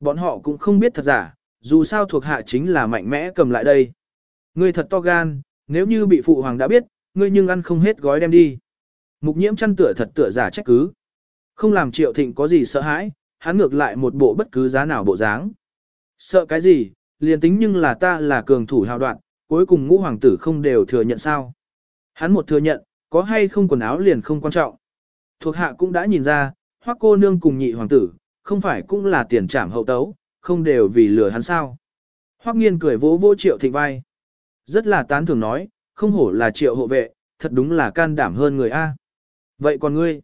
Bọn họ cũng không biết thật giả, dù sao thuộc hạ chính là mạnh mẽ cầm lại đây. Ngươi thật to gan, nếu như bị phụ hoàng đã biết, ngươi nhưng ăn không hết gói đem đi. Mục nhiễm chăn tựa thật tựa giả trách cứ. Không làm triệu thịnh có gì sợ hãi, hắn ngược lại một bộ bất cứ giá nào bộ dáng. Sợ cái gì, liền tính nhưng là ta là cường thủ hào đoạn, cuối cùng ngũ hoàng tử không đều thừa nhận sao. Hắn một thừa nhận, có hay không quần áo liền không quan trọng. Thuộc hạ cũng đã nhìn ra, hoắc cô nương cùng nhị hoàng tử, không phải cũng là tiền trảm hậu tấu, không đều vì lừa hắn sao. Hoắc nghiên cười vỗ vỗ triệu thịnh vai. Rất là tán thưởng nói, không hổ là triệu hộ vệ, thật đúng là can đảm hơn người A. Vậy còn ngươi?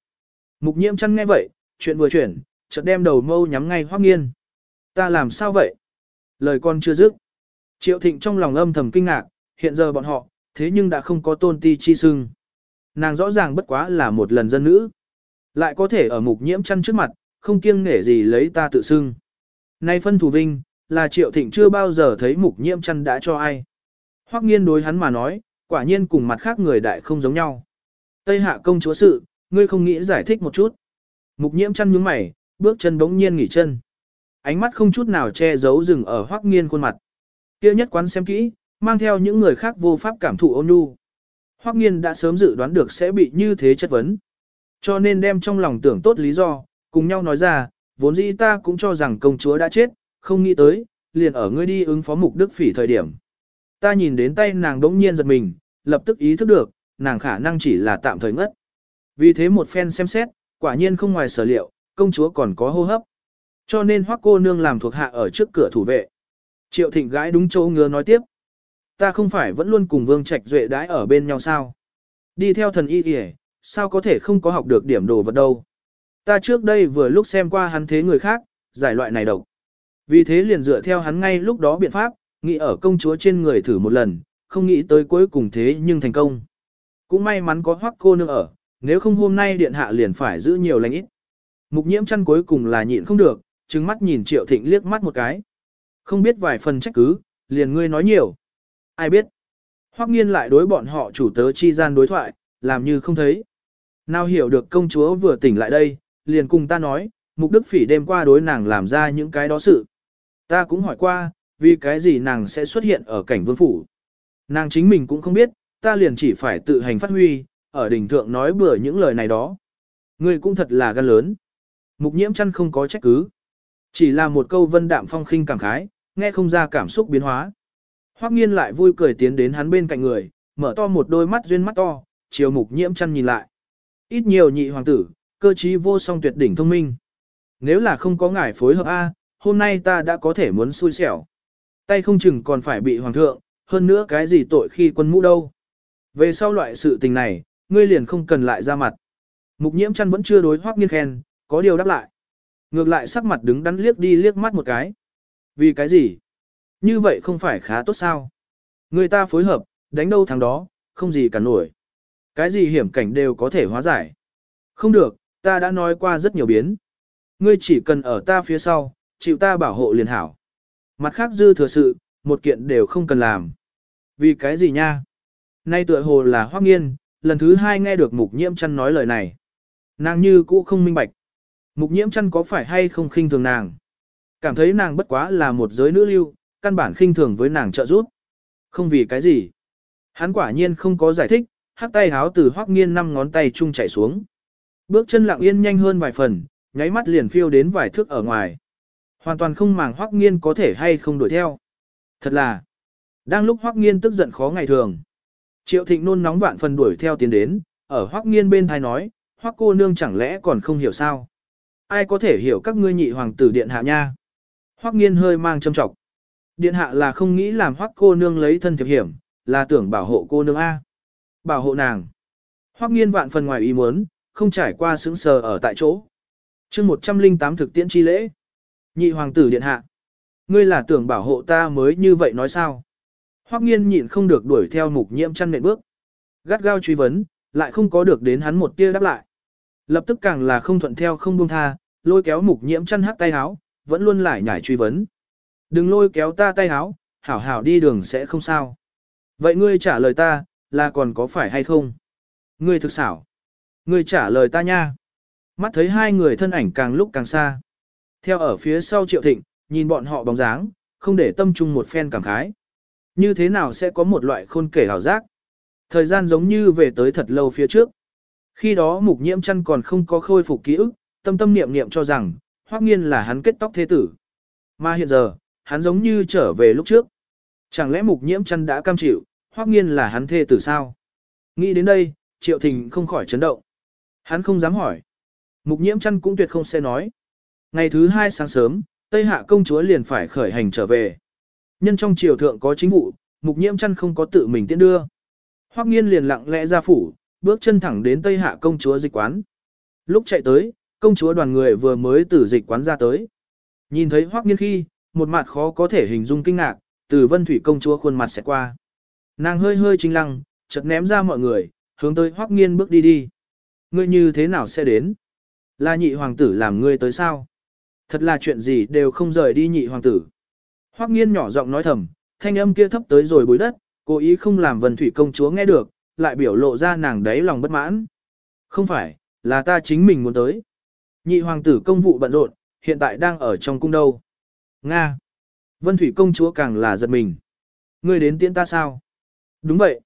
Mục nhiễm chăn nghe vậy, chuyện vừa chuyển, chợt đem đầu mâu nhắm ngay hoác nghiên. Ta làm sao vậy? Lời con chưa dứt. Triệu thịnh trong lòng âm thầm kinh ngạc, hiện giờ bọn họ, thế nhưng đã không có tôn ti chi sưng. Nàng rõ ràng bất quá là một lần dân nữ. Lại có thể ở mục nhiễm chăn trước mặt, không kiêng nể gì lấy ta tự sưng. Nay phân thù vinh, là triệu thịnh chưa bao giờ thấy mục nhiễm chăn đã cho ai. Hoắc nghiên đối hắn mà nói, quả nhiên cùng mặt khác người đại không giống nhau. Tây hạ công chúa sự, ngươi không nghĩ giải thích một chút. Mục nhiễm chăn nhướng mày, bước chân bỗng nhiên nghỉ chân. Ánh mắt không chút nào che giấu dừng ở hoắc nghiên khuôn mặt. Kia nhất quán xem kỹ, mang theo những người khác vô pháp cảm thụ ôn nhu. Hoắc nghiên đã sớm dự đoán được sẽ bị như thế chất vấn. Cho nên đem trong lòng tưởng tốt lý do, cùng nhau nói ra, vốn dĩ ta cũng cho rằng công chúa đã chết, không nghĩ tới, liền ở ngươi đi ứng phó mục đức phỉ thời điểm. Ta nhìn đến tay nàng đống nhiên giật mình, lập tức ý thức được, nàng khả năng chỉ là tạm thời ngất. Vì thế một phen xem xét, quả nhiên không ngoài sở liệu, công chúa còn có hô hấp. Cho nên hoắc cô nương làm thuộc hạ ở trước cửa thủ vệ. Triệu thịnh gái đúng chỗ ngứa nói tiếp. Ta không phải vẫn luôn cùng Vương Trạch Duệ đãi ở bên nhau sao? Đi theo thần y kìa, sao có thể không có học được điểm đồ vật đâu? Ta trước đây vừa lúc xem qua hắn thế người khác, giải loại này độc. Vì thế liền dựa theo hắn ngay lúc đó biện pháp, nghĩ ở công chúa trên người thử một lần, không nghĩ tới cuối cùng thế nhưng thành công. Cũng may mắn có hoắc cô nương ở, nếu không hôm nay điện hạ liền phải giữ nhiều lành ít. Mục nhiễm chăn cuối cùng là nhịn không được, trừng mắt nhìn triệu thịnh liếc mắt một cái. Không biết vài phần trách cứ, liền ngươi nói nhiều. Ai biết. Hoắc nghiên lại đối bọn họ chủ tớ chi gian đối thoại, làm như không thấy. Nào hiểu được công chúa vừa tỉnh lại đây, liền cùng ta nói, mục đức phỉ đêm qua đối nàng làm ra những cái đó sự. Ta cũng hỏi qua, vì cái gì nàng sẽ xuất hiện ở cảnh vương phủ. Nàng chính mình cũng không biết, ta liền chỉ phải tự hành phát huy, ở đỉnh thượng nói bừa những lời này đó. Ngươi cũng thật là gan lớn. Mục nhiễm chăn không có trách cứ. Chỉ là một câu vân đạm phong khinh cảm khái, nghe không ra cảm xúc biến hóa. Hoắc nghiên lại vui cười tiến đến hắn bên cạnh người, mở to một đôi mắt duyên mắt to, chiều mục nhiễm chăn nhìn lại. Ít nhiều nhị hoàng tử, cơ trí vô song tuyệt đỉnh thông minh. Nếu là không có ngài phối hợp A, hôm nay ta đã có thể muốn xui xẻo. Tay không chừng còn phải bị hoàng thượng, hơn nữa cái gì tội khi quân mũ đâu. Về sau loại sự tình này, ngươi liền không cần lại ra mặt. Mục nhiễm chăn vẫn chưa đối hoác nghiên khen, có điều đáp lại. Ngược lại sắc mặt đứng đắn liếc đi liếc mắt một cái. Vì cái gì? Như vậy không phải khá tốt sao? Người ta phối hợp, đánh đâu thằng đó, không gì cả nổi. Cái gì hiểm cảnh đều có thể hóa giải. Không được, ta đã nói qua rất nhiều biến. Ngươi chỉ cần ở ta phía sau, chịu ta bảo hộ liền hảo. Mặt khác dư thừa sự, một kiện đều không cần làm. Vì cái gì nha? Nay tựa hồ là hoác nghiên, lần thứ hai nghe được mục nhiễm chăn nói lời này. Nàng như cũ không minh bạch. Mục nhiễm chăn có phải hay không khinh thường nàng? Cảm thấy nàng bất quá là một giới nữ lưu, căn bản khinh thường với nàng trợ giúp. Không vì cái gì. Hắn quả nhiên không có giải thích, hắc tay háo từ hoác nghiên năm ngón tay chung chảy xuống. Bước chân lặng yên nhanh hơn vài phần, nháy mắt liền phiêu đến vài thước ở ngoài. Hoàn toàn không màng Hoắc nghiên có thể hay không đuổi theo. Thật là, đang lúc Hoắc nghiên tức giận khó ngày thường. Triệu thịnh nôn nóng vạn phần đuổi theo tiến đến, ở Hoắc nghiên bên tai nói, Hoắc cô nương chẳng lẽ còn không hiểu sao. Ai có thể hiểu các ngươi nhị hoàng tử điện hạ nha. Hoắc nghiên hơi mang châm trọng. Điện hạ là không nghĩ làm Hoắc cô nương lấy thân thiệp hiểm, là tưởng bảo hộ cô nương A. Bảo hộ nàng. Hoắc nghiên vạn phần ngoài ý muốn, không trải qua sững sờ ở tại chỗ. chương 108 thực tiễn chi lễ. Nhị hoàng tử điện hạ. Ngươi là tưởng bảo hộ ta mới như vậy nói sao? Hoắc nghiên nhịn không được đuổi theo mục nhiễm chăn nện bước. Gắt gao truy vấn, lại không có được đến hắn một tia đáp lại. Lập tức càng là không thuận theo không buông tha, lôi kéo mục nhiễm chăn hắc tay áo, vẫn luôn lại nhảy truy vấn. Đừng lôi kéo ta tay áo, hảo hảo đi đường sẽ không sao. Vậy ngươi trả lời ta, là còn có phải hay không? Ngươi thực xảo. Ngươi trả lời ta nha. Mắt thấy hai người thân ảnh càng lúc càng xa. Theo ở phía sau triệu thịnh, nhìn bọn họ bóng dáng, không để tâm trung một phen cảm khái. Như thế nào sẽ có một loại khôn kể hảo giác? Thời gian giống như về tới thật lâu phía trước. Khi đó mục nhiễm chăn còn không có khôi phục ký ức, tâm tâm niệm niệm cho rằng, hoắc nghiên là hắn kết tóc thế tử. Mà hiện giờ, hắn giống như trở về lúc trước. Chẳng lẽ mục nhiễm chăn đã cam chịu, hoắc nghiên là hắn thê tử sao? Nghĩ đến đây, triệu thình không khỏi chấn động. Hắn không dám hỏi. Mục nhiễm chăn cũng tuyệt không sẽ nói. Ngày thứ hai sáng sớm, Tây Hạ công chúa liền phải khởi hành trở về. Nhân trong triều thượng có chính vụ, mục nhiễm chăn không có tự mình tiễn đưa. Hoắc nghiên liền lặng lẽ ra phủ, bước chân thẳng đến Tây Hạ công chúa dịch quán. Lúc chạy tới, công chúa đoàn người vừa mới từ dịch quán ra tới. Nhìn thấy Hoắc nghiên khi, một mặt khó có thể hình dung kinh ngạc, từ vân thủy công chúa khuôn mặt sẽ qua. Nàng hơi hơi chính lăng, chợt ném ra mọi người, hướng tới Hoắc nghiên bước đi đi. Ngươi như thế nào sẽ đến? Là nhị hoàng tử làm ngươi tới sao? Thật là chuyện gì đều không rời đi nhị hoàng tử. Hoắc nghiên nhỏ giọng nói thầm, thanh âm kia thấp tới rồi bối đất, cố ý không làm vân thủy công chúa nghe được, lại biểu lộ ra nàng đấy lòng bất mãn. Không phải, là ta chính mình muốn tới. Nhị hoàng tử công vụ bận rộn, hiện tại đang ở trong cung đâu. Nga. Vân thủy công chúa càng là giật mình. Ngươi đến tiễn ta sao? Đúng vậy.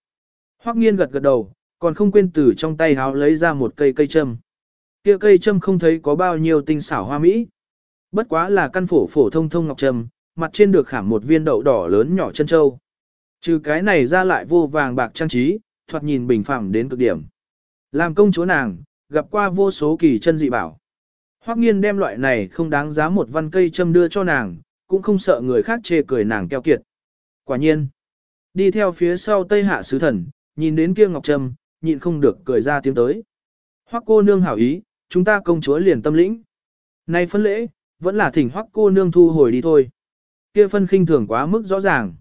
Hoắc nghiên gật gật đầu, còn không quên từ trong tay háo lấy ra một cây cây châm. Kia cây châm không thấy có bao nhiêu tinh xảo hoa mỹ. Bất quá là căn phổ phổ thông thông ngọc trầm, mặt trên được khảm một viên đậu đỏ lớn nhỏ chân châu. Trừ cái này ra lại vô vàng bạc trang trí, thoạt nhìn bình phẳng đến cực điểm. Làm công chúa nàng, gặp qua vô số kỳ chân dị bảo. Hoắc nghiên đem loại này không đáng giá một văn cây châm đưa cho nàng, cũng không sợ người khác chê cười nàng keo kiệt. Quả nhiên, Đi theo phía sau Tây Hạ sứ thần, nhìn đến kia Ngọc Trâm, nhịn không được cười ra tiếng tới. Hoắc cô nương hảo ý, chúng ta công chúa liền tâm lĩnh. Nay phân lễ, vẫn là thỉnh Hoắc cô nương thu hồi đi thôi. Kia phân khinh thường quá mức rõ ràng.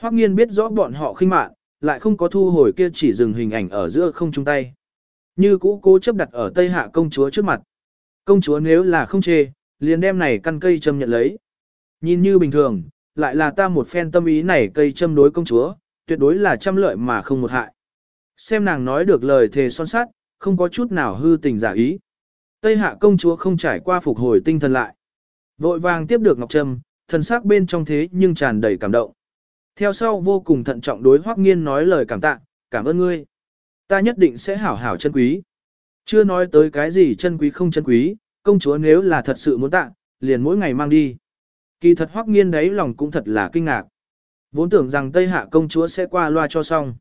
Hoắc nghiên biết rõ bọn họ khinh mạn, lại không có thu hồi kia chỉ dừng hình ảnh ở giữa không chung tay. Như cũ cố chấp đặt ở Tây Hạ công chúa trước mặt. Công chúa nếu là không chê, liền đem này căn cây châm nhận lấy. Nhìn như bình thường, lại là ta một phen tâm ý này cây châm đối công chúa, tuyệt đối là trăm lợi mà không một hại. Xem nàng nói được lời thề son sát, không có chút nào hư tình giả ý. Tây hạ công chúa không trải qua phục hồi tinh thần lại. Vội vàng tiếp được Ngọc Trâm, thần sắc bên trong thế nhưng tràn đầy cảm động. Theo sau vô cùng thận trọng đối Hoắc Nghiên nói lời cảm tạ, cảm ơn ngươi. Ta nhất định sẽ hảo hảo chân quý. Chưa nói tới cái gì chân quý không chân quý, công chúa nếu là thật sự muốn tạ, liền mỗi ngày mang đi. Kỳ thật Hoắc Nghiên đấy lòng cũng thật là kinh ngạc. Vốn tưởng rằng Tây Hạ công chúa sẽ qua loa cho xong.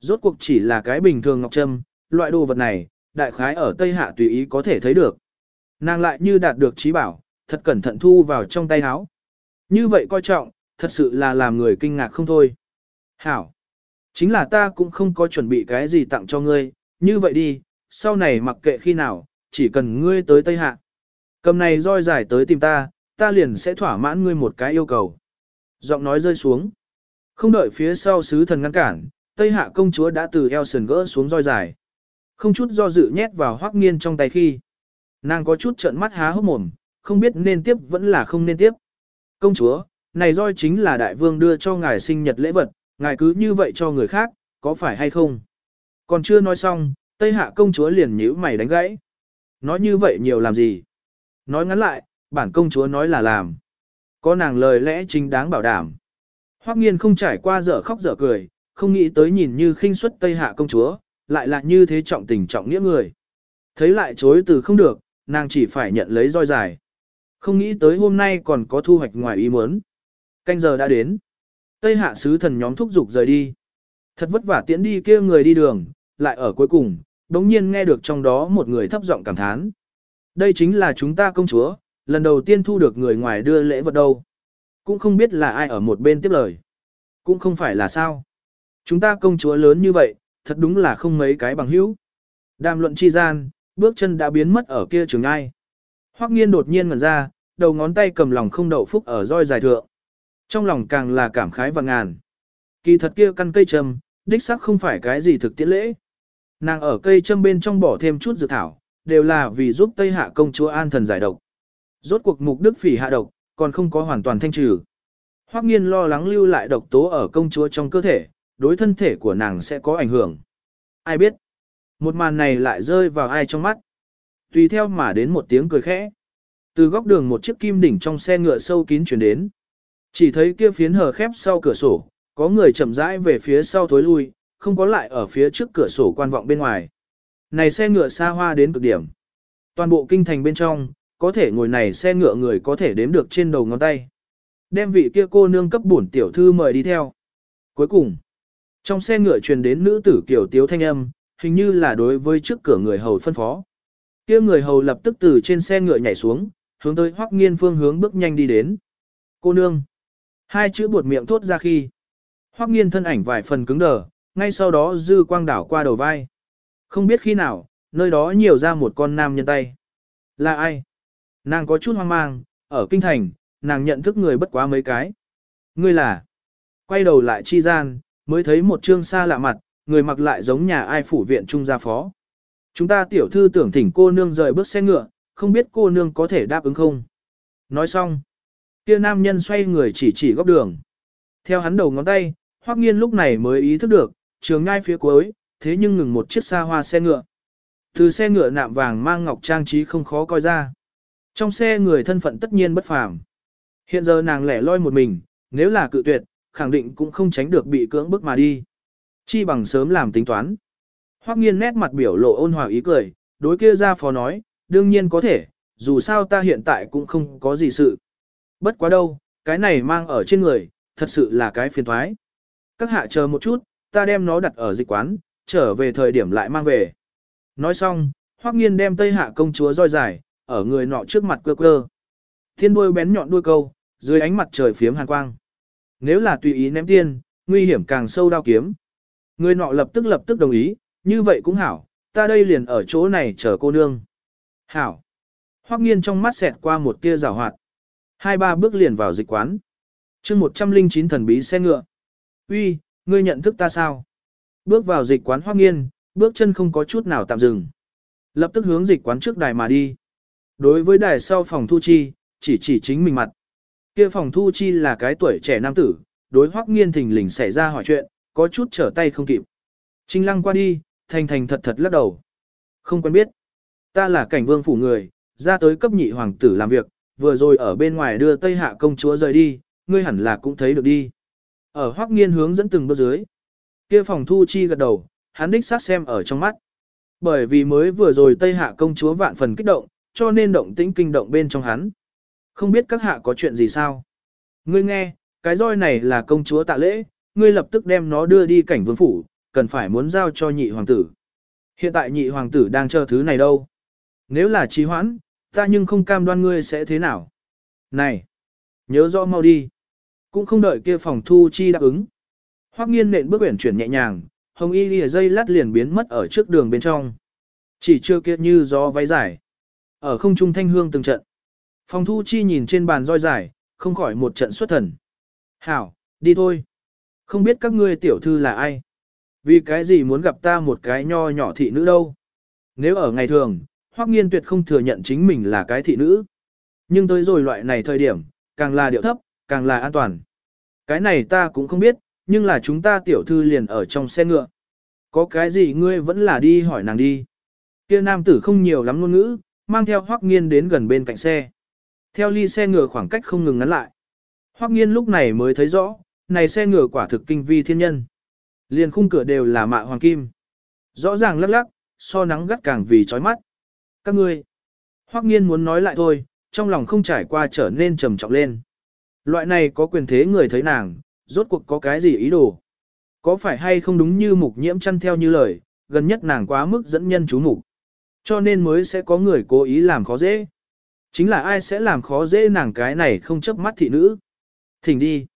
Rốt cuộc chỉ là cái bình thường ngọc trâm, loại đồ vật này, đại khái ở Tây Hạ tùy ý có thể thấy được. Nàng lại như đạt được trí bảo, thật cẩn thận thu vào trong tay áo. Như vậy coi trọng, thật sự là làm người kinh ngạc không thôi. Hảo! Chính là ta cũng không có chuẩn bị cái gì tặng cho ngươi, như vậy đi, sau này mặc kệ khi nào, chỉ cần ngươi tới Tây Hạ. Cầm này roi dài tới tìm ta, ta liền sẽ thỏa mãn ngươi một cái yêu cầu. Giọng nói rơi xuống. Không đợi phía sau sứ thần ngăn cản, Tây Hạ công chúa đã từ eo sườn gỡ xuống roi dài. Không chút do dự nhét vào hoắc nghiên trong tay khi. Nàng có chút trợn mắt há hốc mồm, không biết nên tiếp vẫn là không nên tiếp. Công chúa, này roi chính là đại vương đưa cho ngài sinh nhật lễ vật, ngài cứ như vậy cho người khác, có phải hay không? Còn chưa nói xong, Tây Hạ công chúa liền nhíu mày đánh gãy. Nói như vậy nhiều làm gì? Nói ngắn lại, bản công chúa nói là làm. Có nàng lời lẽ chính đáng bảo đảm. Hoắc nghiên không trải qua dở khóc dở cười, không nghĩ tới nhìn như khinh suất Tây Hạ công chúa, lại là như thế trọng tình trọng nghĩa người. Thấy lại chối từ không được, nàng chỉ phải nhận lấy roi dài. Không nghĩ tới hôm nay còn có thu hoạch ngoài ý muốn. Canh giờ đã đến. Tây hạ sứ thần nhóm thúc giục rời đi. Thật vất vả tiễn đi kia người đi đường, lại ở cuối cùng, đống nhiên nghe được trong đó một người thấp giọng cảm thán. Đây chính là chúng ta công chúa, lần đầu tiên thu được người ngoài đưa lễ vật đâu. Cũng không biết là ai ở một bên tiếp lời. Cũng không phải là sao. Chúng ta công chúa lớn như vậy, thật đúng là không mấy cái bằng hữu. Đàm luận chi gian, bước chân đã biến mất ở kia trường ai. Hoắc nghiên đột nhiên ngẩn ra, đầu ngón tay cầm lòng không đậu phúc ở roi dài thượng. Trong lòng càng là cảm khái và ngàn. Kỳ thật kia căn cây trầm, đích xác không phải cái gì thực tiễn lễ. Nàng ở cây châm bên trong bỏ thêm chút dược thảo, đều là vì giúp Tây Hạ công chúa an thần giải độc. Rốt cuộc mục đức phỉ hạ độc, còn không có hoàn toàn thanh trừ. Hoắc nghiên lo lắng lưu lại độc tố ở công chúa trong cơ thể, đối thân thể của nàng sẽ có ảnh hưởng. Ai biết, một màn này lại rơi vào ai trong mắt. Tùy theo mà đến một tiếng cười khẽ. Từ góc đường một chiếc kim đỉnh trong xe ngựa sâu kín chuyển đến. Chỉ thấy kia phiến hờ khép sau cửa sổ, có người chậm rãi về phía sau thối lui, không có lại ở phía trước cửa sổ quan vọng bên ngoài. Này xe ngựa xa hoa đến cực điểm. Toàn bộ kinh thành bên trong, có thể ngồi này xe ngựa người có thể đếm được trên đầu ngón tay. Đem vị kia cô nương cấp bổn tiểu thư mời đi theo. Cuối cùng, trong xe ngựa truyền đến nữ tử kiểu tiếu thanh âm, hình như là đối với trước cửa người hầu phân phó. Kia người hầu lập tức từ trên xe ngựa nhảy xuống, hướng tới Hoắc Nghiên phương hướng bước nhanh đi đến. Cô nương. Hai chữ buột miệng thốt ra khi. Hoắc Nghiên thân ảnh vài phần cứng đờ, ngay sau đó dư quang đảo qua đầu vai. Không biết khi nào, nơi đó nhiều ra một con nam nhân tay. Là ai? Nàng có chút hoang mang, ở kinh thành, nàng nhận thức người bất quá mấy cái. Ngươi là? Quay đầu lại chi gian, mới thấy một trương xa lạ mặt, người mặc lại giống nhà ai phủ viện trung gia phó. Chúng ta tiểu thư tưởng thỉnh cô nương rời bước xe ngựa, không biết cô nương có thể đáp ứng không. Nói xong, kia nam nhân xoay người chỉ chỉ góc đường. Theo hắn đầu ngón tay, Hoắc Nghiên lúc này mới ý thức được, trường ngay phía cuối, thế nhưng ngừng một chiếc xa hoa xe ngựa. Từ xe ngựa nạm vàng mang ngọc trang trí không khó coi ra. Trong xe người thân phận tất nhiên bất phàm. Hiện giờ nàng lẻ loi một mình, nếu là cự tuyệt, khẳng định cũng không tránh được bị cưỡng bức mà đi. Chi bằng sớm làm tính toán. Hoắc nghiên nét mặt biểu lộ ôn hòa ý cười, đối kia ra phó nói, đương nhiên có thể, dù sao ta hiện tại cũng không có gì sự. Bất quá đâu, cái này mang ở trên người, thật sự là cái phiền thoái. Các hạ chờ một chút, ta đem nó đặt ở dịch quán, trở về thời điểm lại mang về. Nói xong, Hoắc nghiên đem tây hạ công chúa roi dài, ở người nọ trước mặt quơ quơ. Thiên đuôi bén nhọn đuôi câu, dưới ánh mặt trời phiếm hàn quang. Nếu là tùy ý ném tiên, nguy hiểm càng sâu đao kiếm. Người nọ lập tức lập tức đồng ý, như vậy cũng hảo, ta đây liền ở chỗ này chờ cô nương. Hảo. Hoắc nghiên trong mắt xẹt qua một tia rào hoạt. Hai ba bước liền vào dịch quán. chương 109 thần bí xe ngựa. Uy, ngươi nhận thức ta sao? Bước vào dịch quán Hoắc nghiên, bước chân không có chút nào tạm dừng. Lập tức hướng dịch quán trước đài mà đi. Đối với đài sau phòng thu chi, chỉ chỉ chính mình mặt. Kia phòng thu chi là cái tuổi trẻ nam tử, đối Hoắc nghiên thình lình xảy ra hỏi chuyện, có chút trở tay không kịp. Trinh lăng qua đi, thành thành thật thật lắc đầu. Không quen biết. Ta là cảnh vương phủ người, ra tới cấp nhị hoàng tử làm việc, vừa rồi ở bên ngoài đưa Tây Hạ công chúa rời đi, ngươi hẳn là cũng thấy được đi. Ở hoắc nghiên hướng dẫn từng bước dưới. Kia phòng thu chi gật đầu, hắn đích sát xem ở trong mắt. Bởi vì mới vừa rồi Tây Hạ công chúa vạn phần kích động, cho nên động tĩnh kinh động bên trong hắn. Không biết các hạ có chuyện gì sao? Ngươi nghe, cái roi này là công chúa tạ lễ, ngươi lập tức đem nó đưa đi cảnh vương phủ, cần phải muốn giao cho nhị hoàng tử. Hiện tại nhị hoàng tử đang chờ thứ này đâu. Nếu là trì hoãn, ta nhưng không cam đoan ngươi sẽ thế nào. Này, nhớ rõ mau đi. Cũng không đợi kia phòng thu chi đáp ứng. Hoắc nghiên nện bước uyển chuyển nhẹ nhàng, hồng y lìa dây lát liền biến mất ở trước đường bên trong. Chỉ chưa kia như gió váy dài. Ở không trung thanh hương từng trận. Phòng thu chi nhìn trên bàn roi dài, không khỏi một trận xuất thần. Hảo, đi thôi. Không biết các ngươi tiểu thư là ai. Vì cái gì muốn gặp ta một cái nho nhỏ thị nữ đâu? Nếu ở ngày thường, Hoắc Nghiên tuyệt không thừa nhận chính mình là cái thị nữ. Nhưng tới rồi loại này thời điểm, càng là điệu thấp, càng là an toàn. Cái này ta cũng không biết, nhưng là chúng ta tiểu thư liền ở trong xe ngựa. Có cái gì ngươi vẫn là đi hỏi nàng đi. Kia nam tử không nhiều lắm ngôn ngữ, mang theo Hoắc Nghiên đến gần bên cạnh xe. Theo ly xe ngựa khoảng cách không ngừng ngắn lại. Hoắc Nghiên lúc này mới thấy rõ, này xe ngựa quả thực kinh vi thiên nhân. Liền khung cửa đều là mạ hoàng kim. Rõ ràng lắc lắc, so nắng gắt càng vì chói mắt. Các ngươi, hoắc nghiên muốn nói lại thôi, trong lòng không trải qua trở nên trầm trọng lên. Loại này có quyền thế người thấy nàng, rốt cuộc có cái gì ý đồ. Có phải hay không đúng như mục nhiễm chăn theo như lời, gần nhất nàng quá mức dẫn nhân chú mục. Cho nên mới sẽ có người cố ý làm khó dễ. Chính là ai sẽ làm khó dễ nàng cái này không chấp mắt thị nữ. Thỉnh đi.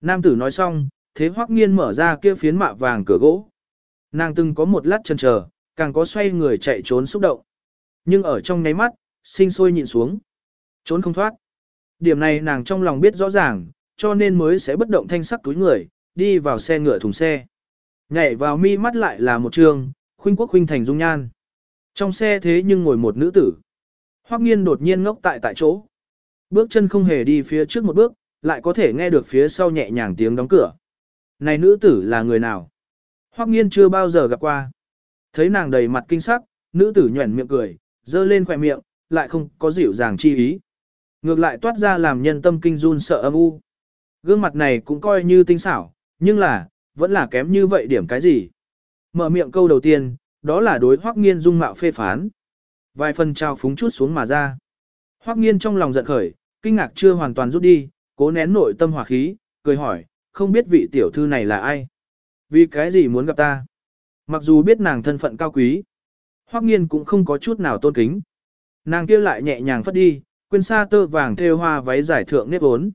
Nam tử nói xong, thế hoắc nghiên mở ra kia phiến mạ vàng cửa gỗ. Nàng từng có một lát chần chờ, càng có xoay người chạy trốn xúc động. Nhưng ở trong nháy mắt, sinh sôi nhịn xuống. Trốn không thoát. Điểm này nàng trong lòng biết rõ ràng, cho nên mới sẽ bất động thanh sắc túi người, đi vào xe ngựa thùng xe. Nhảy vào mi mắt lại là một trường, khuynh quốc khuynh thành dung nhan. Trong xe thế nhưng ngồi một nữ tử. Hoắc nghiên đột nhiên ngốc tại tại chỗ. Bước chân không hề đi phía trước một bước, lại có thể nghe được phía sau nhẹ nhàng tiếng đóng cửa. Này nữ tử là người nào? Hoắc nghiên chưa bao giờ gặp qua. Thấy nàng đầy mặt kinh sắc, nữ tử nhuẩn miệng cười, dơ lên khỏe miệng, lại không có dịu dàng chi ý. Ngược lại toát ra làm nhân tâm kinh run sợ âm u. Gương mặt này cũng coi như tinh xảo, nhưng là, vẫn là kém như vậy điểm cái gì. Mở miệng câu đầu tiên, đó là đối Hoắc Nghiên dung mạo phê phán. Vài phần trao phúng chút xuống mà ra. Hoắc Nghiên trong lòng giận khởi, kinh ngạc chưa hoàn toàn rút đi, cố nén nội tâm hỏa khí, cười hỏi, không biết vị tiểu thư này là ai? Vì cái gì muốn gặp ta? Mặc dù biết nàng thân phận cao quý, Hoắc Nghiên cũng không có chút nào tôn kính. Nàng kia lại nhẹ nhàng phất đi, quên xa tơ vàng thêu hoa váy giải thượng nếp ốn.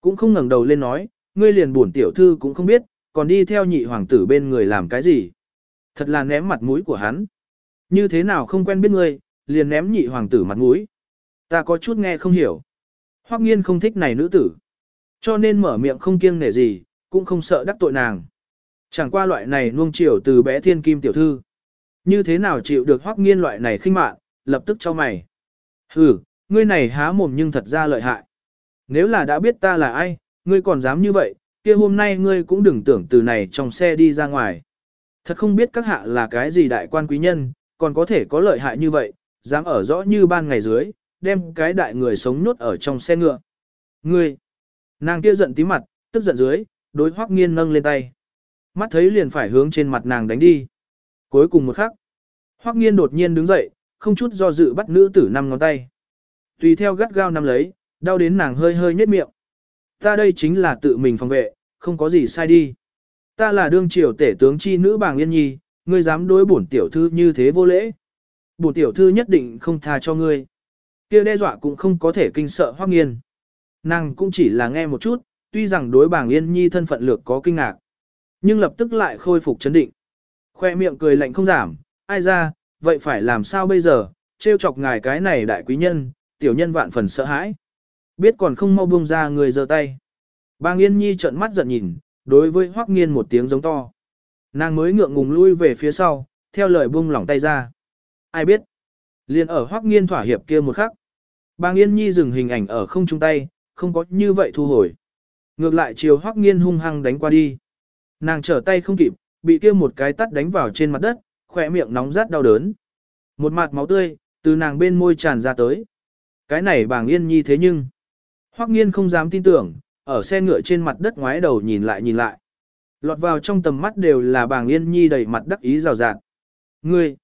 Cũng không ngẩng đầu lên nói, ngươi liền buồn tiểu thư cũng không biết, còn đi theo nhị hoàng tử bên người làm cái gì. Thật là ném mặt mũi của hắn. Như thế nào không quen biết ngươi, liền ném nhị hoàng tử mặt mũi. Ta có chút nghe không hiểu. Hoắc Nghiên không thích này nữ tử. Cho nên mở miệng không kiêng nể gì, cũng không sợ đắc tội nàng. Chẳng qua loại này nuông chiều từ bé thiên kim tiểu thư. Như thế nào chịu được hoắc nghiên loại này khinh mạn, lập tức cho mày. Hừ, ngươi này há mồm nhưng thật ra lợi hại. Nếu là đã biết ta là ai, ngươi còn dám như vậy, kia hôm nay ngươi cũng đừng tưởng từ này trong xe đi ra ngoài. Thật không biết các hạ là cái gì đại quan quý nhân, còn có thể có lợi hại như vậy, dám ở rõ như ban ngày dưới, đem cái đại người sống nhốt ở trong xe ngựa. Ngươi, nàng kia giận tí mặt, tức giận dưới, đối hoắc nghiên nâng lên tay. Mắt thấy liền phải hướng trên mặt nàng đánh đi. Cuối cùng một khắc, Hoắc Nghiên đột nhiên đứng dậy, không chút do dự bắt nữ tử năm ngón tay. Tùy theo gắt gao nắm lấy, đau đến nàng hơi hơi nhếch miệng. Ta đây chính là tự mình phòng vệ, không có gì sai đi. Ta là đương triều tể tướng chi nữ bàng yên nhi, ngươi dám đối bổn tiểu thư như thế vô lễ. Bổn tiểu thư nhất định không tha cho ngươi. Kia đe dọa cũng không có thể kinh sợ Hoắc Nghiên. Nàng cũng chỉ là nghe một chút, tuy rằng đối bảng yên nhi thân phận lược có kinh ngạc. nhưng lập tức lại khôi phục chấn định. Khoe miệng cười lạnh không giảm, ai ra, vậy phải làm sao bây giờ, trêu chọc ngài cái này đại quý nhân, tiểu nhân vạn phần sợ hãi. Biết còn không mau buông ra người giơ tay. Bàng Yên Nhi trợn mắt giận nhìn, đối với Hoắc Nghiên một tiếng giống to. Nàng mới ngượng ngùng lui về phía sau, theo lời buông lỏng tay ra. Ai biết? Liên ở Hoắc Nghiên thỏa hiệp kia một khắc. Bàng Yên Nhi dừng hình ảnh ở không trung tay, không có như vậy thu hồi. Ngược lại chiều Hoắc Nghiên hung hăng đánh qua đi. Nàng trở tay không kịp, bị kia một cái tắt đánh vào trên mặt đất, khỏe miệng nóng rát đau đớn. Một mạt máu tươi, từ nàng bên môi tràn ra tới. Cái này bàng yên nhi thế nhưng. Hoắc nghiên không dám tin tưởng, ở xe ngựa trên mặt đất ngoái đầu nhìn lại nhìn lại. Lọt vào trong tầm mắt đều là bàng yên nhi đầy mặt đắc ý rào rạt. Ngươi,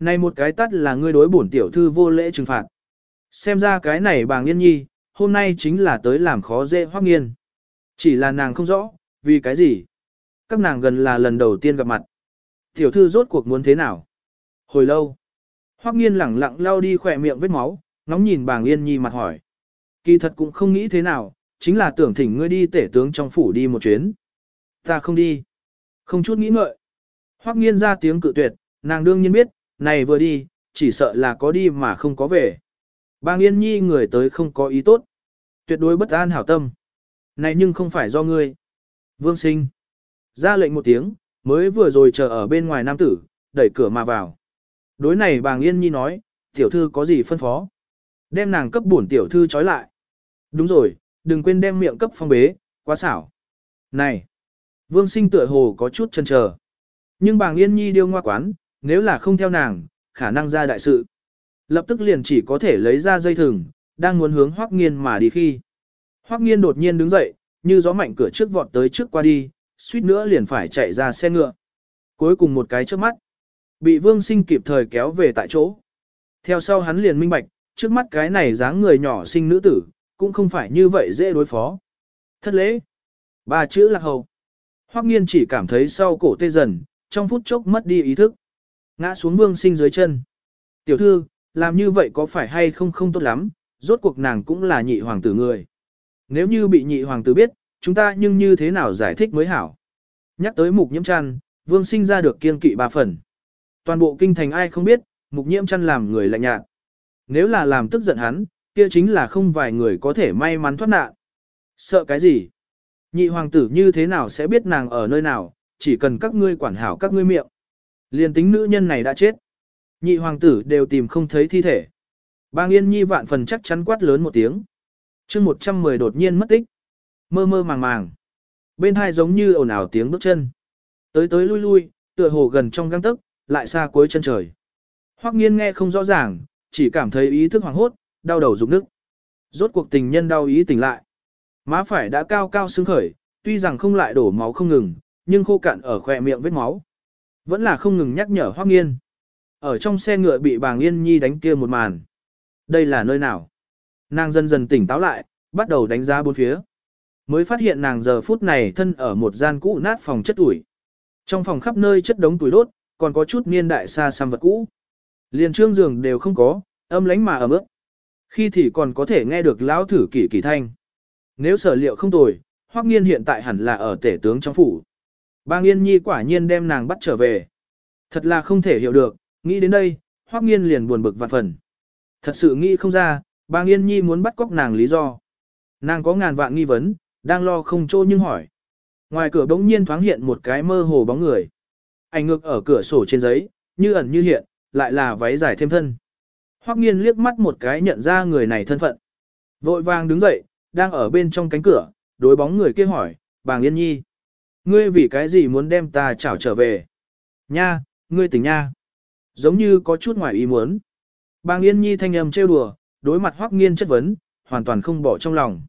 này một cái tắt là ngươi đối bổn tiểu thư vô lễ trừng phạt. Xem ra cái này bàng yên nhi, hôm nay chính là tới làm khó dễ hoắc nghiên. Chỉ là nàng không rõ, vì cái gì? Các nàng gần là lần đầu tiên gặp mặt. Tiểu thư rốt cuộc muốn thế nào? Hồi lâu, Hoắc nghiên lẳng lặng lau đi khỏe miệng vết máu, ngóng nhìn bàng yên nhi mặt hỏi. Kỳ thật cũng không nghĩ thế nào, chính là tưởng thỉnh ngươi đi tể tướng trong phủ đi một chuyến. Ta không đi. Không chút nghĩ ngợi. Hoắc nghiên ra tiếng cự tuyệt, nàng đương nhiên biết, này vừa đi, chỉ sợ là có đi mà không có về. Bàng yên nhi người tới không có ý tốt. Tuyệt đối bất an hảo tâm. Này nhưng không phải do ngươi. Vương sinh. Ra lệnh một tiếng, mới vừa rồi chờ ở bên ngoài nam tử, đẩy cửa mà vào. Đối này bàng yên nhi nói, tiểu thư có gì phân phó? Đem nàng cấp bổn tiểu thư trói lại. Đúng rồi, đừng quên đem miệng cấp phong bế, quá xảo. Này! Vương sinh tựa hồ có chút chần chờ. Nhưng bàng yên nhi điêu ngoa quán, nếu là không theo nàng, khả năng ra đại sự. Lập tức liền chỉ có thể lấy ra dây thừng, đang muốn hướng hoắc nghiên mà đi khi. Hoắc nghiên đột nhiên đứng dậy, như gió mạnh cửa trước vọt tới trước qua đi, suýt nữa liền phải chạy ra xe ngựa. Cuối cùng một cái trước mắt. Bị vương sinh kịp thời kéo về tại chỗ. Theo sau hắn liền minh bạch, trước mắt cái này dáng người nhỏ sinh nữ tử, cũng không phải như vậy dễ đối phó. Thất lễ. Ba chữ lạc hầu. Hoắc nghiên chỉ cảm thấy sau cổ tê dần, trong phút chốc mất đi ý thức. Ngã xuống vương sinh dưới chân. Tiểu thư, làm như vậy có phải hay không không tốt lắm, rốt cuộc nàng cũng là nhị hoàng tử người. Nếu như bị nhị hoàng tử biết, chúng ta nhưng như thế nào giải thích mới hảo. Nhắc tới mục nhiễm chăn, vương sinh ra được kiên kỵ ba phần. Toàn bộ kinh thành ai không biết, mục nhiễm chăn làm người lạnh nhạt. Nếu là làm tức giận hắn, kia chính là không vài người có thể may mắn thoát nạn. Sợ cái gì? Nhị hoàng tử như thế nào sẽ biết nàng ở nơi nào, chỉ cần các ngươi quản hảo các ngươi miệng. Liên tính nữ nhân này đã chết. Nhị hoàng tử đều tìm không thấy thi thể. Bang Yên Nhi vạn phần chắc chắn quát lớn một tiếng. chương 110 đột nhiên mất tích. Mơ mơ màng màng. Bên hai giống như ồn ào tiếng bước chân. Tới tới lui lui, tựa hồ gần trong găng tức, lại xa cuối chân trời. Hoắc nghiên nghe không rõ ràng, chỉ cảm thấy ý thức hoảng hốt, đau đầu rụng nước. Rốt cuộc tình nhân đau ý tỉnh lại. Má phải đã cao cao sưng khởi, tuy rằng không lại đổ máu không ngừng, nhưng khô cạn ở khỏe miệng vết máu. Vẫn là không ngừng nhắc nhở Hoắc nghiên. Ở trong xe ngựa bị bàng yên nhi đánh kia một màn. Đây là nơi nào? Nàng dần dần tỉnh táo lại, bắt đầu đánh giá bốn phía. Mới phát hiện nàng giờ phút này thân ở một gian cũ nát phòng chất ủi. Trong phòng khắp nơi chất đống tuổi đốt, còn có chút niên đại xa xăm vật cũ. Liền trương giường đều không có, âm lánh mà ấm ướt. Khi thì còn có thể nghe được lão thử kỷ kỳ thanh. Nếu sở liệu không tồi, Hoắc Nghiên hiện tại hẳn là ở tể tướng trong phủ. Bang Yên Nhi quả nhiên đem nàng bắt trở về. Thật là không thể hiểu được, nghĩ đến đây, Hoắc Nghiên liền buồn bực vạn phần. Thật sự nghĩ không ra, Bang Yên Nhi muốn bắt cóc nàng lý do. Nàng có ngàn vạn nghi vấn, đang lo không trô nhưng hỏi. Ngoài cửa bỗng nhiên thoáng hiện một cái mơ hồ bóng người. Ảnh ngược ở cửa sổ trên giấy, như ẩn như hiện, lại là váy dài thêm thân. Hoắc nghiên liếc mắt một cái nhận ra người này thân phận. Vội vàng đứng dậy, đang ở bên trong cánh cửa, đối bóng người kia hỏi, bàng yên nhi. Ngươi vì cái gì muốn đem ta chảo trở về? Nha, ngươi tỉnh nha. Giống như có chút ngoài ý muốn. Bàng yên nhi thanh âm trêu đùa, đối mặt Hoắc nghiên chất vấn, hoàn toàn không bỏ trong lòng.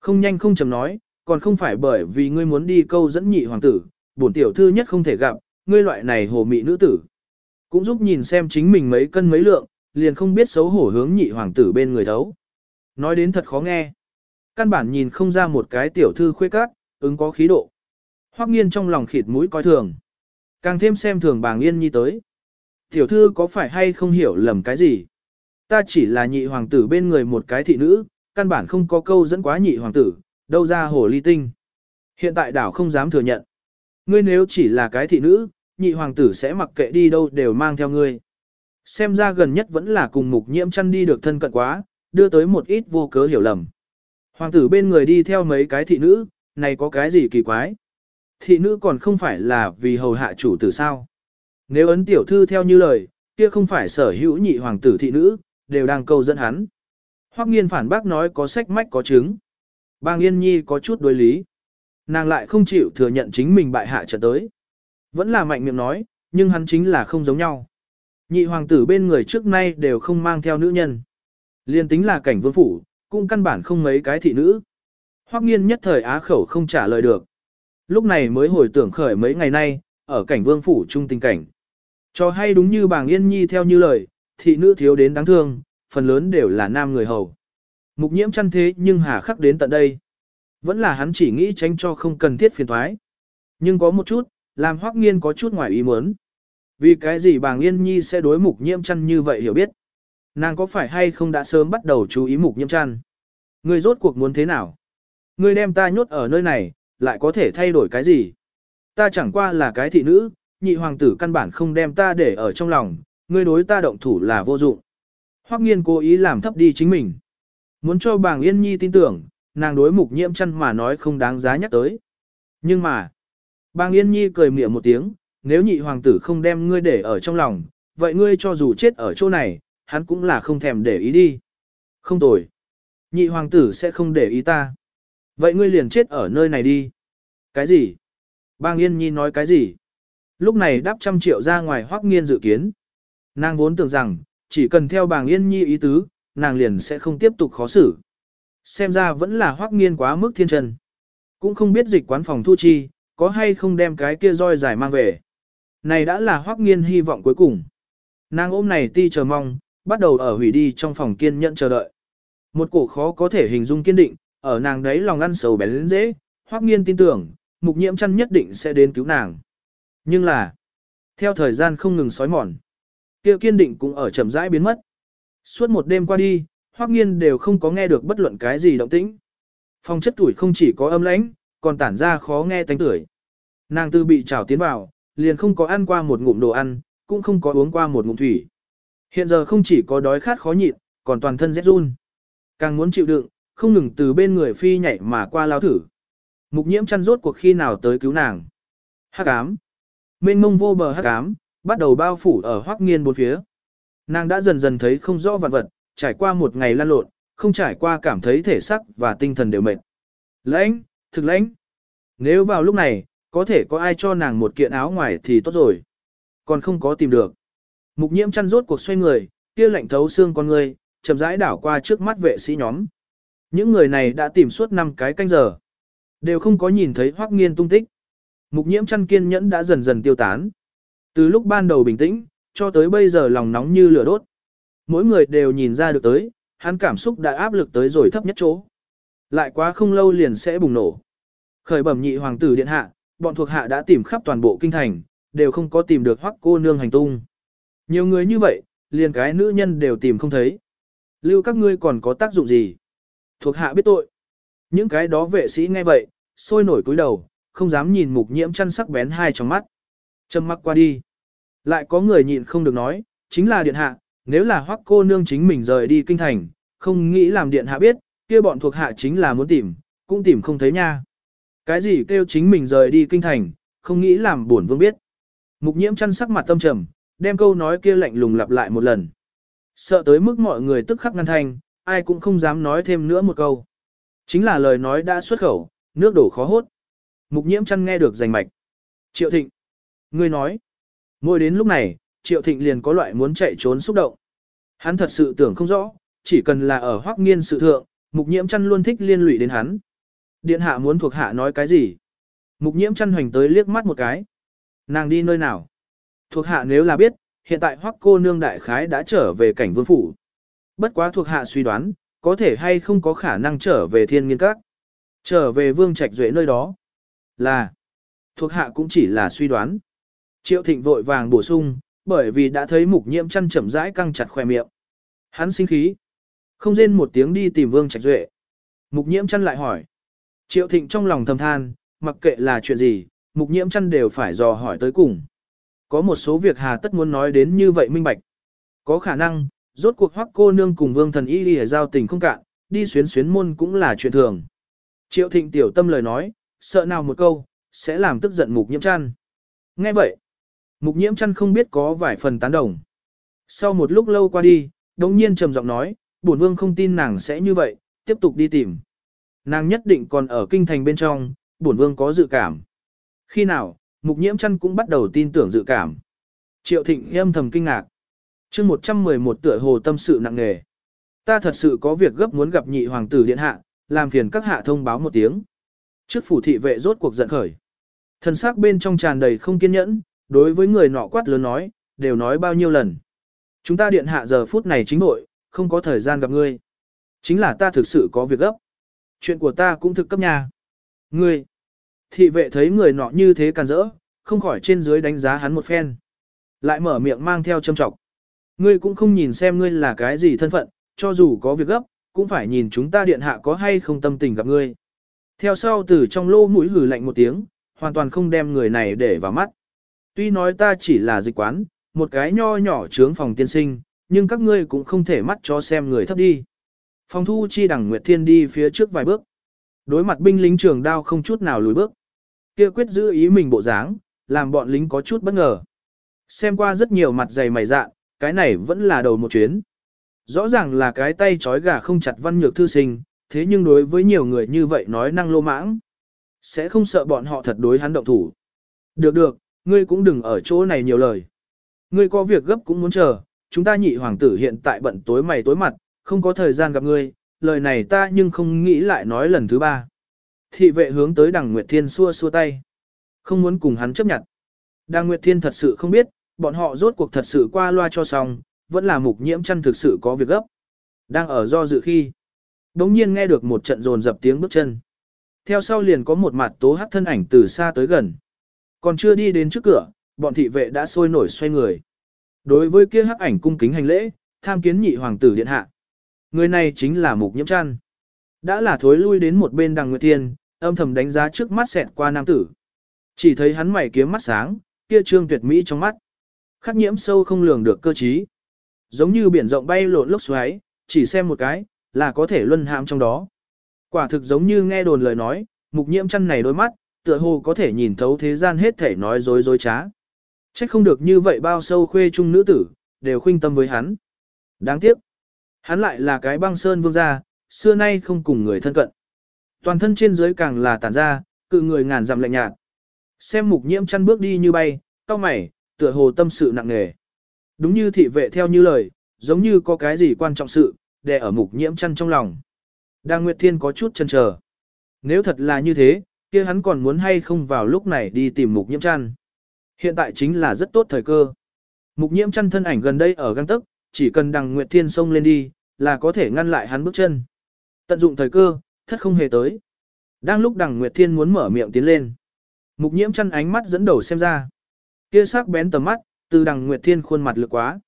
Không nhanh không chậm nói, còn không phải bởi vì ngươi muốn đi câu dẫn nhị hoàng tử, bổn tiểu thư nhất không thể gặp, ngươi loại này hồ mị nữ tử. Cũng giúp nhìn xem chính mình mấy cân mấy lượng, liền không biết xấu hổ hướng nhị hoàng tử bên người thấu. Nói đến thật khó nghe. Căn bản nhìn không ra một cái tiểu thư khuê cát, ứng có khí độ. Hoắc nghiên trong lòng khịt mũi coi thường. Càng thêm xem thường bàng yên nhi tới. Tiểu thư có phải hay không hiểu lầm cái gì? Ta chỉ là nhị hoàng tử bên người một cái thị nữ, căn bản không có câu dẫn quá nhị hoàng tử, đâu ra hồ ly tinh. Hiện tại đảo không dám thừa nhận. Ngươi nếu chỉ là cái thị nữ, nhị hoàng tử sẽ mặc kệ đi đâu đều mang theo ngươi. Xem ra gần nhất vẫn là cùng mục nhiễm chăn đi được thân cận quá, đưa tới một ít vô cớ hiểu lầm. Hoàng tử bên người đi theo mấy cái thị nữ, này có cái gì kỳ quái? Thị nữ còn không phải là vì hầu hạ chủ tử sao? Nếu ấn tiểu thư theo như lời, kia không phải sở hữu nhị hoàng tử thị nữ, đều đang câu dẫn hắn. Hoắc nghiên phản bác nói có sách mách có chứng. Bang Yên Nhi có chút đối lý. Nàng lại không chịu thừa nhận chính mình bại hạ trận tới. Vẫn là mạnh miệng nói, nhưng hắn chính là không giống nhau. Nhị hoàng tử bên người trước nay đều không mang theo nữ nhân. Liên tính là cảnh vương phủ, cũng căn bản không mấy cái thị nữ. Hoắc nghiên nhất thời á khẩu không trả lời được. Lúc này mới hồi tưởng khởi mấy ngày nay, ở cảnh vương phủ trung tình cảnh. Cho hay đúng như bàng yên nhi theo như lời, thị nữ thiếu đến đáng thương, phần lớn đều là nam người hầu. Mục nhiễm chăn thế nhưng hà khắc đến tận đây. Vẫn là hắn chỉ nghĩ tránh cho không cần thiết phiền thoái. Nhưng có một chút, làm hoắc nghiên có chút ngoài ý muốn. Vì cái gì bàng yên nhi sẽ đối mục nhiễm chăn như vậy hiểu biết. Nàng có phải hay không đã sớm bắt đầu chú ý mục nhiễm chăn? Ngươi rốt cuộc muốn thế nào? Ngươi đem ta nhốt ở nơi này, lại có thể thay đổi cái gì? Ta chẳng qua là cái thị nữ, nhị hoàng tử căn bản không đem ta để ở trong lòng, ngươi đối ta động thủ là vô dụng. Hoắc nghiên cố ý làm thấp đi chính mình. Muốn cho bàng yên nhi tin tưởng, nàng đối mục nhiễm chăn mà nói không đáng giá nhắc tới. Nhưng mà, bàng yên nhi cười mỉa một tiếng, nếu nhị hoàng tử không đem ngươi để ở trong lòng, vậy ngươi cho dù chết ở chỗ này, hắn cũng là không thèm để ý đi. Không tồi. Nhị hoàng tử sẽ không để ý ta. Vậy ngươi liền chết ở nơi này đi. Cái gì? Bang Yên Nhi nói cái gì? Lúc này đáp trăm triệu ra ngoài hoắc nghiên dự kiến. Nàng vốn tưởng rằng, chỉ cần theo bàng Yên Nhi ý tứ, nàng liền sẽ không tiếp tục khó xử. Xem ra vẫn là hoắc nghiên quá mức thiên trần. Cũng không biết dịch quán phòng thu chi, có hay không đem cái kia roi giải mang về. Này đã là hoắc nghiên hy vọng cuối cùng. Nàng ôm này ti chờ mong, bắt đầu ở hủy đi trong phòng kiên nhẫn chờ đợi. Một cổ khó có thể hình dung kiên định, ở nàng đấy lòng ăn sầu bén lên dễ, hoắc nghiên tin tưởng, mục nhiễm chăn nhất định sẽ đến cứu nàng. Nhưng là, theo thời gian không ngừng sói mòn, kia kiên định cũng ở chậm rãi biến mất. Suốt một đêm qua đi, hoắc nghiên đều không có nghe được bất luận cái gì động tĩnh. Phòng chất tuổi không chỉ có âm lãnh, còn tản ra khó nghe tánh tưởi. Nàng tư bị trào tiến vào, liền không có ăn qua một ngụm đồ ăn, cũng không có uống qua một ngụm thủy. Hiện giờ không chỉ có đói khát khó nhịn, còn toàn thân rét run. Càng muốn chịu đựng, không ngừng từ bên người phi nhảy mà qua lao thử. Mục nhiễm chăn rốt cuộc khi nào tới cứu nàng. Hắc ám. Mênh mông vô bờ hắc ám, bắt đầu bao phủ ở hoắc nghiên bốn phía. Nàng đã dần dần thấy không rõ vạn vật, trải qua một ngày lan lộn, không trải qua cảm thấy thể sắc và tinh thần đều mệt. Lãnh, thực lãnh. Nếu vào lúc này, có thể có ai cho nàng một kiện áo ngoài thì tốt rồi. Còn không có tìm được. Mục nhiễm chăn rốt cuộc xoay người, kia lạnh thấu xương con người, chậm rãi đảo qua trước mắt vệ sĩ nhóm. Những người này đã tìm suốt 5 cái canh giờ. Đều không có nhìn thấy hoắc nghiên tung tích. Mục nhiễm chăn kiên nhẫn đã dần dần tiêu tán. Từ lúc ban đầu bình tĩnh, cho tới bây giờ lòng nóng như lửa đốt. Mỗi người đều nhìn ra được tới, hắn cảm xúc đã áp lực tới rồi thấp nhất chỗ. Lại quá không lâu liền sẽ bùng nổ. Khởi bẩm nhị hoàng tử điện hạ, bọn thuộc hạ đã tìm khắp toàn bộ kinh thành, đều không có tìm được hoắc cô nương hành tung. Nhiều người như vậy, liền cái nữ nhân đều tìm không thấy. Lưu các ngươi còn có tác dụng gì? Thuộc hạ biết tội. Những cái đó vệ sĩ nghe vậy, sôi nổi cúi đầu, không dám nhìn mục nhiễm chăn sắc bén hai trong mắt. Châm mắt qua đi. Lại có người nhịn không được nói, chính là điện hạ, nếu là hoắc cô nương chính mình rời đi kinh thành, không nghĩ làm điện hạ biết, kia bọn thuộc hạ chính là muốn tìm, cũng tìm không thấy nha. Cái gì kêu chính mình rời đi kinh thành, không nghĩ làm buồn vương biết. Mục nhiễm chăn sắc mặt tâm trầm, đem câu nói kia lạnh lùng lặp lại một lần. Sợ tới mức mọi người tức khắc ngăn thanh, ai cũng không dám nói thêm nữa một câu. Chính là lời nói đã xuất khẩu, nước đổ khó hốt. Mục nhiễm chăn nghe được rành mạch. Triệu thịnh. Ngươi nói. Ngồi đến lúc này, triệu thịnh liền có loại muốn chạy trốn xúc động. Hắn thật sự tưởng không rõ, chỉ cần là ở hoác nghiên sự thượng, mục nhiễm chăn luôn thích liên lụy đến hắn. Điện hạ muốn thuộc hạ nói cái gì? Mục nhiễm chăn hoành tới liếc mắt một cái. Nàng đi nơi nào? Thuộc hạ nếu là biết, hiện tại hoắc cô nương đại khái đã trở về cảnh vương phủ. Bất quá thuộc hạ suy đoán, có thể hay không có khả năng trở về thiên nghiên các. Trở về vương trạch duệ nơi đó. Là, thuộc hạ cũng chỉ là suy đoán. Triệu thịnh vội vàng bổ sung, bởi vì đã thấy mục nhiễm chăn chậm rãi căng chặt khoe miệng. Hắn sinh khí. Không rên một tiếng đi tìm vương trạch duệ. Mục nhiễm chăn lại hỏi. Triệu thịnh trong lòng thầm than, mặc kệ là chuyện gì, mục nhiễm chăn đều phải dò hỏi tới cùng. Có một số việc hà tất muốn nói đến như vậy minh bạch. Có khả năng, rốt cuộc hoắc cô nương cùng vương thần y đi giao tình không cạn, đi xuyến xuyến môn cũng là chuyện thường. Triệu thịnh tiểu tâm lời nói, sợ nào một câu, sẽ làm tức giận mục nhiễm chăn. Nghe vậy, mục nhiễm chăn không biết có vài phần tán đồng. Sau một lúc lâu qua đi, đống nhiên trầm giọng nói, bổn vương không tin nàng sẽ như vậy, tiếp tục đi tìm. Nàng nhất định còn ở kinh thành bên trong, bổn vương có dự cảm. Khi nào, mục nhiễm chăn cũng bắt đầu tin tưởng dự cảm. Triệu thịnh âm thầm kinh ngạc. chương 111 tựa hồ tâm sự nặng nề. Ta thật sự có việc gấp muốn gặp nhị hoàng tử điện hạ, làm phiền các hạ thông báo một tiếng. Trước phủ thị vệ rốt cuộc giận khởi. Thần sắc bên trong tràn đầy không kiên nhẫn, đối với người nọ quát lớn nói, đều nói bao nhiêu lần. Chúng ta điện hạ giờ phút này chính nội, không có thời gian gặp ngươi. Chính là ta thực sự có việc gấp. Chuyện của ta cũng thực cấp nhà. Ngươi, thị vệ thấy người nọ như thế càn rỡ, không khỏi trên dưới đánh giá hắn một phen. Lại mở miệng mang theo châm trọng. Ngươi cũng không nhìn xem ngươi là cái gì thân phận, cho dù có việc gấp, cũng phải nhìn chúng ta điện hạ có hay không tâm tình gặp ngươi. Theo sau từ trong lô mũi hử lạnh một tiếng, hoàn toàn không đem người này để vào mắt. Tuy nói ta chỉ là dịch quán, một cái nho nhỏ trướng phòng tiên sinh, nhưng các ngươi cũng không thể mắt cho xem người thấp đi. Phòng thu chi đằng Nguyệt Thiên đi phía trước vài bước. Đối mặt binh lính trường đao không chút nào lùi bước. Kia quyết giữ ý mình bộ dáng, làm bọn lính có chút bất ngờ. Xem qua rất nhiều mặt dày mày dạ, cái này vẫn là đầu một chuyến. Rõ ràng là cái tay trói gà không chặt văn nhược thư sinh, thế nhưng đối với nhiều người như vậy nói năng lô mãng. Sẽ không sợ bọn họ thật đối hắn động thủ. Được được, ngươi cũng đừng ở chỗ này nhiều lời. Ngươi có việc gấp cũng muốn chờ, chúng ta nhị hoàng tử hiện tại bận tối mày tối mặt, không có thời gian gặp ngươi, lời này ta nhưng không nghĩ lại nói lần thứ ba. Thị vệ hướng tới đằng Nguyệt Thiên xua xua tay. Không muốn cùng hắn chấp nhận. Đằng Nguyệt Thiên thật sự không biết, bọn họ rốt cuộc thật sự qua loa cho xong, vẫn là mục nhiễm chăn thực sự có việc gấp. Đang ở do dự khi. Đống nhiên nghe được một trận rồn dập tiếng bước chân. Theo sau liền có một mặt tố hắc thân ảnh từ xa tới gần. Còn chưa đi đến trước cửa, bọn thị vệ đã sôi nổi xoay người. Đối với kia hắc ảnh cung kính hành lễ, tham kiến nhị hoàng tử điện hạ. Người này chính là mục nhiễm trăn, Đã là thối lui đến một bên đằng Nguyệt tiên, âm thầm đánh giá trước mắt xẹt qua nam tử. Chỉ thấy hắn mày kiếm mắt sáng, kia trương tuyệt mỹ trong mắt. Khắc nhiễm sâu không lường được cơ trí. Giống như biển rộng bay lộn lốc xoáy, chỉ xem một cái, là có thể luân hãm trong đó. Quả thực giống như nghe đồn lời nói, mục nhiễm chăn này đôi mắt, tựa hồ có thể nhìn thấu thế gian hết thể nói dối dối trá. Chắc không được như vậy bao sâu khuê trung nữ tử, đều khuynh tâm với hắn. Đáng tiếc, hắn lại là cái băng sơn vương gia, xưa nay không cùng người thân cận. Toàn thân trên dưới càng là tản ra, cự người ngàn dặm lạnh nhạt. Xem mục nhiễm chăn bước đi như bay, cao mày, tựa hồ tâm sự nặng nề. Đúng như thị vệ theo như lời, giống như có cái gì quan trọng sự, để ở mục nhiễm chăn trong lòng. Đang Nguyệt Thiên có chút chần chờ. Nếu thật là như thế, kia hắn còn muốn hay không vào lúc này đi tìm mục nhiễm chăn. Hiện tại chính là rất tốt thời cơ. Mục nhiễm chăn thân ảnh gần đây ở găng tức, chỉ cần đằng Nguyệt Thiên xông lên đi, là có thể ngăn lại hắn bước chân. Tận dụng thời cơ, thất không hề tới. Đang lúc đằng Nguyệt Thiên muốn mở miệng tiến lên. Mục nhiễm chăn ánh mắt dẫn đầu xem ra. Kia sắc bén tầm mắt, từ đằng Nguyệt Thiên khuôn mặt lược quá.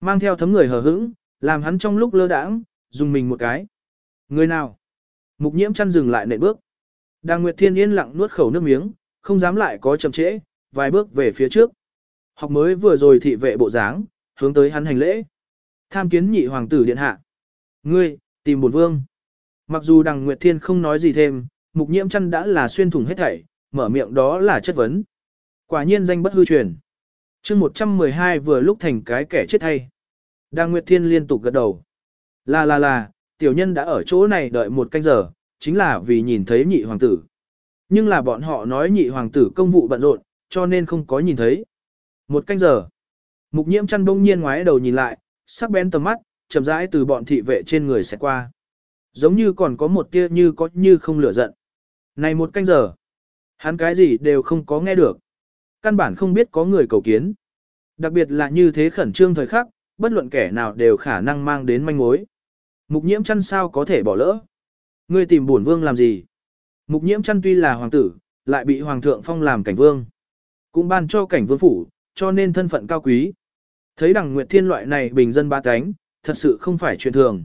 Mang theo thấm người hờ hững, làm hắn trong lúc lơ đãng, dùng mình một cái. Người nào? Mục nhiễm chăn dừng lại nệ bước. Đằng Nguyệt Thiên yên lặng nuốt khẩu nước miếng, không dám lại có chậm trễ, vài bước về phía trước. Học mới vừa rồi thị vệ bộ dáng, hướng tới hắn hành lễ. Tham kiến nhị hoàng tử điện hạ. Ngươi, tìm bổn vương. Mặc dù đằng Nguyệt Thiên không nói gì thêm, mục nhiễm chăn đã là xuyên thủng hết thảy, mở miệng đó là chất vấn. Quả nhiên danh bất hư truyền. chương 112 vừa lúc thành cái kẻ chết hay. Đằng Nguyệt Thiên liên tục gật đầu. Là là là, tiểu nhân đã ở chỗ này đợi một canh giờ, chính là vì nhìn thấy nhị hoàng tử. Nhưng là bọn họ nói nhị hoàng tử công vụ bận rộn, cho nên không có nhìn thấy. Một canh giờ. Mục nhiễm chăn bông nhiên ngoái đầu nhìn lại, sắc bén tầm mắt, chậm rãi từ bọn thị vệ trên người sẽ qua. Giống như còn có một tia như có như không lửa giận. Này một canh giờ. Hắn cái gì đều không có nghe được. Căn bản không biết có người cầu kiến. Đặc biệt là như thế khẩn trương thời khắc, bất luận kẻ nào đều khả năng mang đến manh mối. Mục nhiễm chăn sao có thể bỏ lỡ. Ngươi tìm bổn vương làm gì? Mục nhiễm chăn tuy là hoàng tử, lại bị hoàng thượng phong làm cảnh vương. Cũng ban cho cảnh vương phủ, cho nên thân phận cao quý. Thấy đằng Nguyệt Thiên loại này bình dân ba cánh, thật sự không phải chuyện thường.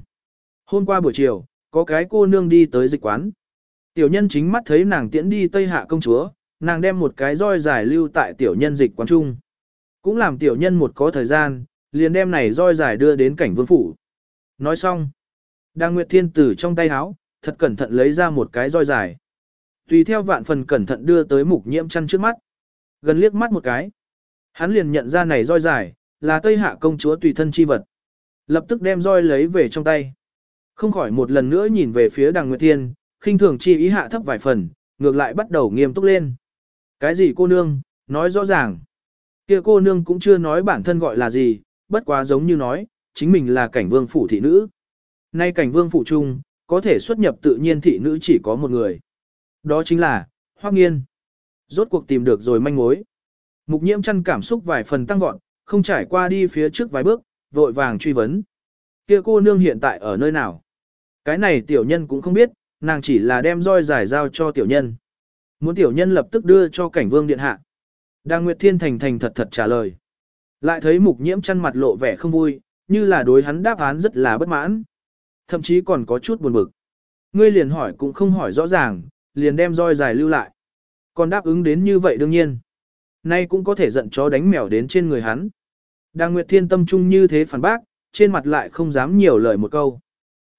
Hôm qua buổi chiều, có cái cô nương đi tới dịch quán. Tiểu nhân chính mắt thấy nàng tiễn đi Tây Hạ công chúa, Nàng đem một cái roi dài lưu tại tiểu nhân dịch quán trung. Cũng làm tiểu nhân một có thời gian, liền đem này roi dài đưa đến cảnh vương phủ. Nói xong. Đang Nguyệt Thiên tử trong tay áo, thật cẩn thận lấy ra một cái roi dài. Tùy theo vạn phần cẩn thận đưa tới mục nhiễm chăn trước mắt. Gần liếc mắt một cái. Hắn liền nhận ra này roi dài, là Tây Hạ công chúa tùy thân chi vật. Lập tức đem roi lấy về trong tay. Không khỏi một lần nữa nhìn về phía đằng Nguyệt Thiên, khinh thường chi ý hạ thấp vài phần, ngược lại bắt đầu nghiêm túc lên. Cái gì cô nương, nói rõ ràng. kia cô nương cũng chưa nói bản thân gọi là gì, bất quá giống như nói, chính mình là cảnh vương phủ thị nữ. Nay cảnh vương phủ trung, có thể xuất nhập tự nhiên thị nữ chỉ có một người. Đó chính là, Hoắc Nghiên. Rốt cuộc tìm được rồi manh mối. Mục nhiễm chăn cảm xúc vài phần tăng vọt, không trải qua đi phía trước vài bước, vội vàng truy vấn. Kia cô nương hiện tại ở nơi nào? Cái này tiểu nhân cũng không biết, nàng chỉ là đem roi giải giao cho tiểu nhân. Muốn tiểu nhân lập tức đưa cho cảnh vương điện hạ. Đàng Nguyệt Thiên thành thành thật thật trả lời. Lại thấy mục nhiễm chăn mặt lộ vẻ không vui, như là đối hắn đáp án rất là bất mãn. Thậm chí còn có chút buồn bực. Ngươi liền hỏi cũng không hỏi rõ ràng, liền đem roi dài lưu lại. Còn đáp ứng đến như vậy đương nhiên. Nay cũng có thể giận chó đánh mèo đến trên người hắn. Đang Nguyệt Thiên tâm trung như thế phản bác, trên mặt lại không dám nhiều lời một câu.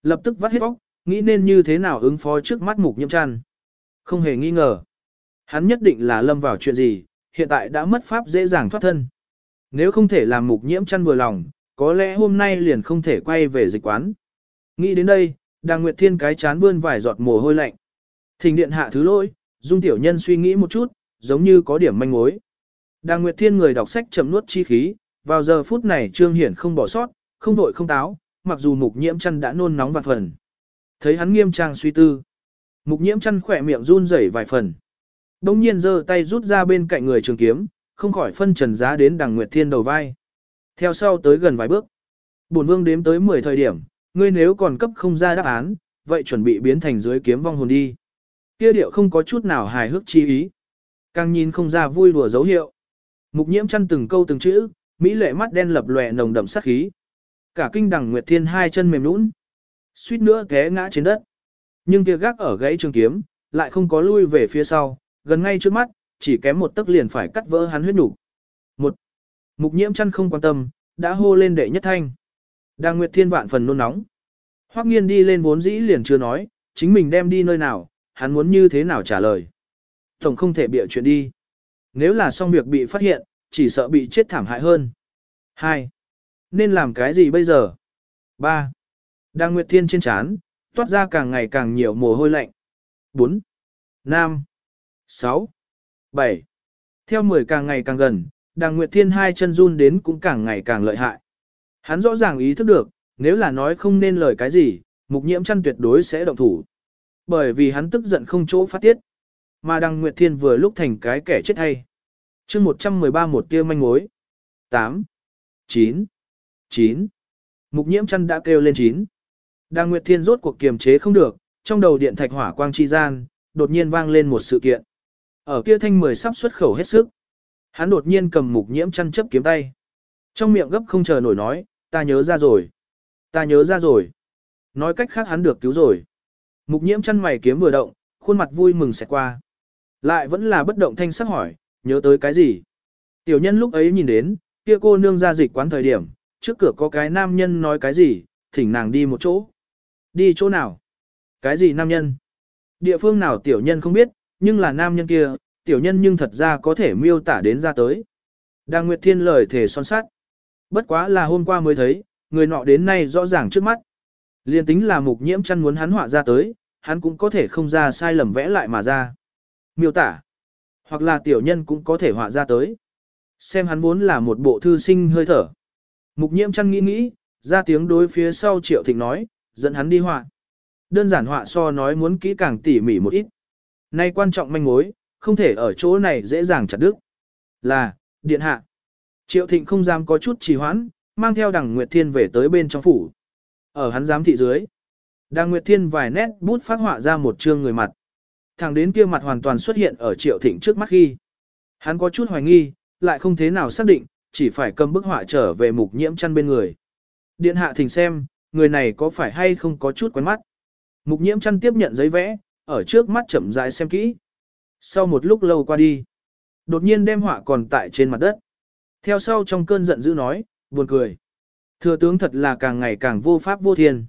Lập tức vắt hết bóc, nghĩ nên như thế nào ứng phó trước mắt mục nhiễm chăn. Không hề nghi ngờ. Hắn nhất định là lâm vào chuyện gì, hiện tại đã mất pháp dễ dàng thoát thân. Nếu không thể làm mục nhiễm chăn vừa lòng, có lẽ hôm nay liền không thể quay về dịch quán. Nghĩ đến đây, Đàng Nguyệt Thiên cái chán vươn vài giọt mồ hôi lạnh. Thình điện hạ thứ lỗi, Dung tiểu nhân suy nghĩ một chút, giống như có điểm manh mối. Đàng Nguyệt Thiên người đọc sách chậm nuốt chi khí, vào giờ phút này Trương Hiển không bỏ sót, không vội không táo, mặc dù mục nhiễm chân đã nôn nóng vạn phần. Thấy hắn nghiêm trang suy tư. Mục nhiễm chân khỏe miệng run rẩy vài phần. Đông nhiên giơ tay rút ra bên cạnh người trường kiếm, không khỏi phân trần giá đến đằng Nguyệt Thiên đầu vai. Theo sau tới gần vài bước. Bổn vương đếm tới 10 thời điểm, ngươi nếu còn cấp không ra đáp án, vậy chuẩn bị biến thành dưới kiếm vong hồn đi. Kia điệu không có chút nào hài hước chi ý. Càng nhìn không ra vui đùa dấu hiệu. Mục nhiễm chăn từng câu từng chữ, mỹ lệ mắt đen lập lòe nồng đậm sát khí. Cả kinh đằng Nguyệt Thiên hai chân mềm nhũn, suýt nữa té ngã trên đất. Nhưng kia gác ở gãy trường kiếm, lại không có lui về phía sau, gần ngay trước mắt, chỉ kém một tấc liền phải cắt vỡ hắn huyết nhục. Một. Mục nhiễm chăn không quan tâm, đã hô lên đệ nhất thanh. Đang Nguyệt Thiên vạn phần nôn nóng. Hoắc Nghiên đi lên vốn dĩ liền chưa nói, chính mình đem đi nơi nào, hắn muốn như thế nào trả lời. Tổng không thể bịa chuyện đi. Nếu là xong việc bị phát hiện, chỉ sợ bị chết thảm hại hơn. 2. Nên làm cái gì bây giờ? 3. Đang Nguyệt Thiên trên chán, toát ra càng ngày càng nhiều mồ hôi lạnh. 4. 5. 6. 7. Theo 10 càng ngày càng gần, Đàng Nguyệt Thiên hai chân run đến cũng càng ngày càng lợi hại. Hắn rõ ràng ý thức được, nếu là nói không nên lời cái gì, mục nhiễm chăn tuyệt đối sẽ động thủ. Bởi vì hắn tức giận không chỗ phát tiết. Mà đàng Nguyệt Thiên vừa lúc thành cái kẻ chết hay. chương 113 một tia manh mối. 8, 9, 9. Mục nhiễm chăn đã kêu lên 9. Đàng Nguyệt Thiên rốt cuộc kiềm chế không được, trong đầu điện thạch hỏa quang chi gian, đột nhiên vang lên một sự kiện. Ở kia thanh mười sắp xuất khẩu hết sức. Hắn đột nhiên cầm mục nhiễm chăn chấp kiếm tay. Trong miệng gấp không chờ nổi nói, ta nhớ ra rồi. Ta nhớ ra rồi. Nói cách khác hắn được cứu rồi. Mục nhiễm chăn mày kiếm vừa động, khuôn mặt vui mừng sẽ qua. Lại vẫn là bất động thanh sắc hỏi, nhớ tới cái gì? Tiểu nhân lúc ấy nhìn đến, kia cô nương ra dịch quán thời điểm, trước cửa có cái nam nhân nói cái gì, thỉnh nàng đi một chỗ. Đi chỗ nào? Cái gì nam nhân? Địa phương nào tiểu nhân không biết, nhưng là nam nhân kia, tiểu nhân nhưng thật ra có thể miêu tả đến ra tới. Đàng Nguyệt Thiên lời thể son sát. Bất quá là hôm qua mới thấy, người nọ đến nay rõ ràng trước mắt. Liên tính là mục nhiễm chăn muốn hắn họa ra tới, hắn cũng có thể không ra sai lầm vẽ lại mà ra. Miêu tả. Hoặc là tiểu nhân cũng có thể họa ra tới. Xem hắn vốn là một bộ thư sinh hơi thở. Mục nhiễm chăn nghĩ nghĩ, ra tiếng đối phía sau triệu thịnh nói, dẫn hắn đi họa. Đơn giản họa so nói muốn kỹ càng tỉ mỉ một ít. Nay quan trọng manh mối, không thể ở chỗ này dễ dàng chặt đứt. Là, điện hạ. Triệu thịnh không dám có chút trì hoãn, mang theo đằng Nguyệt Thiên về tới bên trong phủ. Ở hắn giám thị dưới. Đằng Nguyệt Thiên vài nét bút phát họa ra một trương người mặt. Thẳng đến kia mặt hoàn toàn xuất hiện ở triệu thịnh trước mắt khi. Hắn có chút hoài nghi, lại không thế nào xác định, chỉ phải cầm bức họa trở về mục nhiễm chăn bên người. Điện hạ thỉnh xem, người này có phải hay không có chút quen mắt. Mục nhiễm chăn tiếp nhận giấy vẽ, ở trước mắt chậm rãi xem kỹ. Sau một lúc lâu qua đi, đột nhiên đem họa còn tại trên mặt đất. Theo sau trong cơn giận dữ nói, buồn cười. Thừa tướng thật là càng ngày càng vô pháp vô thiên.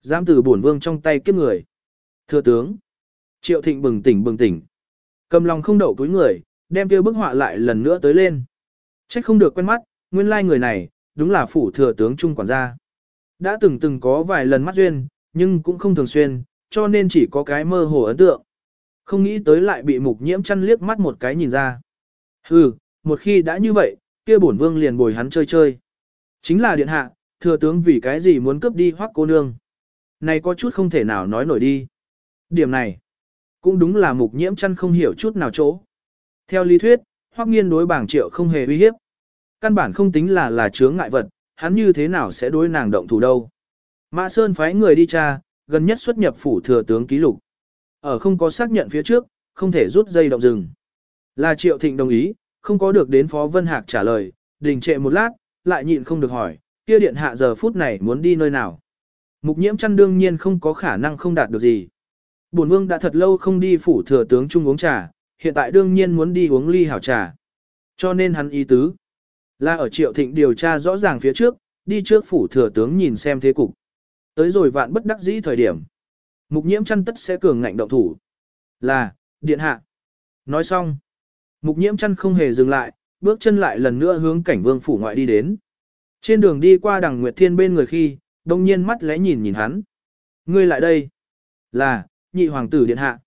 Dám từ bổn vương trong tay kiếp người. Thừa tướng. Triệu thịnh bừng tỉnh bừng tỉnh. Cầm lòng không đậu túi người, đem kia bức họa lại lần nữa tới lên. Trách không được quen mắt, nguyên lai người này, đúng là phủ thừa tướng trung quản gia. Đã từng từng có vài lần mắt duyên, nhưng cũng không thường xuyên, cho nên chỉ có cái mơ hồ ấn tượng. Không nghĩ tới lại bị mục nhiễm chăn liếc mắt một cái nhìn ra. Hừ, một khi đã như vậy, kia bổn vương liền bồi hắn chơi chơi. Chính là điện hạ, thừa tướng vì cái gì muốn cướp đi hoắc cô nương. Này có chút không thể nào nói nổi đi. Điểm này, cũng đúng là mục nhiễm chăn không hiểu chút nào chỗ. Theo lý thuyết, hoắc nghiên đối bảng triệu không hề uy hiếp. Căn bản không tính là là chướng ngại vật, hắn như thế nào sẽ đối nàng động thủ đâu. Mã Sơn phái người đi tra, gần nhất xuất nhập phủ thừa tướng ký lục. Ở không có xác nhận phía trước, không thể rút dây động rừng. Là Triệu Thịnh đồng ý, không có được đến Phó Vân Hạc trả lời, đình trệ một lát, lại nhịn không được hỏi, kia điện hạ giờ phút này muốn đi nơi nào. Mục nhiễm chăn đương nhiên không có khả năng không đạt được gì. Bổn vương đã thật lâu không đi phủ thừa tướng chung uống trà, hiện tại đương nhiên muốn đi uống ly hảo trà. Cho nên hắn ý tứ là ở triệu thịnh điều tra rõ ràng phía trước, đi trước phủ thừa tướng nhìn xem thế cục. Tới rồi vạn bất đắc dĩ thời điểm. Mục nhiễm chăn tất sẽ cường ngạnh động thủ. Là, điện hạ. Nói xong. Mục nhiễm chăn không hề dừng lại, bước chân lại lần nữa hướng cảnh vương phủ ngoại đi đến. Trên đường đi qua đằng Nguyệt Thiên bên người khi, đông nhiên mắt lẽ nhìn nhìn hắn. Ngươi lại đây. Là, nhị hoàng tử điện hạ.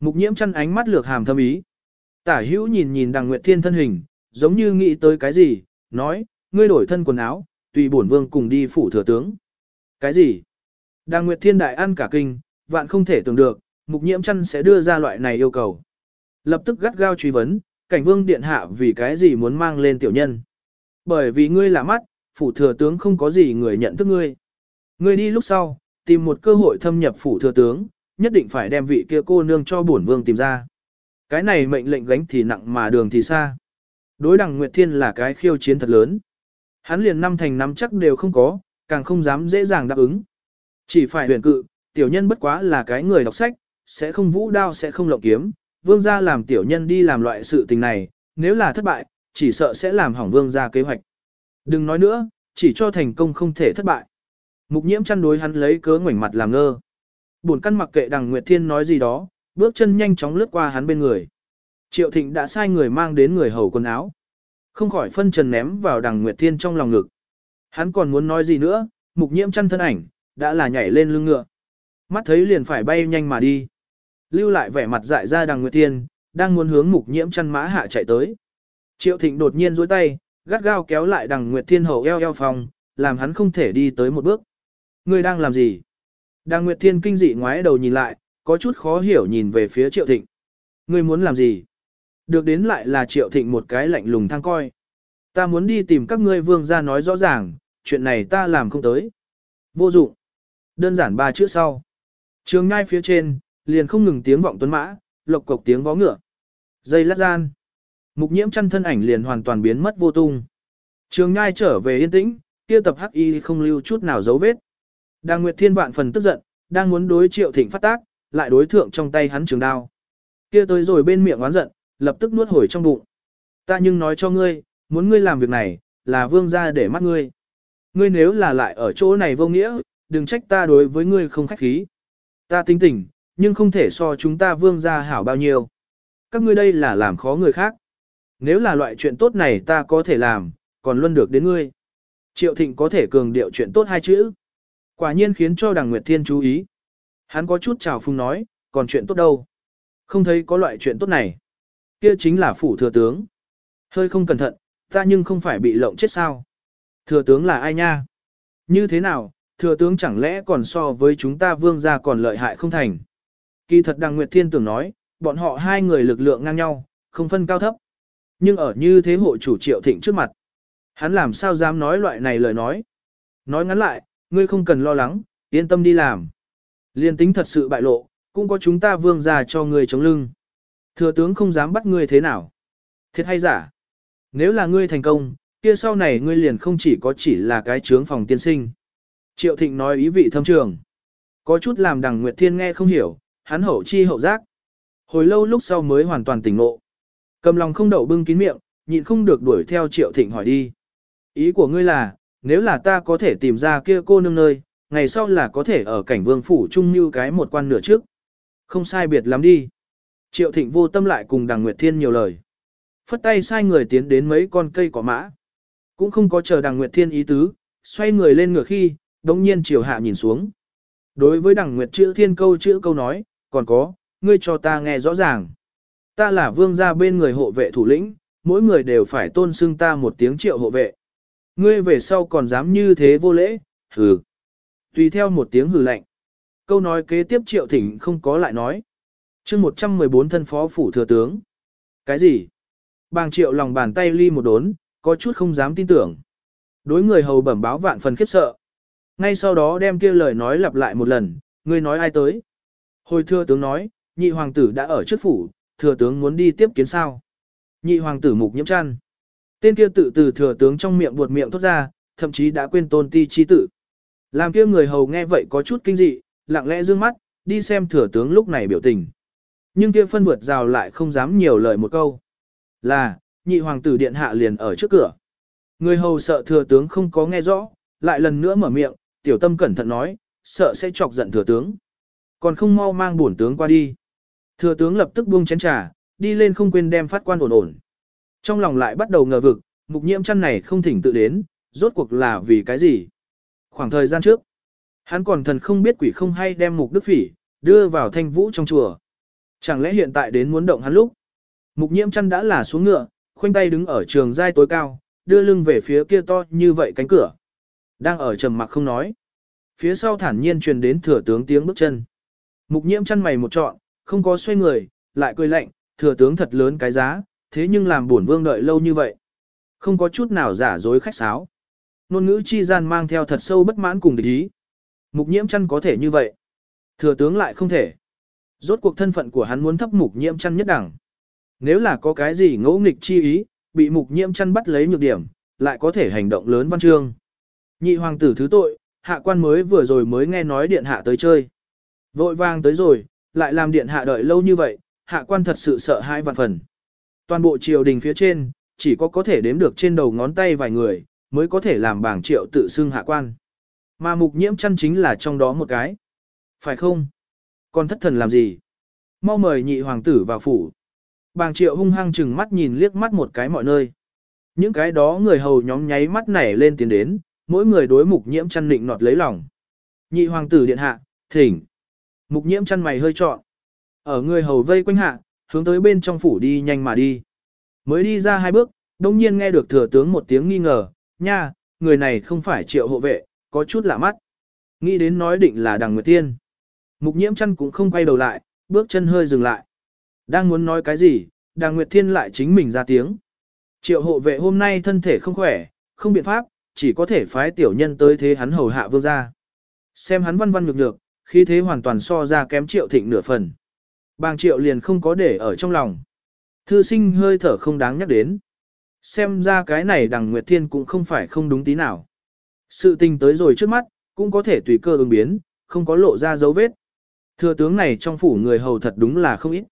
Mục nhiễm chăn ánh mắt lược hàm thâm ý. Tả hữu nhìn nhìn đằng Nguyệt Thiên thân hình, giống như nghĩ tới cái gì, nói, ngươi đổi thân quần áo, tùy bổn vương cùng đi phủ thừa tướng. Cái gì? Đàng Nguyệt Thiên đại ăn cả kinh, vạn không thể tưởng được, mục nhiễm chăn sẽ đưa ra loại này yêu cầu. Lập tức gắt gao truy vấn, cảnh vương điện hạ vì cái gì muốn mang lên tiểu nhân. Bởi vì ngươi là mắt, phủ thừa tướng không có gì người nhận thức ngươi. Ngươi đi lúc sau, tìm một cơ hội thâm nhập phủ thừa tướng, nhất định phải đem vị kia cô nương cho bổn vương tìm ra. Cái này mệnh lệnh gánh thì nặng mà đường thì xa. Đối đằng Nguyệt Thiên là cái khiêu chiến thật lớn. Hắn liền năm thành năm chắc đều không có, càng không dám dễ dàng đáp ứng. Chỉ phải huyền cự, tiểu nhân bất quá là cái người đọc sách, sẽ không vũ đao sẽ không lộng kiếm, vương gia làm tiểu nhân đi làm loại sự tình này, nếu là thất bại, chỉ sợ sẽ làm hỏng vương gia kế hoạch. Đừng nói nữa, chỉ cho thành công không thể thất bại. Mục nhiễm chăn đối hắn lấy cớ ngoảnh mặt làm ngơ. Buồn căn mặc kệ đằng Nguyệt Thiên nói gì đó, bước chân nhanh chóng lướt qua hắn bên người. Triệu Thịnh đã sai người mang đến người hầu quần áo. Không khỏi phân trần ném vào đằng Nguyệt Thiên trong lòng ngực. Hắn còn muốn nói gì nữa, mục nhiễm chăn thân ảnh, đã là nhảy lên lưng ngựa. Mắt thấy liền phải bay nhanh mà đi. Lưu lại vẻ mặt dại ra đằng Nguyệt Thiên, đang muốn hướng mục nhiễm chăn mã hạ chạy tới. Triệu Thịnh đột nhiên duỗi tay, gắt gao kéo lại đằng Nguyệt Thiên hầu eo eo phòng, làm hắn không thể đi tới một bước. Ngươi đang làm gì? Đằng Nguyệt Thiên kinh dị ngoái đầu nhìn lại, có chút khó hiểu nhìn về phía Triệu Thịnh. Ngươi muốn làm gì? Được đến lại là Triệu Thịnh một cái lạnh lùng thăng coi. Ta muốn đi tìm các ngươi vương ra nói rõ ràng, chuyện này ta làm không tới. Vô dụng. Đơn giản ba chữ sau. Trường ngay phía trên, liền không ngừng tiếng vọng tuấn mã, lộc cộc tiếng vó ngựa. Dây lát gian. Mục nhiễm chăn thân ảnh liền hoàn toàn biến mất vô tung. Trường nhai trở về yên tĩnh, kia tập hắc y không lưu chút nào dấu vết. Đang Nguyệt Thiên vạn phần tức giận, đang muốn đối Triệu Thịnh phát tác, lại đối thượng trong tay hắn trường đao. Kia tới rồi bên miệng oán giận, lập tức nuốt hồi trong bụng. Ta nhưng nói cho ngươi, muốn ngươi làm việc này, là vương gia để mắt ngươi. Ngươi nếu là lại ở chỗ này vô nghĩa, đừng trách ta đối với ngươi không khách khí. Ta tính tình, nhưng không thể so chúng ta vương gia hảo bao nhiêu. Các ngươi đây là làm khó người khác. Nếu là loại chuyện tốt này ta có thể làm, còn luôn được đến ngươi. Triệu Thịnh có thể cường điệu chuyện tốt hai chữ. Quả nhiên khiến cho đằng Nguyệt Thiên chú ý. Hắn có chút chào phung nói, còn chuyện tốt đâu. Không thấy có loại chuyện tốt này. Kia chính là phủ thừa tướng. Hơi không cẩn thận, ta nhưng không phải bị lộng chết sao. Thừa tướng là ai nha? Như thế nào, thừa tướng chẳng lẽ còn so với chúng ta vương gia còn lợi hại không thành? Kỳ thật đằng Nguyệt Thiên tưởng nói, bọn họ hai người lực lượng ngang nhau, không phân cao thấp. Nhưng ở như thế hộ chủ triệu thịnh trước mặt, hắn làm sao dám nói loại này lời nói. Nói ngắn lại, ngươi không cần lo lắng, yên tâm đi làm. Liên tính thật sự bại lộ, cũng có chúng ta vương gia cho ngươi chống lưng. Thừa tướng không dám bắt ngươi thế nào. Thiệt hay giả? Nếu là ngươi thành công, kia sau này ngươi liền không chỉ có chỉ là cái trướng phòng tiên sinh. Triệu Thịnh nói ý vị thâm trường. Có chút làm đằng Nguyệt Thiên nghe không hiểu, hắn hậu chi hậu giác. Hồi lâu lúc sau mới hoàn toàn tỉnh ngộ. Cầm lòng không đậu bưng kín miệng, nhịn không được đuổi theo Triệu Thịnh hỏi đi. Ý của ngươi là, nếu là ta có thể tìm ra kia cô nương nơi, ngày sau là có thể ở cảnh vương phủ trung như cái một quan nửa trước. Không sai biệt lắm đi. Triệu Thịnh vô tâm lại cùng Đằng Nguyệt Thiên nhiều lời. Phất tay sai người tiến đến mấy con cây cỏ mã. Cũng không có chờ Đằng Nguyệt Thiên ý tứ, xoay người lên ngựa khi, đống nhiên chiều hạ nhìn xuống. Đối với Đằng Nguyệt chữ thiên câu chữ câu nói, còn có, ngươi cho ta nghe rõ ràng. Ta là vương gia bên người hộ vệ thủ lĩnh, mỗi người đều phải tôn xưng ta một tiếng triệu hộ vệ. Ngươi về sau còn dám như thế vô lễ, hừ. Tùy theo một tiếng hừ lạnh. Câu nói kế tiếp triệu thỉnh không có lại nói. chương 114 thân phó phủ thừa tướng. Cái gì? Bàng triệu lòng bàn tay ly một đốn, có chút không dám tin tưởng. Đối người hầu bẩm báo vạn phần khiếp sợ. Ngay sau đó đem kia lời nói lặp lại một lần, ngươi nói ai tới? Hồi thừa tướng nói, nhị hoàng tử đã ở trước phủ, thừa tướng muốn đi tiếp kiến sao. Nhị hoàng tử mục nhiễm chăn. Tên kia tự từ thừa tướng trong miệng buột miệng thốt ra, thậm chí đã quên tôn ti chi tử. Làm kia người hầu nghe vậy có chút kinh dị, lặng lẽ dương mắt, đi xem thừa tướng lúc này biểu tình. Nhưng kia phân vượt rào lại không dám nhiều lời một câu. Là, nhị hoàng tử điện hạ liền ở trước cửa. Người hầu sợ thừa tướng không có nghe rõ, lại lần nữa mở miệng, tiểu tâm cẩn thận nói, sợ sẽ chọc giận thừa tướng. Còn không mau mang bổn tướng qua đi. Thừa tướng lập tức buông chén trà, đi lên không quên đem phát quan ổn ổn. Trong lòng lại bắt đầu ngờ vực, mục nhiễm chăn này không thỉnh tự đến, rốt cuộc là vì cái gì? Khoảng thời gian trước, hắn còn thần không biết quỷ không hay đem mục đức phỉ, đưa vào thanh vũ trong chùa. Chẳng lẽ hiện tại đến muốn động hắn lúc? Mục nhiễm chăn đã là xuống ngựa, khoanh tay đứng ở trường giai tối cao, đưa lưng về phía kia to như vậy cánh cửa. Đang ở trầm mặc không nói. Phía sau thản nhiên truyền đến thừa tướng tiếng bước chân. Mục nhiễm chăn mày một trọn, không có xoay người, lại cười lạnh, thừa tướng thật lớn cái giá, thế nhưng làm bổn vương đợi lâu như vậy. Không có chút nào giả dối khách sáo. Nôn ngữ chi gian mang theo thật sâu bất mãn cùng địch ý. Mục nhiễm chăn có thể như vậy. Thừa tướng lại không thể. Rốt cuộc thân phận của hắn muốn thấp mục nhiễm chăn nhất đẳng. Nếu là có cái gì ngẫu nghịch chi ý, bị mục nhiễm chăn bắt lấy nhược điểm, lại có thể hành động lớn văn chương. Nhị hoàng tử thứ tội, hạ quan mới vừa rồi mới nghe nói điện hạ tới chơi. Vội vàng tới rồi, lại làm điện hạ đợi lâu như vậy, hạ quan thật sự sợ hai vạn phần. Toàn bộ triều đình phía trên, chỉ có có thể đếm được trên đầu ngón tay vài người, mới có thể làm bảng triệu tự xưng hạ quan. Mà mục nhiễm chăn chính là trong đó một cái. Phải không? Còn thất thần làm gì? Mau mời nhị hoàng tử vào phủ. Bàng triệu hung hăng chừng mắt nhìn liếc mắt một cái mọi nơi. Những cái đó người hầu nhóm nháy mắt nảy lên tiến đến, mỗi người đối mục nhiễm chăn định nọt lấy lòng. Nhị hoàng tử điện hạ, thỉnh. Mục nhiễm chăn mày hơi trọn. Ở người hầu vây quanh hạ, hướng tới bên trong phủ đi nhanh mà đi. Mới đi ra hai bước, đông nhiên nghe được thừa tướng một tiếng nghi ngờ, nha, người này không phải triệu hộ vệ, có chút lạ mắt. Nghĩ đến nói định là đằng nguyệt tiên. Mục nhiễm chăn cũng không quay đầu lại, bước chân hơi dừng lại. Đang muốn nói cái gì, đằng nguyệt thiên lại chính mình ra tiếng. Triệu hộ vệ hôm nay thân thể không khỏe, không biện pháp, chỉ có thể phái tiểu nhân tới thế hắn hầu hạ vương gia. Xem hắn văn văn nhược nhược, khi thế hoàn toàn so ra kém triệu thịnh nửa phần. Bàng triệu liền không có để ở trong lòng. Thư sinh hơi thở không đáng nhắc đến. Xem ra cái này đằng Nguyệt Thiên cũng không phải không đúng tí nào. Sự tình tới rồi trước mắt, cũng có thể tùy cơ ứng biến, không có lộ ra dấu vết. Thừa tướng này trong phủ người hầu thật đúng là không ít.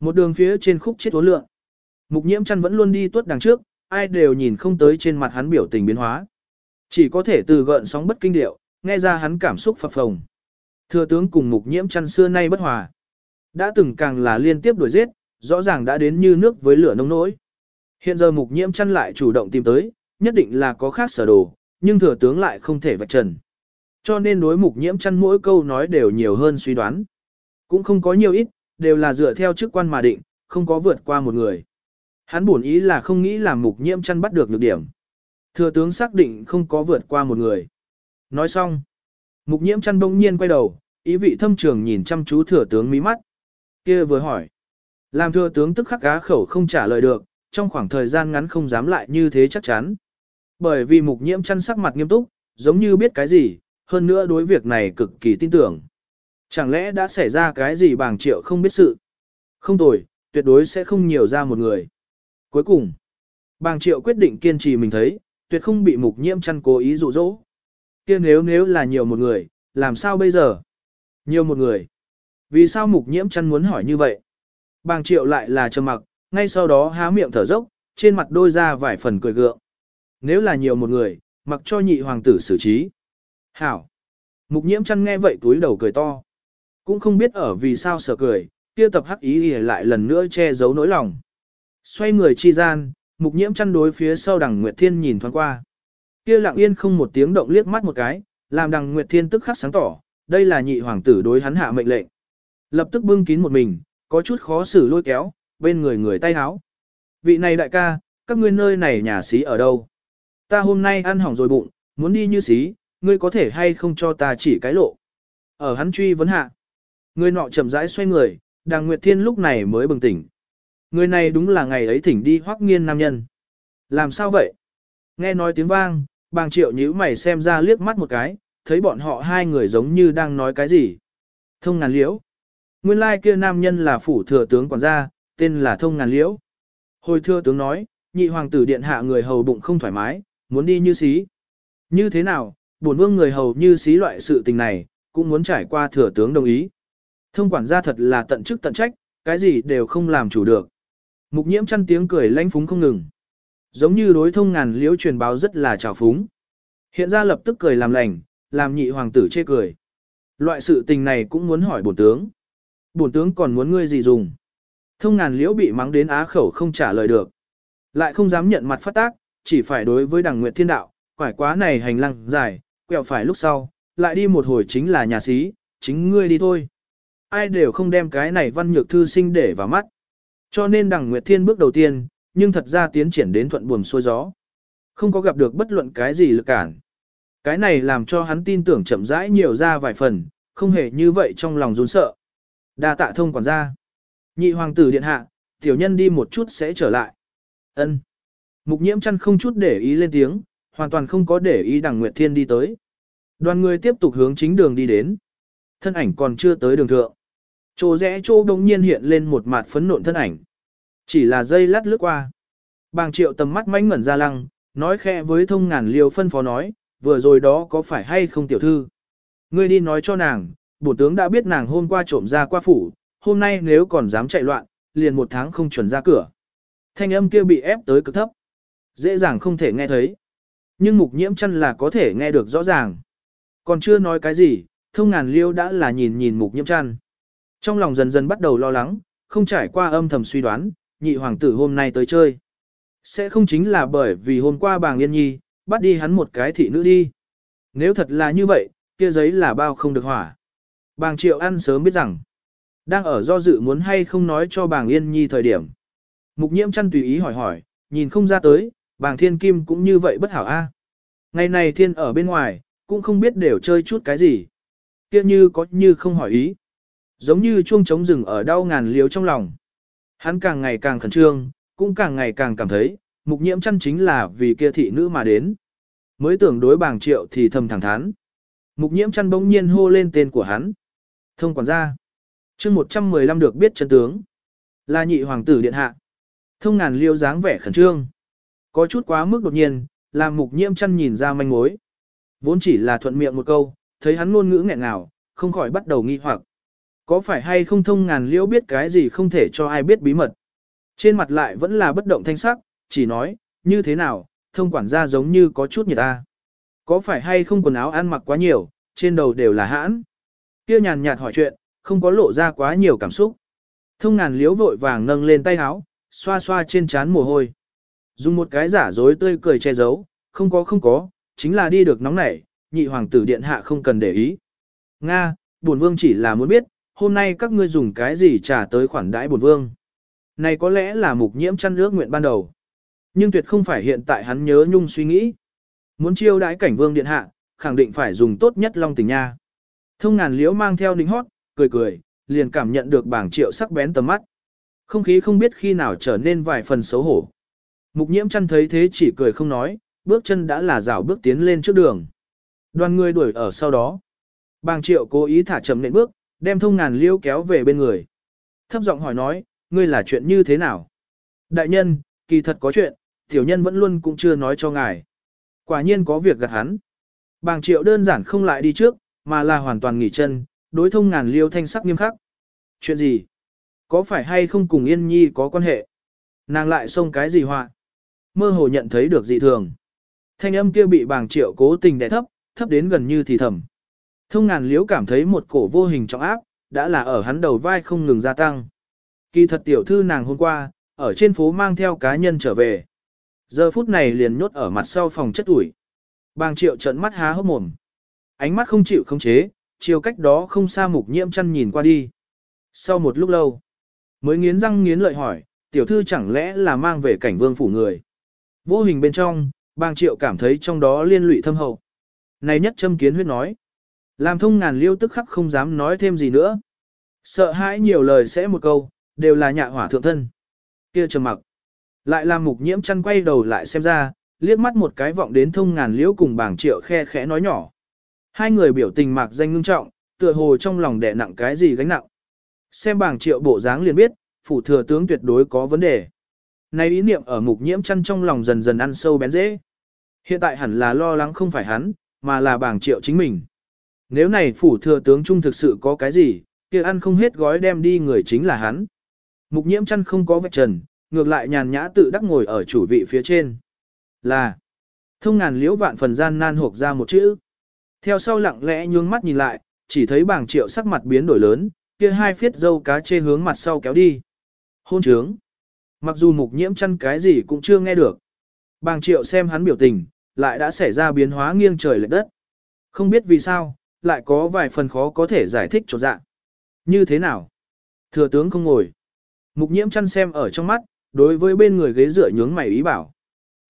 Một đường phía trên khúc chết ố lượng. Mục nhiễm chăn vẫn luôn đi tuốt đằng trước, ai đều nhìn không tới trên mặt hắn biểu tình biến hóa. Chỉ có thể từ gợn sóng bất kinh điệu, nghe ra hắn cảm xúc phập phồng. Thừa tướng cùng mục nhiễm chăn xưa nay bất hòa. Đã từng càng là liên tiếp đuổi giết, rõ ràng đã đến như nước với lửa nông nỗi. Hiện giờ mục nhiễm chăn lại chủ động tìm tới, nhất định là có khác sở đồ, nhưng thừa tướng lại không thể vạch trần. Cho nên đối mục nhiễm chăn mỗi câu nói đều nhiều hơn suy đoán. Cũng không có nhiều ít, đều là dựa theo chức quan mà định, không có vượt qua một người. Hắn buồn ý là không nghĩ làm mục nhiễm chăn bắt được lược điểm. Thừa tướng xác định không có vượt qua một người. Nói xong, mục nhiễm chăn bỗng nhiên quay đầu, ý vị thâm trường nhìn chăm chú thừa tướng mí mắt. kia vừa hỏi. Làm thừa tướng tức khắc cá khẩu không trả lời được, trong khoảng thời gian ngắn không dám lại như thế chắc chắn. Bởi vì mục nhiễm chăn sắc mặt nghiêm túc, giống như biết cái gì, hơn nữa đối việc này cực kỳ tin tưởng. Chẳng lẽ đã xảy ra cái gì bàng triệu không biết sự? Không tồi, tuyệt đối sẽ không nhiều ra một người. Cuối cùng, bàng triệu quyết định kiên trì mình thấy, tuyệt không bị mục nhiễm chăn cố ý dụ dỗ. kia nếu nếu là nhiều một người, làm sao bây giờ? Nhiều một người. Vì sao mục nhiễm chăn muốn hỏi như vậy? Bàng triệu lại là trầm mặc, ngay sau đó há miệng thở dốc, trên mặt đôi ra vài phần cười gượng. Nếu là nhiều một người, mặc cho nhị hoàng tử xử trí. Hảo. Mục nhiễm chăn nghe vậy túi đầu cười to. Cũng không biết ở vì sao sợ cười, kia tập hắc ý lại lần nữa che giấu nỗi lòng. Xoay người chi gian, mục nhiễm chăn đối phía sau đằng Nguyệt Thiên nhìn thoáng qua. Kia lặng yên không một tiếng động liếc mắt một cái, làm đằng Nguyệt Thiên tức khắc sáng tỏ, đây là nhị hoàng tử đối hắn hạ mệnh lệnh. Lập tức bưng kín một mình, có chút khó xử lôi kéo, bên người người tay háo. Vị này đại ca, các ngươi nơi này nhà xí ở đâu? Ta hôm nay ăn hỏng rồi bụng, muốn đi như xí, ngươi có thể hay không cho ta chỉ cái lộ. Ở hắn truy vấn hạ. Người nọ chậm rãi xoay người, đằng Nguyệt Thiên lúc này mới bừng tỉnh. Người này đúng là ngày ấy thỉnh đi hoắc nghiên nam nhân. Làm sao vậy? Nghe nói tiếng vang, bàng triệu nhíu mày xem ra liếc mắt một cái, thấy bọn họ hai người giống như đang nói cái gì. Thông ngàn liễu. Nguyên lai kia nam nhân là phủ thừa tướng quản gia, tên là thông ngàn liễu. Hồi thừa tướng nói, nhị hoàng tử điện hạ người hầu bụng không thoải mái, muốn đi như xí. Như thế nào, bổn vương người hầu như xí loại sự tình này, cũng muốn trải qua thừa tướng đồng ý. Thông quản gia thật là tận chức tận trách, cái gì đều không làm chủ được. Mục nhiễm chăn tiếng cười lanh phúng không ngừng. Giống như đối thông ngàn liễu truyền báo rất là trào phúng. Hiện ra lập tức cười làm lành, làm nhị hoàng tử chê cười. Loại sự tình này cũng muốn hỏi bổn tướng. Bổn tướng còn muốn ngươi gì dùng. Thông ngàn liễu bị mắng đến á khẩu không trả lời được. Lại không dám nhận mặt phát tác, chỉ phải đối với đằng nguyệt thiên đạo, quải quá này hành lăng dài, quẹo phải lúc sau, lại đi một hồi chính là nhà sĩ, chính ngươi đi thôi. Ai đều không đem cái này văn nhược thư sinh để vào mắt. Cho nên đằng Nguyệt Thiên bước đầu tiên, nhưng thật ra tiến triển đến thuận buồm xuôi gió. Không có gặp được bất luận cái gì lực cản. Cái này làm cho hắn tin tưởng chậm rãi nhiều ra vài phần, không hề như vậy trong lòng run sợ. Đa tạ thông quản gia. Nhị hoàng tử điện hạ, tiểu nhân đi một chút sẽ trở lại. Ân. Mục nhiễm chăn không chút để ý lên tiếng, hoàn toàn không có để ý đằng Nguyệt Thiên đi tới. Đoàn người tiếp tục hướng chính đường đi đến. Thân ảnh còn chưa tới đường thượng. Chỗ rẽ chỗ đông nhiên hiện lên một mặt phấn nộn thân ảnh. Chỉ là dây lát lướt qua. Bàng triệu tầm mắt mánh ngẩn ra lăng, nói khẽ với thông ngàn liều phân phó nói, vừa rồi đó có phải hay không tiểu thư. Ngươi đi nói cho nàng, bổ tướng đã biết nàng hôm qua trộm ra qua phủ, hôm nay nếu còn dám chạy loạn, liền một tháng không chuẩn ra cửa. Thanh âm kia bị ép tới cực thấp. Dễ dàng không thể nghe thấy. Nhưng mục nhiễm chân là có thể nghe được rõ ràng. Còn chưa nói cái gì, thông ngàn liêu đã là nhìn nhìn mục nhiễm chăn. Trong lòng dần dần bắt đầu lo lắng, không trải qua âm thầm suy đoán, nhị hoàng tử hôm nay tới chơi. Sẽ không chính là bởi vì hôm qua bàng liên nhi, bắt đi hắn một cái thị nữ đi. Nếu thật là như vậy, kia giấy là bao không được hỏa. Bàng triệu ăn sớm biết rằng, đang ở do dự muốn hay không nói cho bàng yên nhi thời điểm. Mục nhiễm chăn tùy ý hỏi hỏi, nhìn không ra tới, bàng thiên kim cũng như vậy bất hảo a. Ngày này thiên ở bên ngoài, cũng không biết đều chơi chút cái gì. Kia như có như không hỏi ý. Giống như chuông trống rừng ở đau ngàn liếu trong lòng. Hắn càng ngày càng khẩn trương, cũng càng ngày càng cảm thấy, mục nhiễm chăn chính là vì kia thị nữ mà đến. Mới tưởng đối bảng triệu thì thầm thẳng thắn. Mục nhiễm chăn bỗng nhiên hô lên tên của hắn. Thông quản gia. chương 115 được biết chân tướng. Là nhị hoàng tử điện hạ. Thông ngàn liêu dáng vẻ khẩn trương. Có chút quá mức đột nhiên, làm mục nhiễm chăn nhìn ra manh mối. Vốn chỉ là thuận miệng một câu, thấy hắn ngôn ngữ nghẹn ngào, không khỏi bắt đầu nghi hoặc. Có phải hay không thông ngàn liễu biết cái gì không thể cho ai biết bí mật. Trên mặt lại vẫn là bất động thanh sắc, chỉ nói, như thế nào, thông quản gia giống như có chút nhiệt ta. Có phải hay không quần áo ăn mặc quá nhiều, trên đầu đều là hãn. Kia nhàn nhạt hỏi chuyện, không có lộ ra quá nhiều cảm xúc. Thông ngàn liễu vội vàng nâng lên tay áo, xoa xoa trên trán mồ hôi. Dùng một cái giả dối tươi cười che giấu, không có không có, chính là đi được nóng nảy, nhị hoàng tử điện hạ không cần để ý. Nga, buồn vương chỉ là muốn biết, hôm nay các ngươi dùng cái gì trả tới khoản đãi bổn vương. Này có lẽ là mục nhiễm chăn ước nguyện ban đầu. Nhưng tuyệt không phải hiện tại hắn nhớ nhung suy nghĩ. Muốn chiêu đãi cảnh vương điện hạ, khẳng định phải dùng tốt nhất long tình nha. Thông ngàn liễu mang theo đính hót, cười cười, liền cảm nhận được bảng triệu sắc bén tầm mắt. Không khí không biết khi nào trở nên vài phần xấu hổ. Mục nhiễm chăn thấy thế chỉ cười không nói, bước chân đã là rào bước tiến lên trước đường. Đoàn người đuổi ở sau đó. Bàng triệu cố ý thả chậm nện bước, đem thông ngàn liêu kéo về bên người. Thấp giọng hỏi nói, ngươi là chuyện như thế nào? Đại nhân, kỳ thật có chuyện, tiểu nhân vẫn luôn cũng chưa nói cho ngài. Quả nhiên có việc gặp hắn. Bàng triệu đơn giản không lại đi trước, mà là hoàn toàn nghỉ chân, đối thông ngàn liêu thanh sắc nghiêm khắc. Chuyện gì? Có phải hay không cùng Yên Nhi có quan hệ? Nàng lại xông cái gì họa? Mơ hồ nhận thấy được dị thường. Thanh âm kia bị bàng triệu cố tình đè thấp, thấp đến gần như thì thầm. Thông ngàn liếu cảm thấy một cổ vô hình trọng áp, đã là ở hắn đầu vai không ngừng gia tăng. Kỳ thật tiểu thư nàng hôm qua, ở trên phố mang theo cá nhân trở về. Giờ phút này liền nhốt ở mặt sau phòng chất ủi. Bàng triệu trận mắt há hốc mồm. Ánh mắt không chịu không chế, chiều cách đó không xa mục nhiễm chăn nhìn qua đi. Sau một lúc lâu, mới nghiến răng nghiến lợi hỏi, tiểu thư chẳng lẽ là mang về cảnh vương phủ người. Vô hình bên trong, bàng triệu cảm thấy trong đó liên lụy thâm hậu. Này nhất châm kiến huyết nói. Làm thông ngàn liêu tức khắc không dám nói thêm gì nữa. Sợ hãi nhiều lời sẽ một câu, đều là nhạ hỏa thượng thân. Kia trầm mặc. Lại làm mục nhiễm chăn quay đầu lại xem ra, liếc mắt một cái vọng đến thông ngàn liễu cùng bảng triệu khe khẽ nói nhỏ. Hai người biểu tình mạc danh ngưng trọng, tựa hồ trong lòng đè nặng cái gì gánh nặng. Xem bảng triệu bộ dáng liền biết, phủ thừa tướng tuyệt đối có vấn đề. Này ý niệm ở mục nhiễm chăn trong lòng dần dần ăn sâu bén dễ. Hiện tại hẳn là lo lắng không phải hắn, mà là bảng triệu chính mình. Nếu này phủ thừa tướng trung thực sự có cái gì, kia ăn không hết gói đem đi người chính là hắn. Mục nhiễm chăn không có vạch trần, ngược lại nhàn nhã tự đắc ngồi ở chủ vị phía trên. Là, thông ngàn liễu vạn phần gian nan hộp ra một chữ. Theo sau lặng lẽ nhướng mắt nhìn lại, chỉ thấy bảng triệu sắc mặt biến đổi lớn, kia hai phiết dâu cá chê hướng mặt sau kéo đi. Hôn trướng. Mặc dù mục nhiễm chăn cái gì cũng chưa nghe được. Bàng triệu xem hắn biểu tình, lại đã xảy ra biến hóa nghiêng trời lệch đất. Không biết vì sao, lại có vài phần khó có thể giải thích cho dạng. Như thế nào? Thừa tướng không ngồi. Mục nhiễm chăn xem ở trong mắt, đối với bên người ghế dựa nhướng mày ý bảo.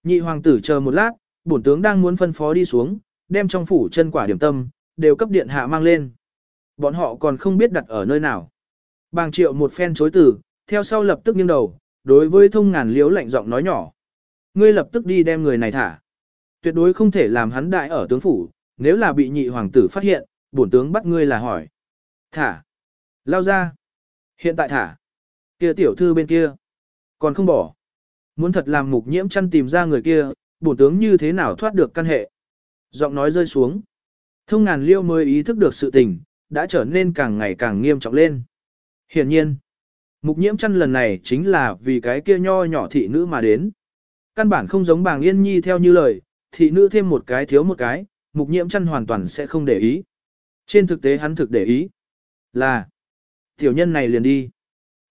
Nhị hoàng tử chờ một lát, bổn tướng đang muốn phân phó đi xuống, đem trong phủ chân quả điểm tâm, đều cấp điện hạ mang lên. Bọn họ còn không biết đặt ở nơi nào. Bàng triệu một phen chối từ, theo sau lập tức nghiêng đầu, đối với thông ngàn liếu lạnh giọng nói nhỏ. Ngươi lập tức đi đem người này thả. Tuyệt đối không thể làm hắn đại ở tướng phủ, nếu là bị nhị hoàng tử phát hiện, bổn tướng bắt ngươi là hỏi. Thả. Lao ra. Hiện tại thả. Kia tiểu thư bên kia. Còn không bỏ. Muốn thật làm mục nhiễm chăn tìm ra người kia, bổn tướng như thế nào thoát được căn hệ. Giọng nói rơi xuống. Thông ngàn liêu mới ý thức được sự tình, đã trở nên càng ngày càng nghiêm trọng lên. Hiển nhiên, mục nhiễm chăn lần này chính là vì cái kia nho nhỏ thị nữ mà đến. Căn bản không giống bàng yên nhi theo như lời, thị nữ thêm một cái thiếu một cái, mục nhiễm chăn hoàn toàn sẽ không để ý. Trên thực tế hắn thực để ý là tiểu nhân này liền đi.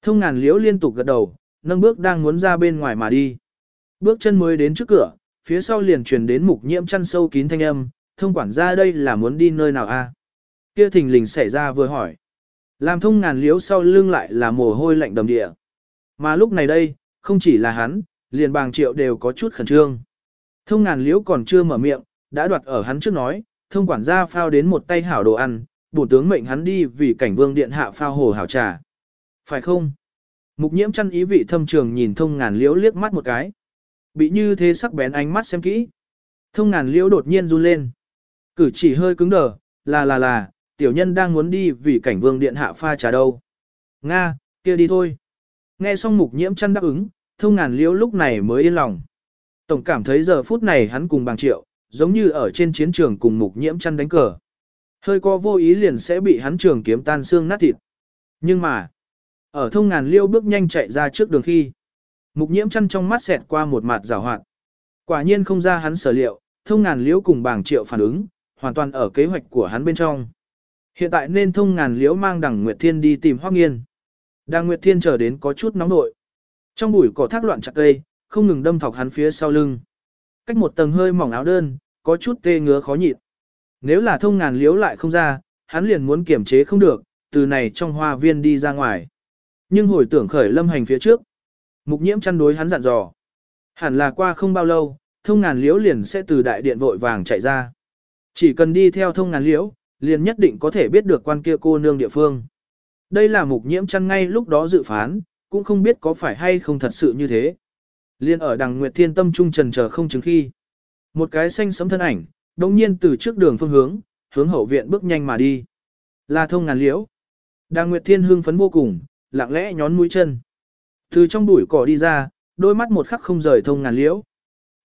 Thông ngàn liễu liên tục gật đầu, nâng bước đang muốn ra bên ngoài mà đi. Bước chân mới đến trước cửa, phía sau liền truyền đến mục nhiễm chăn sâu kín thanh âm, thông quản gia đây là muốn đi nơi nào a? Kia thình lình xảy ra vừa hỏi. Làm thông ngàn liếu sau lưng lại là mồ hôi lạnh đầm địa. Mà lúc này đây, không chỉ là hắn, liền bàng triệu đều có chút khẩn trương. Thông ngàn liếu còn chưa mở miệng, đã đoạt ở hắn trước nói, thông quản gia phao đến một tay hảo đồ ăn, bổ tướng mệnh hắn đi vì cảnh vương điện hạ phao hồ hảo trà. Phải không? Mục nhiễm chăn ý vị thâm trường nhìn thông ngàn liễu liếc mắt một cái. Bị như thế sắc bén ánh mắt xem kỹ. Thông ngàn liễu đột nhiên run lên. Cử chỉ hơi cứng đờ, là là là, tiểu nhân đang muốn đi vì cảnh vương điện hạ pha trà đâu. Nga, kia đi thôi. Nghe xong mục nhiễm chăn đáp ứng, thông ngàn liễu lúc này mới yên lòng. Tổng cảm thấy giờ phút này hắn cùng bằng triệu, giống như ở trên chiến trường cùng mục nhiễm chăn đánh cờ. Hơi co vô ý liền sẽ bị hắn trường kiếm tan xương nát thịt. Nhưng mà, ở thông ngàn liêu bước nhanh chạy ra trước đường khi. Mục nhiễm chăn trong mắt xẹt qua một mặt rào hoạt. Quả nhiên không ra hắn sở liệu, thông ngàn liễu cùng bảng triệu phản ứng, hoàn toàn ở kế hoạch của hắn bên trong. Hiện tại nên thông ngàn liễu mang đằng Nguyệt Thiên đi tìm Hoắc Nghiên. Đằng Nguyệt Thiên chờ đến có chút nóng nội. Trong bụi cỏ thác loạn chặt cây, không ngừng đâm thọc hắn phía sau lưng. Cách một tầng hơi mỏng áo đơn, có chút tê ngứa khó nhịn. Nếu là thông ngàn liếu lại không ra, hắn liền muốn kiểm chế không được, từ này trong hoa viên đi ra ngoài. Nhưng hồi tưởng khởi lâm hành phía trước, mục nhiễm chăn đối hắn dặn dò. Hẳn là qua không bao lâu, thông ngàn liếu liền sẽ từ đại điện vội vàng chạy ra. Chỉ cần đi theo thông ngàn liễu, liền nhất định có thể biết được quan kia cô nương địa phương. Đây là mục nhiễm chăn ngay lúc đó dự phán, cũng không biết có phải hay không thật sự như thế. Liên ở đằng Nguyệt Thiên Tâm Trung trần chờ không chứng khi. Một cái xanh sấm thân ảnh, đồng nhiên từ trước đường phương hướng, hướng hậu viện bước nhanh mà đi. Là thông ngàn liễu. Đằng Nguyệt Thiên hương phấn vô cùng, lặng lẽ nhón mũi chân. Từ trong bụi cỏ đi ra, đôi mắt một khắc không rời thông ngàn liễu.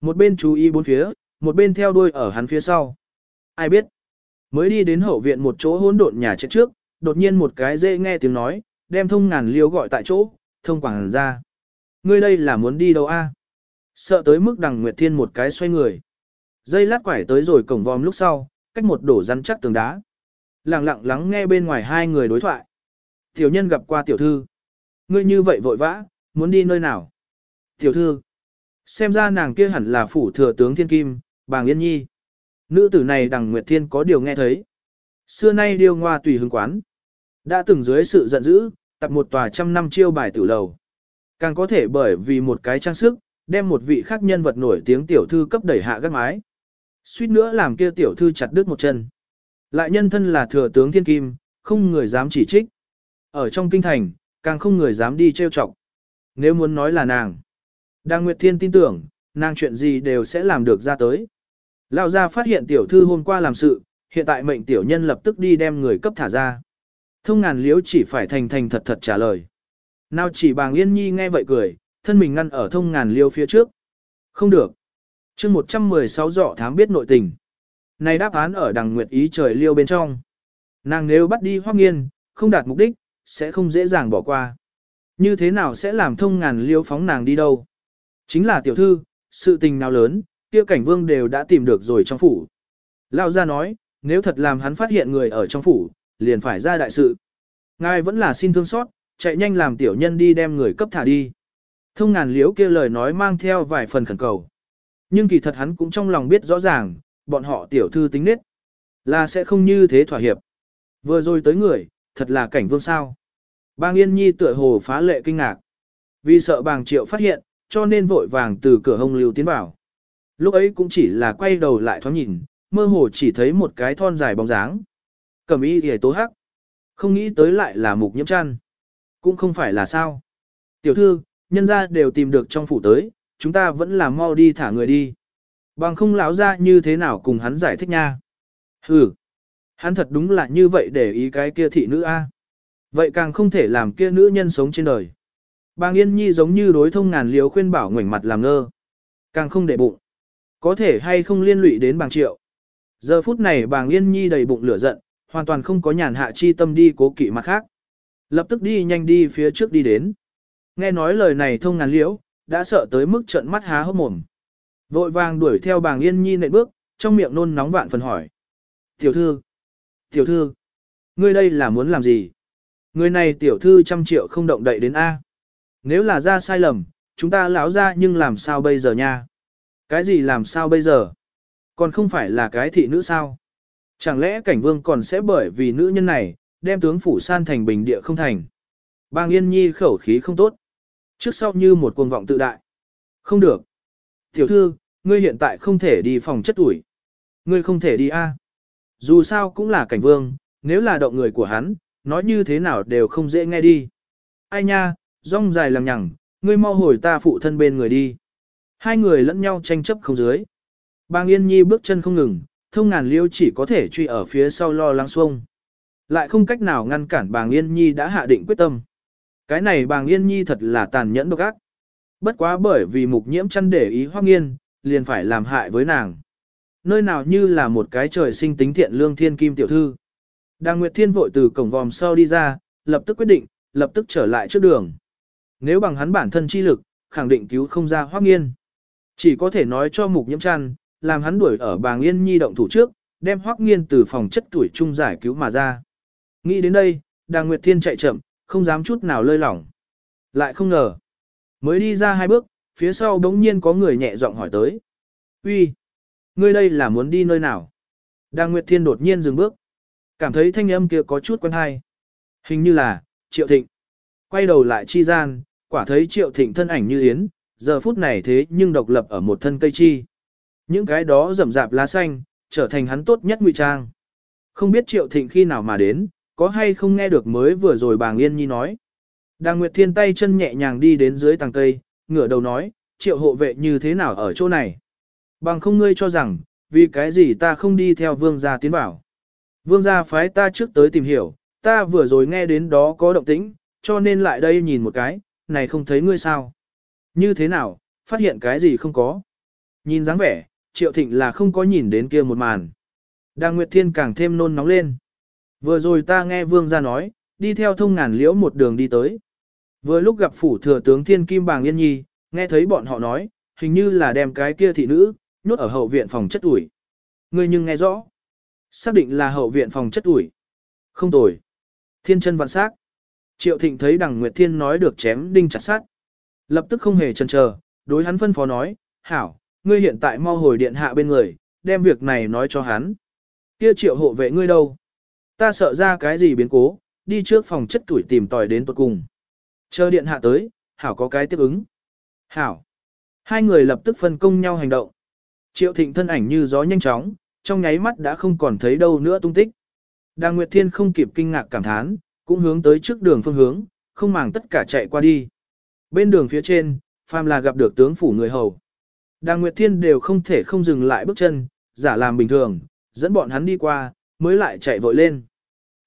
Một bên chú ý bốn phía, một bên theo đuôi ở hắn phía sau. Ai biết? Mới đi đến hậu viện một chỗ hỗn độn nhà chết trước, đột nhiên một cái dễ nghe tiếng nói, đem thông ngàn liễu gọi tại chỗ, thông quảng ra. Ngươi đây là muốn đi đâu a? Sợ tới mức đằng Nguyệt Thiên một cái xoay người. Dây lát quải tới rồi cổng vòm lúc sau, cách một đổ rắn chắc tường đá. Lặng lặng lắng nghe bên ngoài hai người đối thoại. Tiểu nhân gặp qua tiểu thư. Ngươi như vậy vội vã, muốn đi nơi nào? Tiểu thư. Xem ra nàng kia hẳn là phủ thừa tướng Thiên Kim, bàng Yên Nhi. Nữ tử này đằng Nguyệt Thiên có điều nghe thấy. Xưa nay điêu ngoa tùy hứng quán. Đã từng dưới sự giận dữ, tập một tòa trăm năm chiêu bài tử lầu. Càng có thể bởi vì một cái trang sức, đem một vị khác nhân vật nổi tiếng tiểu thư cấp đẩy hạ gác mái. Suýt nữa làm kia tiểu thư chặt đứt một chân. Lại nhân thân là thừa tướng thiên kim, không người dám chỉ trích. Ở trong kinh thành, càng không người dám đi trêu chọc. Nếu muốn nói là nàng, Đang Nguyệt Thiên tin tưởng, nàng chuyện gì đều sẽ làm được ra tới. Lão gia phát hiện tiểu thư hôm qua làm sự, hiện tại mệnh tiểu nhân lập tức đi đem người cấp thả ra. Thông ngàn liếu chỉ phải thành thành thật thật trả lời. Nào chỉ bàng yên nhi nghe vậy cười, thân mình ngăn ở thông ngàn liêu phía trước. Không được. chương 116 dọ thám biết nội tình. Này đáp án ở đằng nguyệt ý trời liêu bên trong. Nàng nếu bắt đi hoác nghiên, không đạt mục đích, sẽ không dễ dàng bỏ qua. Như thế nào sẽ làm thông ngàn liêu phóng nàng đi đâu? Chính là tiểu thư, sự tình nào lớn, kia cảnh vương đều đã tìm được rồi trong phủ. Lao ra nói, nếu thật làm hắn phát hiện người ở trong phủ, liền phải ra đại sự. Ngài vẫn là xin thương xót, chạy nhanh làm tiểu nhân đi đem người cấp thả đi. Thông ngàn liếu kia lời nói mang theo vài phần khẩn cầu. Nhưng kỳ thật hắn cũng trong lòng biết rõ ràng, bọn họ tiểu thư tính nết, là sẽ không như thế thỏa hiệp. Vừa rồi tới người, thật là cảnh vương sao. Bang Yên Nhi tựa hồ phá lệ kinh ngạc. Vì sợ bàng triệu phát hiện, cho nên vội vàng từ cửa hông lưu tiến vào. Lúc ấy cũng chỉ là quay đầu lại thoáng nhìn, mơ hồ chỉ thấy một cái thon dài bóng dáng. Cầm y hề tố hắc. Không nghĩ tới lại là mục nhiễm chăn. Cũng không phải là sao. Tiểu thư, nhân ra đều tìm được trong phủ tới, chúng ta vẫn là mau đi thả người đi. Bằng không lão ra như thế nào cùng hắn giải thích nha. Hừ, hắn thật đúng là như vậy để ý cái kia thị nữ a. Vậy càng không thể làm kia nữ nhân sống trên đời. Bàng Yên Nhi giống như đối thông ngàn liếu khuyên bảo ngoảnh mặt làm ngơ. Càng không để bụng. Có thể hay không liên lụy đến bàng triệu. Giờ phút này bàng Yên Nhi đầy bụng lửa giận, hoàn toàn không có nhàn hạ chi tâm đi cố kỵ mặt khác. Lập tức đi nhanh đi phía trước đi đến. Nghe nói lời này thông ngàn liễu, đã sợ tới mức trợn mắt há hốc mồm. Vội vàng đuổi theo bàng yên nhi nệ bước, trong miệng nôn nóng vạn phần hỏi. Tiểu thư, tiểu thư, ngươi đây là muốn làm gì? Người này tiểu thư trăm triệu không động đậy đến A. Nếu là ra sai lầm, chúng ta lão ra nhưng làm sao bây giờ nha? Cái gì làm sao bây giờ? Còn không phải là cái thị nữ sao? Chẳng lẽ cảnh vương còn sẽ bởi vì nữ nhân này, đem tướng phủ san thành bình địa không thành? Bang Yên Nhi khẩu khí không tốt. Trước sau như một cuồng vọng tự đại. Không được. Tiểu thư, ngươi hiện tại không thể đi phòng chất ủi. Ngươi không thể đi a. Dù sao cũng là cảnh vương, nếu là động người của hắn, nói như thế nào đều không dễ nghe đi. Ai nha, rong dài lằng nhằng, ngươi mau hồi ta phụ thân bên người đi. Hai người lẫn nhau tranh chấp không dưới. Bang Yên Nhi bước chân không ngừng, thông ngàn liêu chỉ có thể truy ở phía sau lo lắng xuông. Lại không cách nào ngăn cản bàng Yên Nhi đã hạ định quyết tâm. Cái này bàng Yên Nhi thật là tàn nhẫn độc ác. Bất quá bởi vì mục nhiễm chăn để ý hoác nghiên, liền phải làm hại với nàng. Nơi nào như là một cái trời sinh tính thiện lương thiên kim tiểu thư. Đàng Nguyệt Thiên vội từ cổng vòm sau đi ra, lập tức quyết định, lập tức trở lại trước đường. Nếu bằng hắn bản thân chi lực, khẳng định cứu không ra hoác nghiên. Chỉ có thể nói cho mục nhiễm chăn, làm hắn đuổi ở bàng yên nhi động thủ trước, đem hoác nghiên từ phòng chất tuổi trung giải cứu mà ra. Nghĩ đến đây, Đàng Nguyệt Thiên chạy chậm, không dám chút nào lơi lỏng. Lại không ngờ. Mới đi ra hai bước, phía sau đống nhiên có người nhẹ giọng hỏi tới. uy, ngươi đây là muốn đi nơi nào? Đàng Nguyệt Thiên đột nhiên dừng bước. Cảm thấy thanh âm kia có chút quen hay. Hình như là, Triệu Thịnh. Quay đầu lại chi gian, quả thấy Triệu Thịnh thân ảnh như yến, giờ phút này thế nhưng độc lập ở một thân cây chi. Những cái đó rậm rạp lá xanh, trở thành hắn tốt nhất ngụy trang. Không biết Triệu Thịnh khi nào mà đến, có hay không nghe được mới vừa rồi bàng Yên Nhi nói. Đàng Nguyệt Thiên tay chân nhẹ nhàng đi đến dưới tàng cây, ngửa đầu nói, triệu hộ vệ như thế nào ở chỗ này. Bằng không ngươi cho rằng, vì cái gì ta không đi theo vương gia tiến bảo. Vương gia phái ta trước tới tìm hiểu, ta vừa rồi nghe đến đó có động tĩnh, cho nên lại đây nhìn một cái, này không thấy ngươi sao. Như thế nào, phát hiện cái gì không có. Nhìn dáng vẻ, triệu thịnh là không có nhìn đến kia một màn. Đàng Nguyệt Thiên càng thêm nôn nóng lên. Vừa rồi ta nghe vương gia nói, đi theo thông ngàn liễu một đường đi tới. Vừa lúc gặp phủ thừa tướng Thiên Kim Bàng Yên Nhi, nghe thấy bọn họ nói, hình như là đem cái kia thị nữ, nhốt ở hậu viện phòng chất ủi. Người nhưng nghe rõ. Xác định là hậu viện phòng chất ủi. Không tồi. Thiên chân vạn sát. Triệu Thịnh thấy đằng Nguyệt Thiên nói được chém đinh chặt sát. Lập tức không hề chần chờ, đối hắn phân phó nói, hảo, ngươi hiện tại mau hồi điện hạ bên người, đem việc này nói cho hắn. Kia triệu hộ vệ ngươi đâu? Ta sợ ra cái gì biến cố, đi trước phòng chất tuổi tìm tòi đến tuột cùng. Chờ điện hạ tới, hảo có cái tiếp ứng. Hảo. Hai người lập tức phân công nhau hành động. Triệu thịnh thân ảnh như gió nhanh chóng, trong nháy mắt đã không còn thấy đâu nữa tung tích. Đàng Nguyệt Thiên không kịp kinh ngạc cảm thán, cũng hướng tới trước đường phương hướng, không màng tất cả chạy qua đi. Bên đường phía trên, phàm là gặp được tướng phủ người hầu. Đàng Nguyệt Thiên đều không thể không dừng lại bước chân, giả làm bình thường, dẫn bọn hắn đi qua, mới lại chạy vội lên.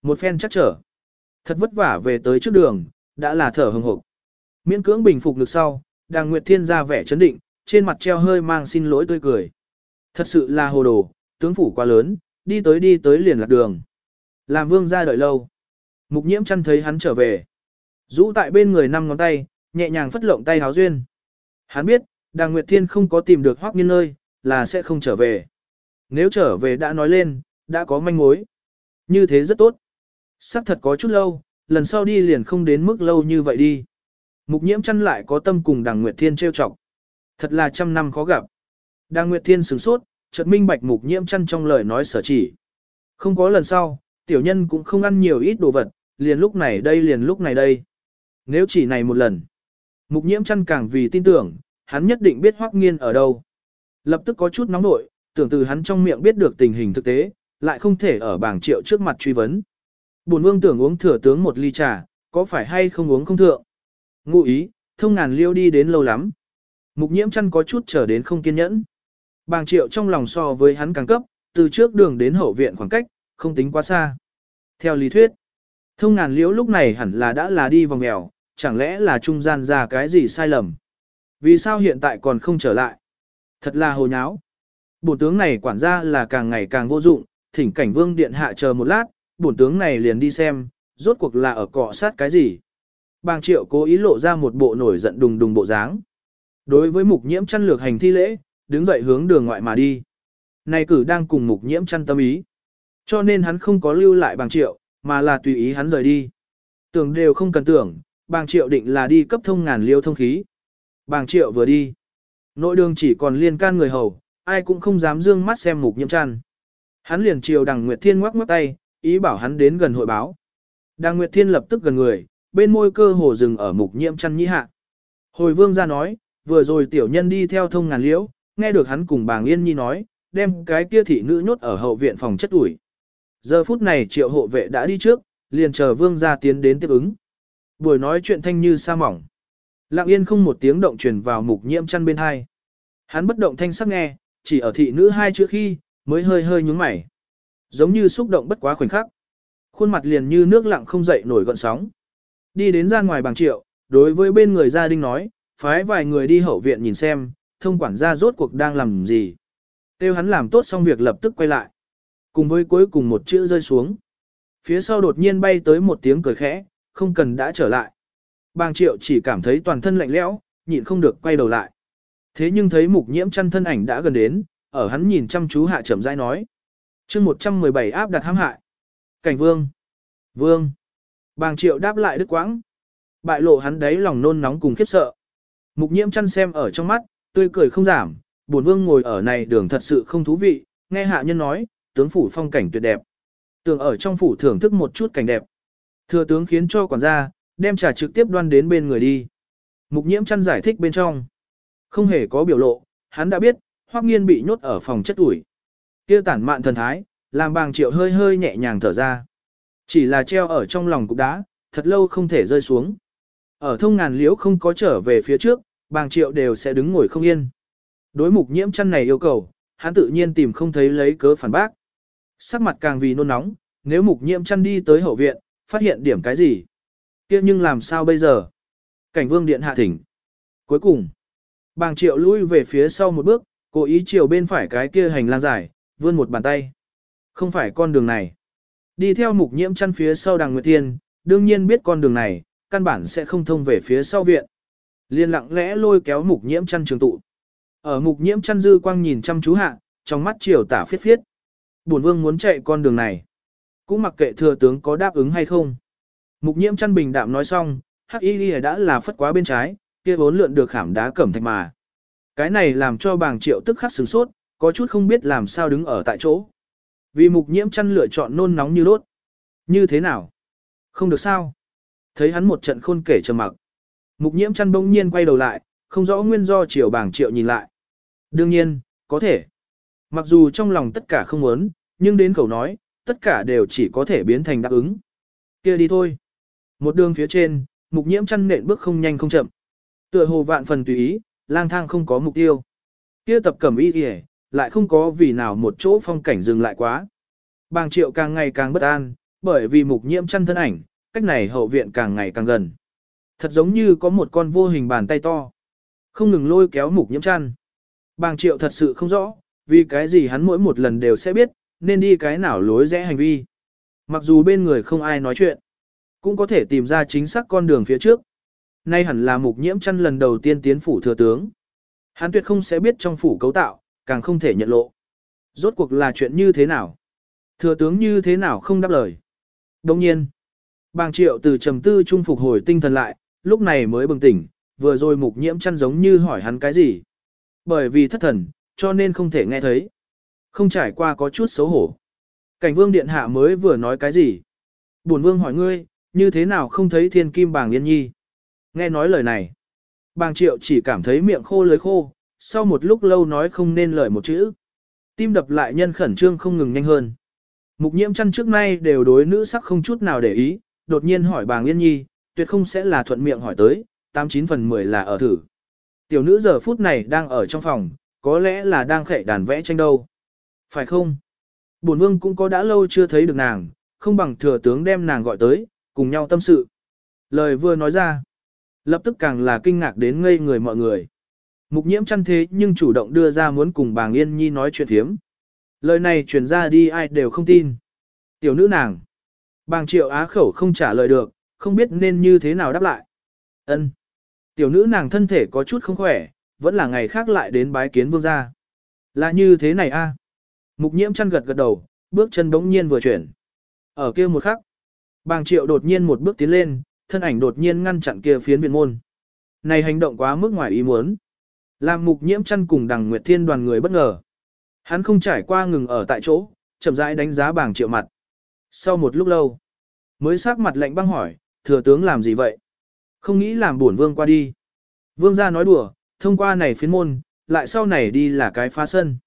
Một phen chắc trở. Thật vất vả về tới trước đường, đã là thở hừng hực. Miễn cưỡng bình phục được sau, Đàng Nguyệt Thiên ra vẻ chấn định, trên mặt treo hơi mang xin lỗi tươi cười. Thật sự là hồ đồ, tướng phủ quá lớn, đi tới đi tới liền lạc đường. Làm vương ra đợi lâu. Mục nhiễm chăn thấy hắn trở về. Rũ tại bên người năm ngón tay, nhẹ nhàng phất lộng tay háo duyên. Hắn biết, Đàng Nguyệt Thiên không có tìm được hoác nghiên nơi, là sẽ không trở về. Nếu trở về đã nói lên, đã có manh mối. Như thế rất tốt. Sắc thật có chút lâu, lần sau đi liền không đến mức lâu như vậy đi. Mục nhiễm chăn lại có tâm cùng Đàng Nguyệt Thiên trêu chọc. Thật là trăm năm khó gặp. Đàng Nguyệt Thiên sửng sốt, chợt minh bạch mục nhiễm chăn trong lời nói sở chỉ. Không có lần sau, tiểu nhân cũng không ăn nhiều ít đồ vật, liền lúc này đây liền lúc này đây. Nếu chỉ này một lần, mục nhiễm chăn càng vì tin tưởng, hắn nhất định biết hoắc nghiên ở đâu. Lập tức có chút nóng nội, tưởng từ hắn trong miệng biết được tình hình thực tế, lại không thể ở bảng triệu trước mặt truy vấn. Bổn vương tưởng uống thừa tướng một ly trà, có phải hay không uống không thượng? Ngụ ý, thông ngàn liêu đi đến lâu lắm. Mục nhiễm chăn có chút trở đến không kiên nhẫn. Bàng triệu trong lòng so với hắn càng cấp, từ trước đường đến hậu viện khoảng cách, không tính quá xa. Theo lý thuyết, thông ngàn liễu lúc này hẳn là đã là đi vòng mèo, chẳng lẽ là trung gian ra cái gì sai lầm. Vì sao hiện tại còn không trở lại? Thật là hồ nháo. Bổn tướng này quản gia là càng ngày càng vô dụng, thỉnh cảnh vương điện hạ chờ một lát, bổn tướng này liền đi xem, rốt cuộc là ở cọ sát cái gì. Bàng triệu cố ý lộ ra một bộ nổi giận đùng đùng bộ dáng. Đối với mục nhiễm chăn lược hành thi lễ, đứng dậy hướng đường ngoại mà đi. Này cử đang cùng mục nhiễm chăn tâm ý. Cho nên hắn không có lưu lại bàng triệu, mà là tùy ý hắn rời đi. Tưởng đều không cần tưởng, bàng triệu định là đi cấp thông ngàn liêu thông khí. Bàng triệu vừa đi. Nội đường chỉ còn liên can người hầu, ai cũng không dám dương mắt xem mục nhiễm chăn. Hắn liền chiều đằng Nguyệt Thiên ngoắc ngoắc tay, ý bảo hắn đến gần hội báo. Đằng Nguyệt Thiên lập tức gần người, bên môi cơ hồ dừng ở mục nhiễm chăn nhĩ hạ. Hồi vương ra nói, vừa rồi tiểu nhân đi theo thông ngàn liễu, nghe được hắn cùng bàng Yên Nhi nói, đem cái kia thị nữ nhốt ở hậu viện phòng chất ủi. Giờ phút này triệu hộ vệ đã đi trước, liền chờ vương ra tiến đến tiếp ứng. Buổi nói chuyện thanh như sa mỏng. Lặng yên không một tiếng động truyền vào mục nhiễm chăn bên hai. Hắn bất động thanh sắc nghe, chỉ ở thị nữ hai chữ khi, mới hơi hơi nhúng mày. Giống như xúc động bất quá khoảnh khắc. Khuôn mặt liền như nước lặng không dậy nổi gọn sóng. Đi đến ra ngoài bằng triệu, đối với bên người gia đình nói, phái vài người đi hậu viện nhìn xem, thông quản gia rốt cuộc đang làm gì. Tiêu hắn làm tốt xong việc lập tức quay lại. Cùng với cuối cùng một chữ rơi xuống. Phía sau đột nhiên bay tới một tiếng cười khẽ, không cần đã trở lại. Bàng triệu chỉ cảm thấy toàn thân lạnh lẽo, nhịn không được quay đầu lại. Thế nhưng thấy mục nhiễm chăn thân ảnh đã gần đến, ở hắn nhìn chăm chú hạ chậm rãi nói. chương 117 áp đặt hãm hại. Cảnh vương. Vương. Bàng triệu đáp lại đức quãng. Bại lộ hắn đấy lòng nôn nóng cùng khiếp sợ. Mục nhiễm chăn xem ở trong mắt, tươi cười không giảm. Bổn vương ngồi ở này đường thật sự không thú vị, nghe hạ nhân nói, tướng phủ phong cảnh tuyệt đẹp. Tưởng ở trong phủ thưởng thức một chút cảnh đẹp. Thừa tướng khiến cho quản gia, đem trà trực tiếp đoan đến bên người đi. Mục nhiễm chăn giải thích bên trong. Không hề có biểu lộ, hắn đã biết, hoắc nghiên bị nhốt ở phòng chất ủi. Kia tản mạn thần thái, làm bàng triệu hơi hơi nhẹ nhàng thở ra. Chỉ là treo ở trong lòng cục đá, thật lâu không thể rơi xuống. Ở thông ngàn liễu không có trở về phía trước, bàng triệu đều sẽ đứng ngồi không yên. Đối mục nhiễm chăn này yêu cầu, hắn tự nhiên tìm không thấy lấy cớ phản bác. Sắc mặt càng vì nôn nóng, nếu mục nhiễm chăn đi tới hậu viện, phát hiện điểm cái gì? kia nhưng làm sao bây giờ? Cảnh vương điện hạ thỉnh. Cuối cùng, bàng triệu lui về phía sau một bước, cố ý chiều bên phải cái kia hành lang dài, vươn một bàn tay. Không phải con đường này. Đi theo mục nhiễm chăn phía sau đằng Nguyệt Thiên, đương nhiên biết con đường này, căn bản sẽ không thông về phía sau viện. Liên lặng lẽ lôi kéo mục nhiễm chăn trường tụ. Ở mục nhiễm chăn dư quang nhìn chăm chú hạ, trong mắt chiều tả phiết phiết. Bổn vương muốn chạy con đường này. Cũng mặc kệ thừa tướng có đáp ứng hay không. Mục nhiễm chăn bình đạm nói xong, hắc y ghi đã là phất quá bên trái, kia vốn lượn được khảm đá cẩm thạch mà. Cái này làm cho bàng triệu tức khắc sửng sốt, có chút không biết làm sao đứng ở tại chỗ. Vì mục nhiễm chăn lựa chọn nôn nóng như đốt. Như thế nào? Không được sao? Thấy hắn một trận khôn kể trầm mặc. Mục nhiễm chăn bỗng nhiên quay đầu lại, không rõ nguyên do chiều bảng triệu nhìn lại. Đương nhiên, có thể. Mặc dù trong lòng tất cả không muốn, nhưng đến khẩu nói, tất cả đều chỉ có thể biến thành đáp ứng. kia đi thôi. Một đường phía trên, mục nhiễm chăn nện bước không nhanh không chậm. Tựa hồ vạn phần tùy ý, lang thang không có mục tiêu. Kia tập cẩm y kìa, lại không có vì nào một chỗ phong cảnh dừng lại quá. Bàng triệu càng ngày càng bất an, bởi vì mục nhiễm chăn thân ảnh, cách này hậu viện càng ngày càng gần. Thật giống như có một con vô hình bàn tay to. Không ngừng lôi kéo mục nhiễm chăn. Bàng triệu thật sự không rõ, vì cái gì hắn mỗi một lần đều sẽ biết, nên đi cái nào lối rẽ hành vi. Mặc dù bên người không ai nói chuyện, cũng có thể tìm ra chính xác con đường phía trước. Nay hẳn là mục nhiễm chăn lần đầu tiên tiến phủ thừa tướng. Hắn tuyệt không sẽ biết trong phủ cấu tạo, càng không thể nhận lộ. Rốt cuộc là chuyện như thế nào? Thừa tướng như thế nào không đáp lời? Đồng nhiên, bàng triệu từ trầm tư trung phục hồi tinh thần lại, lúc này mới bừng tỉnh, vừa rồi mục nhiễm chăn giống như hỏi hắn cái gì. Bởi vì thất thần, cho nên không thể nghe thấy. Không trải qua có chút xấu hổ. Cảnh vương điện hạ mới vừa nói cái gì? Bổn vương hỏi ngươi, như thế nào không thấy thiên kim bàng yên nhi? Nghe nói lời này. Bàng triệu chỉ cảm thấy miệng khô lưới khô, sau một lúc lâu nói không nên lời một chữ. Tim đập lại nhân khẩn trương không ngừng nhanh hơn. Mục nhiễm chăn trước nay đều đối nữ sắc không chút nào để ý, đột nhiên hỏi bàng yên nhi, tuyệt không sẽ là thuận miệng hỏi tới, 89 phần 10 là ở thử. Tiểu nữ giờ phút này đang ở trong phòng, có lẽ là đang khệ đàn vẽ tranh đâu. Phải không? Bổn vương cũng có đã lâu chưa thấy được nàng, không bằng thừa tướng đem nàng gọi tới, cùng nhau tâm sự. Lời vừa nói ra, lập tức càng là kinh ngạc đến ngây người mọi người. Mục nhiễm chăn thế nhưng chủ động đưa ra muốn cùng bàng Yên Nhi nói chuyện thiếm. Lời này truyền ra đi ai đều không tin. Tiểu nữ nàng. Bàng triệu á khẩu không trả lời được, không biết nên như thế nào đáp lại. Ân. Tiểu nữ nàng thân thể có chút không khỏe, vẫn là ngày khác lại đến bái kiến vương gia. Là như thế này a. Mục nhiễm chăn gật gật đầu, bước chân bỗng nhiên vừa chuyển. Ở kia một khắc, bàng triệu đột nhiên một bước tiến lên, thân ảnh đột nhiên ngăn chặn kia phiến viện môn. Này hành động quá mức ngoài ý muốn. Làm mục nhiễm chăn cùng đằng Nguyệt Thiên đoàn người bất ngờ. Hắn không trải qua ngừng ở tại chỗ, chậm rãi đánh giá bảng triệu mặt. Sau một lúc lâu, mới sắc mặt lạnh băng hỏi, thừa tướng làm gì vậy? Không nghĩ làm bổn vương qua đi. Vương gia nói đùa, thông qua này phiến môn, lại sau này đi là cái phá sân.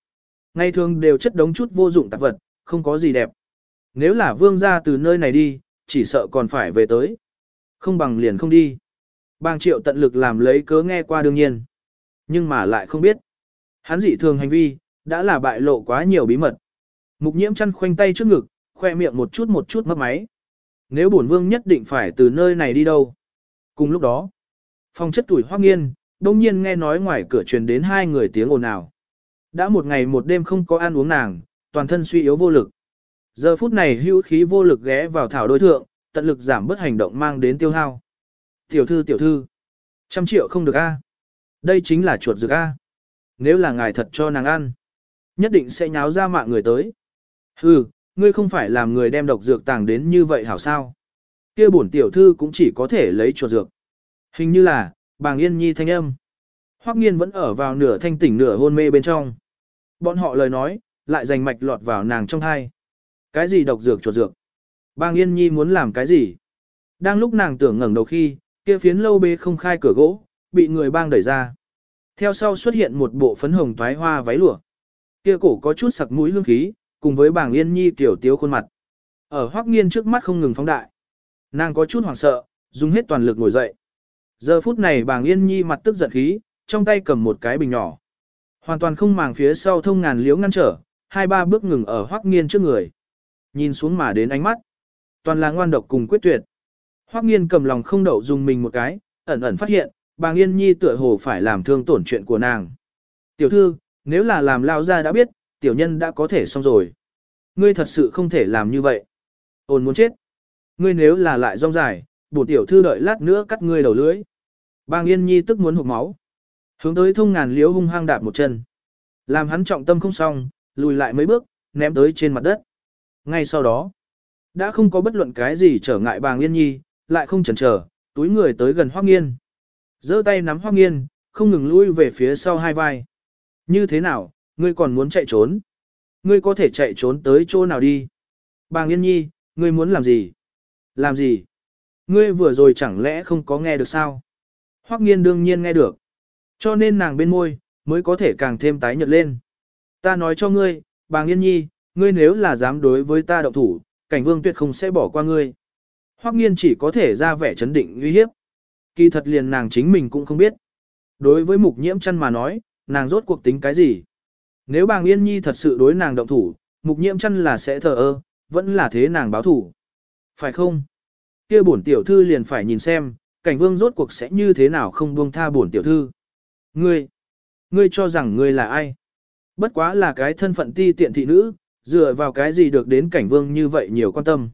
Ngày thường đều chất đống chút vô dụng tạp vật, không có gì đẹp. Nếu là vương gia từ nơi này đi, chỉ sợ còn phải về tới. Không bằng liền không đi. Bang triệu tận lực làm lấy cớ nghe qua đương nhiên. Nhưng mà lại không biết. Hắn dị thường hành vi, đã là bại lộ quá nhiều bí mật. Mục nhiễm chăn khoanh tay trước ngực, khoe miệng một chút một chút mất máy. Nếu bổn vương nhất định phải từ nơi này đi đâu. Cùng lúc đó, phòng chất tuổi hoác nghiên, đông nhiên nghe nói ngoài cửa truyền đến hai người tiếng ồn ào. Đã một ngày một đêm không có ăn uống nàng, toàn thân suy yếu vô lực. Giờ phút này hữu khí vô lực ghé vào thảo đối thượng, tận lực giảm bớt hành động mang đến tiêu hao. Tiểu thư tiểu thư, trăm triệu không được a. Đây chính là chuột dược a. Nếu là ngài thật cho nàng ăn, nhất định sẽ nháo ra mạng người tới. Hừ, ngươi không phải làm người đem độc dược tàng đến như vậy hảo sao? Kia bổn tiểu thư cũng chỉ có thể lấy chuột dược. Hình như là, bàng yên nhi thanh âm. Hoắc nghiên vẫn ở vào nửa thanh tỉnh nửa hôn mê bên trong. Bọn họ lời nói, lại dành mạch lọt vào nàng trong thai. Cái gì độc dược chuột dược? Bàng yên nhi muốn làm cái gì? Đang lúc nàng tưởng ngẩng đầu khi, kia phiến lâu bê không khai cửa gỗ, bị người bang đẩy ra. Theo sau xuất hiện một bộ phấn hồng toái hoa váy lụa. Kia cổ có chút sặc mũi hương khí, cùng với bàng yên nhi tiểu tiếu khuôn mặt. Ở hoắc nghiên trước mắt không ngừng phóng đại. Nàng có chút hoảng sợ, dùng hết toàn lực ngồi dậy. Giờ phút này bàng yên nhi mặt tức giận khí, trong tay cầm một cái bình nhỏ. Hoàn toàn không màng phía sau thông ngàn liếu ngăn trở, hai ba bước ngừng ở hoắc nghiên trước người. Nhìn xuống mà đến ánh mắt. Toàn là ngoan độc cùng quyết tuyệt. Hoắc nghiên cầm lòng không đậu dùng mình một cái, ẩn ẩn phát hiện, bàng yên nhi tựa hồ phải làm thương tổn chuyện của nàng. Tiểu thư, nếu là làm lao ra đã biết, tiểu nhân đã có thể xong rồi. Ngươi thật sự không thể làm như vậy. Ôn muốn chết. Ngươi nếu là lại rong dài, bổ tiểu thư đợi lát nữa cắt ngươi đầu lưỡi. Bang Yên Nhi tức muốn hụt máu. Hướng tới thông ngàn liếu hung hăng đạp một chân. Làm hắn trọng tâm không xong, lùi lại mấy bước, ném tới trên mặt đất. Ngay sau đó, đã không có bất luận cái gì trở ngại bàng Yên Nhi, lại không chần chờ, túi người tới gần Hoắc Nghiên. giơ tay nắm Hoắc Nghiên, không ngừng lui về phía sau hai vai. Như thế nào, ngươi còn muốn chạy trốn? Ngươi có thể chạy trốn tới chỗ nào đi? Bàng Yên Nhi, ngươi muốn làm gì? Làm gì? Ngươi vừa rồi chẳng lẽ không có nghe được sao? Hoắc Nghiên đương nhiên nghe được. Cho nên nàng bên môi, mới có thể càng thêm tái nhợt lên. Ta nói cho ngươi, Bàng Yên Nhi, ngươi nếu là dám đối với ta động thủ, cảnh vương tuyệt không sẽ bỏ qua ngươi. Hoắc nghiên chỉ có thể ra vẻ chấn định uy hiếp. Kỳ thật liền nàng chính mình cũng không biết. Đối với mục nhiễm chăn mà nói, nàng rốt cuộc tính cái gì? Nếu bàng yên nhi thật sự đối nàng động thủ, mục nhiễm chăn là sẽ thờ ơ, vẫn là thế nàng báo thủ. Phải không? kia bổn tiểu thư liền phải nhìn xem, cảnh vương rốt cuộc sẽ như thế nào không buông tha bổn tiểu thư. Ngươi, ngươi cho rằng ngươi là ai? Bất quá là cái thân phận ti tiện thị nữ, dựa vào cái gì được đến cảnh vương như vậy nhiều quan tâm.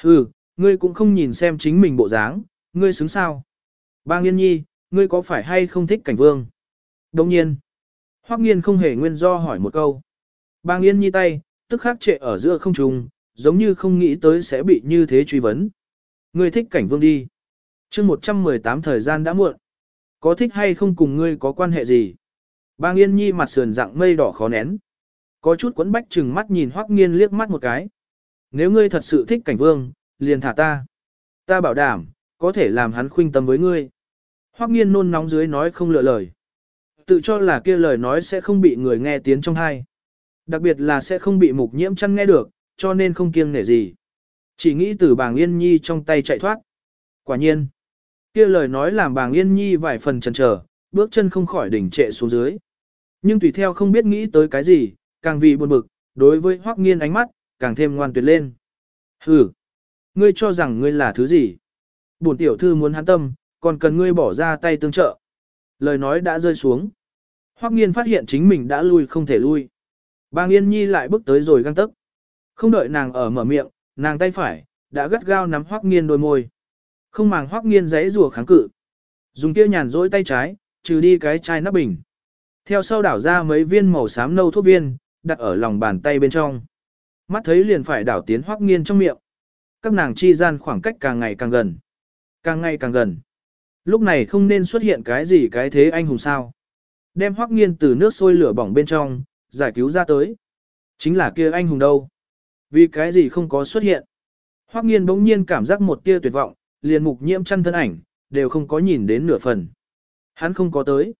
Hừ, ngươi cũng không nhìn xem chính mình bộ dáng, ngươi xứng sao. Bang Yên Nhi, ngươi có phải hay không thích cảnh vương? Đồng nhiên, Hoắc Nghiên không hề nguyên do hỏi một câu. Bang Yên Nhi tay, tức khắc trệ ở giữa không trung, giống như không nghĩ tới sẽ bị như thế truy vấn. Ngươi thích cảnh vương đi. chương 118 thời gian đã muộn. Có thích hay không cùng ngươi có quan hệ gì? Bang Yên Nhi mặt sườn dạng mây đỏ khó nén. Có chút quấn bách chừng mắt nhìn Hoắc Nghiên liếc mắt một cái. Nếu ngươi thật sự thích cảnh vương, liền thả ta. Ta bảo đảm, có thể làm hắn khuynh tâm với ngươi. Hoắc Nghiên nôn nóng dưới nói không lựa lời. Tự cho là kia lời nói sẽ không bị người nghe tiếng trong hai. Đặc biệt là sẽ không bị mục nhiễm chăn nghe được, cho nên không kiêng nể gì. Chỉ nghĩ từ bàng Yên Nhi trong tay chạy thoát. Quả nhiên, kia lời nói làm bàng Yên Nhi vài phần chần chờ, bước chân không khỏi đỉnh trệ xuống dưới. Nhưng tùy theo không biết nghĩ tới cái gì, càng vì buồn bực, đối với Hoắc Nghiên ánh mắt, càng thêm ngoan tuyệt lên. Hừ, ngươi cho rằng ngươi là thứ gì? Bổn tiểu thư muốn hắn tâm, còn cần ngươi bỏ ra tay tương trợ. Lời nói đã rơi xuống. Hoắc Nghiên phát hiện chính mình đã lui không thể lui. Bang Yên Nhi lại bước tới rồi găng tức. Không đợi nàng ở mở miệng, nàng tay phải đã gắt gao nắm Hoắc Nghiên đôi môi. Không màng Hoắc Nghiên giãy rủa kháng cự. Dùng kia nhàn rỗi tay trái, trừ đi cái chai nắp bình. Theo sau đảo ra mấy viên màu xám nâu thuốc viên, đặt ở lòng bàn tay bên trong. Mắt thấy liền phải đảo tiến Hoắc Nghiên trong miệng. Các nàng chi gian khoảng cách càng ngày càng gần. Càng ngày càng gần. Lúc này không nên xuất hiện cái gì cái thế anh hùng sao. Đem Hoắc Nghiên từ nước sôi lửa bỏng bên trong, giải cứu ra tới. Chính là kia anh hùng đâu. Vì cái gì không có xuất hiện. Hoắc Nghiên bỗng nhiên cảm giác một tia tuyệt vọng, liền mục nhiễm chăn thân ảnh, đều không có nhìn đến nửa phần. Hắn không có tới.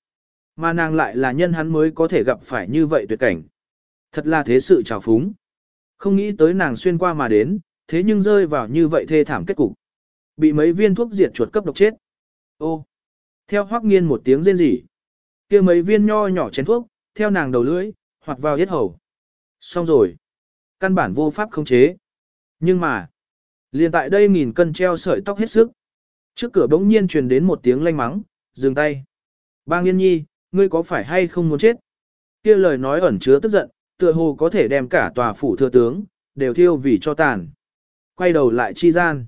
Mà nàng lại là nhân hắn mới có thể gặp phải như vậy tuyệt cảnh. Thật là thế sự trào phúng. Không nghĩ tới nàng xuyên qua mà đến, thế nhưng rơi vào như vậy thê thảm kết cục. Bị mấy viên thuốc diệt chuột cấp độc chết. Ô! Theo hoắc nghiên một tiếng rên rỉ. kia mấy viên nho nhỏ chén thuốc, theo nàng đầu lưỡi, hoặc vào yết hầu. Xong rồi. Căn bản vô pháp khống chế. Nhưng mà, liền tại đây nghìn cân treo sợi tóc hết sức. Trước cửa bỗng nhiên truyền đến một tiếng lanh mắng, dừng tay. Bang Yên Nhi, ngươi có phải hay không muốn chết? kia lời nói ẩn chứa tức giận, tựa hồ có thể đem cả tòa phủ thừa tướng, đều thiêu vì cho tàn. Quay đầu lại chi gian.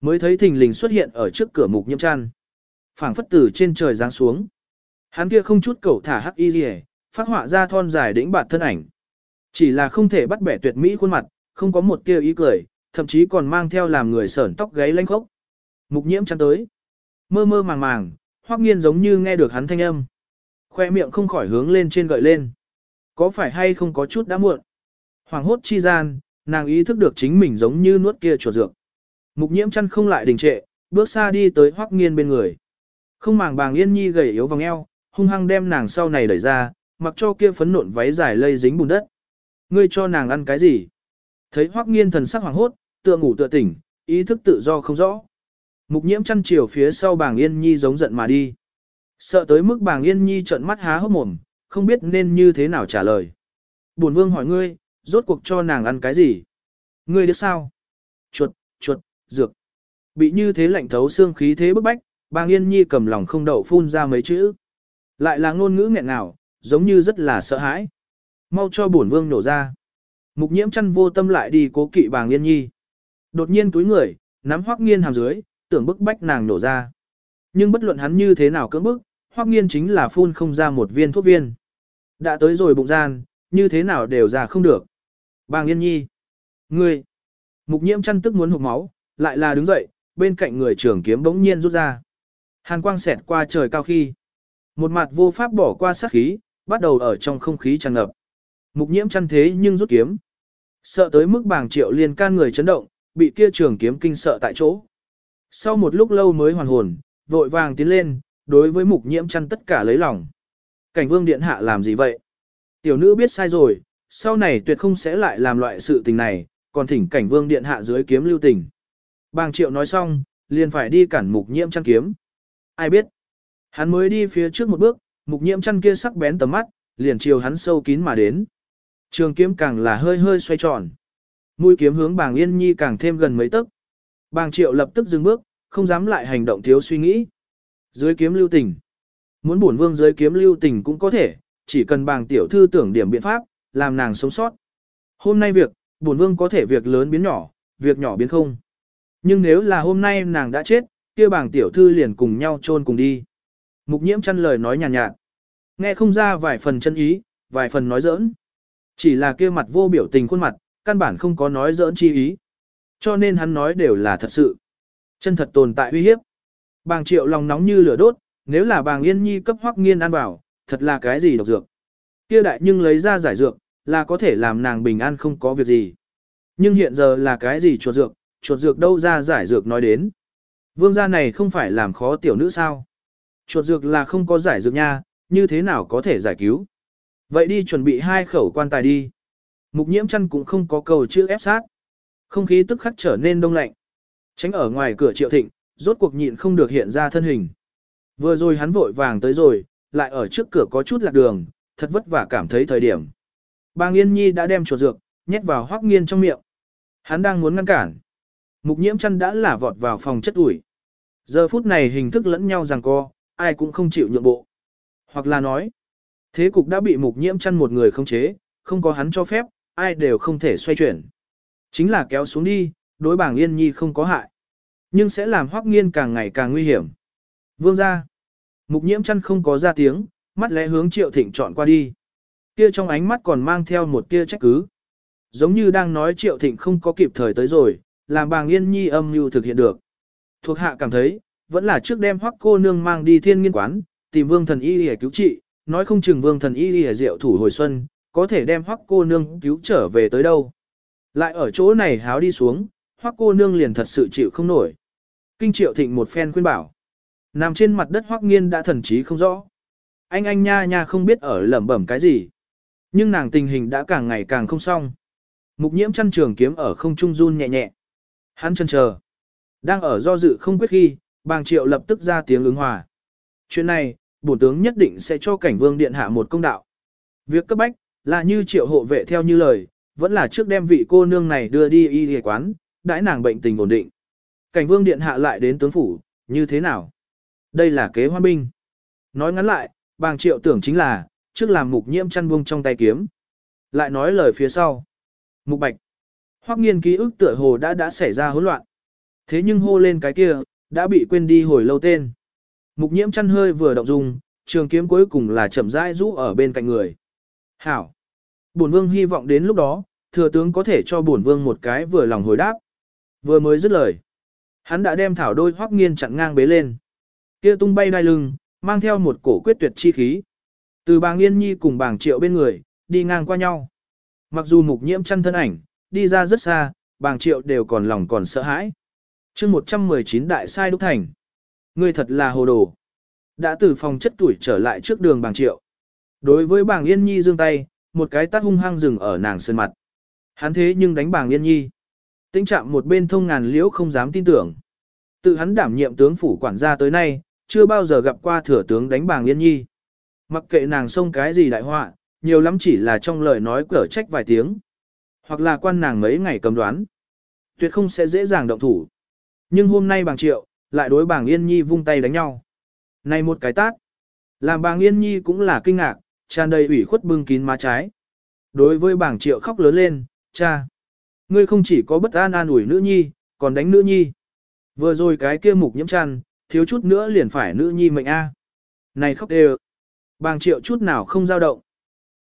Mới thấy thình lình xuất hiện ở trước cửa mục nhiễm chăn. phảng phất từ trên trời giáng xuống. Hắn kia không chút cầu thả hắc y rìa, phát họa ra thon dài đĩnh bạt thân ảnh. Chỉ là không thể bắt bẻ tuyệt mỹ khuôn mặt, không có một tia ý cười, thậm chí còn mang theo làm người sởn tóc gáy lanh khốc. Mục nhiễm chăn tới. Mơ mơ màng màng, hoắc nghiên giống như nghe được hắn thanh âm. Khoe miệng không khỏi hướng lên trên gợi lên. Có phải hay không có chút đã muộn? Hoàng hốt chi gian, nàng ý thức được chính mình giống như nuốt kia chuột dược. Mục nhiễm chăn không lại đình trệ, bước xa đi tới hoắc nghiên bên người. Không màng bàng yên nhi gầy yếu vòng eo, hung hăng đem nàng sau này đẩy ra, mặc cho kia phấn nộn váy dài lây dính bùn đất. Ngươi cho nàng ăn cái gì? Thấy hoắc nghiên thần sắc hoàng hốt, tựa ngủ tựa tỉnh, ý thức tự do không rõ. Mục nhiễm chăn chiều phía sau bàng yên nhi giống giận mà đi. Sợ tới mức bàng yên nhi trợn mắt há hốc mồm, không biết nên như thế nào trả lời. Bổn vương hỏi ngươi, rốt cuộc cho nàng ăn cái gì? Ngươi biết sao? Chuột, chuột, dược. Bị như thế lạnh thấu xương khí thế bức bách, bàng yên nhi cầm lòng không đậu phun ra mấy chữ. Lại là ngôn ngữ nghẹn nào, giống như rất là sợ hãi. Mau cho bổn vương nổ ra. Mục nhiễm chăn vô tâm lại đi cố kỵ bàng yên nhi. Đột nhiên túi người, nắm hoắc nghiên hàm dưới, tưởng bức bách nàng nổ ra. Nhưng bất luận hắn như thế nào cưỡng bức, hoắc nghiên chính là phun không ra một viên thuốc viên. Đã tới rồi bụng gian, như thế nào đều ra không được. Bàng Yên Nhi. Ngươi. Mục nhiễm chăn tức muốn hụt máu, lại là đứng dậy, bên cạnh người trưởng kiếm bỗng nhiên rút ra. Hàn quang xẹt qua trời cao khi. Một mặt vô pháp bỏ qua sát khí, bắt đầu ở trong không khí tràn ngập. Mục nhiễm chăn thế nhưng rút kiếm. Sợ tới mức bàng triệu liền can người chấn động, bị kia trường kiếm kinh sợ tại chỗ. Sau một lúc lâu mới hoàn hồn, vội vàng tiến lên, đối với mục nhiễm chăn tất cả lấy lòng. Cảnh vương điện hạ làm gì vậy? Tiểu nữ biết sai rồi, sau này tuyệt không sẽ lại làm loại sự tình này, còn thỉnh cảnh vương điện hạ dưới kiếm lưu tình. Bàng triệu nói xong, liền phải đi cản mục nhiễm chăn kiếm. Ai biết? Hắn mới đi phía trước một bước, mục nhiễm chăn kia sắc bén tầm mắt, liền chiều hắn sâu kín mà đến. Trường kiếm càng là hơi hơi xoay tròn. Mũi kiếm hướng bàng yên nhi càng thêm gần mấy tấc. Bàng triệu lập tức dừng bước, không dám lại hành động thiếu suy nghĩ. Dưới kiếm lưu tình. Muốn bổn vương dưới kiếm lưu tình cũng có thể, chỉ cần bàng tiểu thư tưởng điểm biện pháp, làm nàng sống sót. Hôm nay việc, bổn vương có thể việc lớn biến nhỏ, việc nhỏ biến không. Nhưng nếu là hôm nay nàng đã chết, kia bàng tiểu thư liền cùng nhau chôn cùng đi. Mục nhiễm chăn lời nói nhàn nhạt, nhạt. Nghe không ra vài phần chân ý, vài phần nói giỡn. Chỉ là kia mặt vô biểu tình khuôn mặt, căn bản không có nói giỡn chi ý. Cho nên hắn nói đều là thật sự. Chân thật tồn tại uy hiếp. Bàng triệu lòng nóng như lửa đốt, nếu là bàng yên nhi cấp hoắc nghiên ăn vào thật là cái gì độc dược. Kia đại nhưng lấy ra giải dược, là có thể làm nàng bình an không có việc gì. Nhưng hiện giờ là cái gì chuột dược, chuột dược đâu ra giải dược nói đến. Vương gia này không phải làm khó tiểu nữ sao. Chuột dược là không có giải dược nha, như thế nào có thể giải cứu. Vậy đi chuẩn bị hai khẩu quan tài đi. Mục nhiễm chăn cũng không có cầu chữ ép sát. Không khí tức khắc trở nên đông lạnh. Tránh ở ngoài cửa triệu thịnh, rốt cuộc nhịn không được hiện ra thân hình. Vừa rồi hắn vội vàng tới rồi, lại ở trước cửa có chút lạc đường, thật vất vả cảm thấy thời điểm. Bang Yên Nhi đã đem chuột dược, nhét vào hoắc nghiên trong miệng. Hắn đang muốn ngăn cản. Mục nhiễm chăn đã là vọt vào phòng chất ủi. Giờ phút này hình thức lẫn nhau rằng co, ai cũng không chịu nhượng bộ. Hoặc là nói, thế cục đã bị mục nhiễm chăn một người không chế, không có hắn cho phép, ai đều không thể xoay chuyển. Chính là kéo xuống đi, đối bảng yên nhi không có hại. Nhưng sẽ làm hoắc nghiên càng ngày càng nguy hiểm. Vương ra. Mục nhiễm chăn không có ra tiếng, mắt lẽ hướng triệu thịnh chọn qua đi. Kia trong ánh mắt còn mang theo một tia trách cứ. Giống như đang nói triệu thịnh không có kịp thời tới rồi, làm bàng yên nhi âm mưu thực hiện được. Thuộc hạ cảm thấy, vẫn là trước đem hoắc cô nương mang đi thiên nghiên quán, tìm vương thần y để cứu trị, nói không chừng vương thần y để diệu thủ hồi xuân, có thể đem hoắc cô nương cứu trở về tới đâu. Lại ở chỗ này háo đi xuống, hoắc cô nương liền thật sự chịu không nổi. Kinh triệu thịnh một phen khuyên bảo. Nằm trên mặt đất hoắc nghiên đã thần trí không rõ. Anh anh nha nha không biết ở lẩm bẩm cái gì. Nhưng nàng tình hình đã càng ngày càng không xong. Mục nhiễm chăn trường kiếm ở không trung run nhẹ nhẹ. Hắn chân chờ. Đang ở do dự không quyết khi, bàng triệu lập tức ra tiếng ứng hòa. Chuyện này, bổ tướng nhất định sẽ cho cảnh vương điện hạ một công đạo. Việc cấp bách, là như triệu hộ vệ theo như lời, vẫn là trước đem vị cô nương này đưa đi y y quán, đãi nàng bệnh tình ổn định. Cảnh vương điện hạ lại đến tướng phủ, như thế nào? Đây là kế hoan binh. Nói ngắn lại, bàng triệu tưởng chính là, trước làm mục nhiễm chăn buông trong tay kiếm. Lại nói lời phía sau. Mục bạch. Hoắc nghiên ký ức tựa hồ đã đã xảy ra hỗn loạn. Thế nhưng hô lên cái kia, đã bị quên đi hồi lâu tên. Mục nhiễm chăn hơi vừa động dung, trường kiếm cuối cùng là chậm rãi rũ ở bên cạnh người. Hảo. Bổn vương hy vọng đến lúc đó, thừa tướng có thể cho bổn vương một cái vừa lòng hồi đáp. Vừa mới dứt lời. Hắn đã đem thảo đôi hoắc nghiên chặn ngang bế lên. Kia tung bay đai lưng, mang theo một cổ quyết tuyệt chi khí. Từ bàng yên nhi cùng bàng triệu bên người, đi ngang qua nhau. Mặc dù mục nhiễm chăn thân ảnh, đi ra rất xa, bàng triệu đều còn lòng còn sợ hãi. chương 119 đại sai đúc thành. Ngươi thật là hồ đồ. Đã từ phòng chất tuổi trở lại trước đường bàng triệu. Đối với bàng yên nhi dương tay, một cái tát hung hăng dừng ở nàng sơn mặt. Hắn thế nhưng đánh bàng yên nhi. Tĩnh trạm một bên thông ngàn liễu không dám tin tưởng. Tự hắn đảm nhiệm tướng phủ quản gia tới nay, chưa bao giờ gặp qua thừa tướng đánh bàng yên nhi. Mặc kệ nàng xông cái gì đại họa, nhiều lắm chỉ là trong lời nói cở trách vài tiếng. Hoặc là quan nàng mấy ngày cầm đoán. Tuyệt không sẽ dễ dàng động thủ. Nhưng hôm nay bàng triệu, lại đối bàng yên nhi vung tay đánh nhau. Này một cái tát. Làm bàng yên nhi cũng là kinh ngạc, tràn đầy ủy khuất bưng kín má trái. Đối với bàng triệu khóc lớn lên, cha. Ngươi không chỉ có bất an an ủi nữ nhi, còn đánh nữ nhi. Vừa rồi cái kia mục nhiễm chăn, thiếu chút nữa liền phải nữ nhi mệnh A. Này khóc đều. Bàng triệu chút nào không dao động.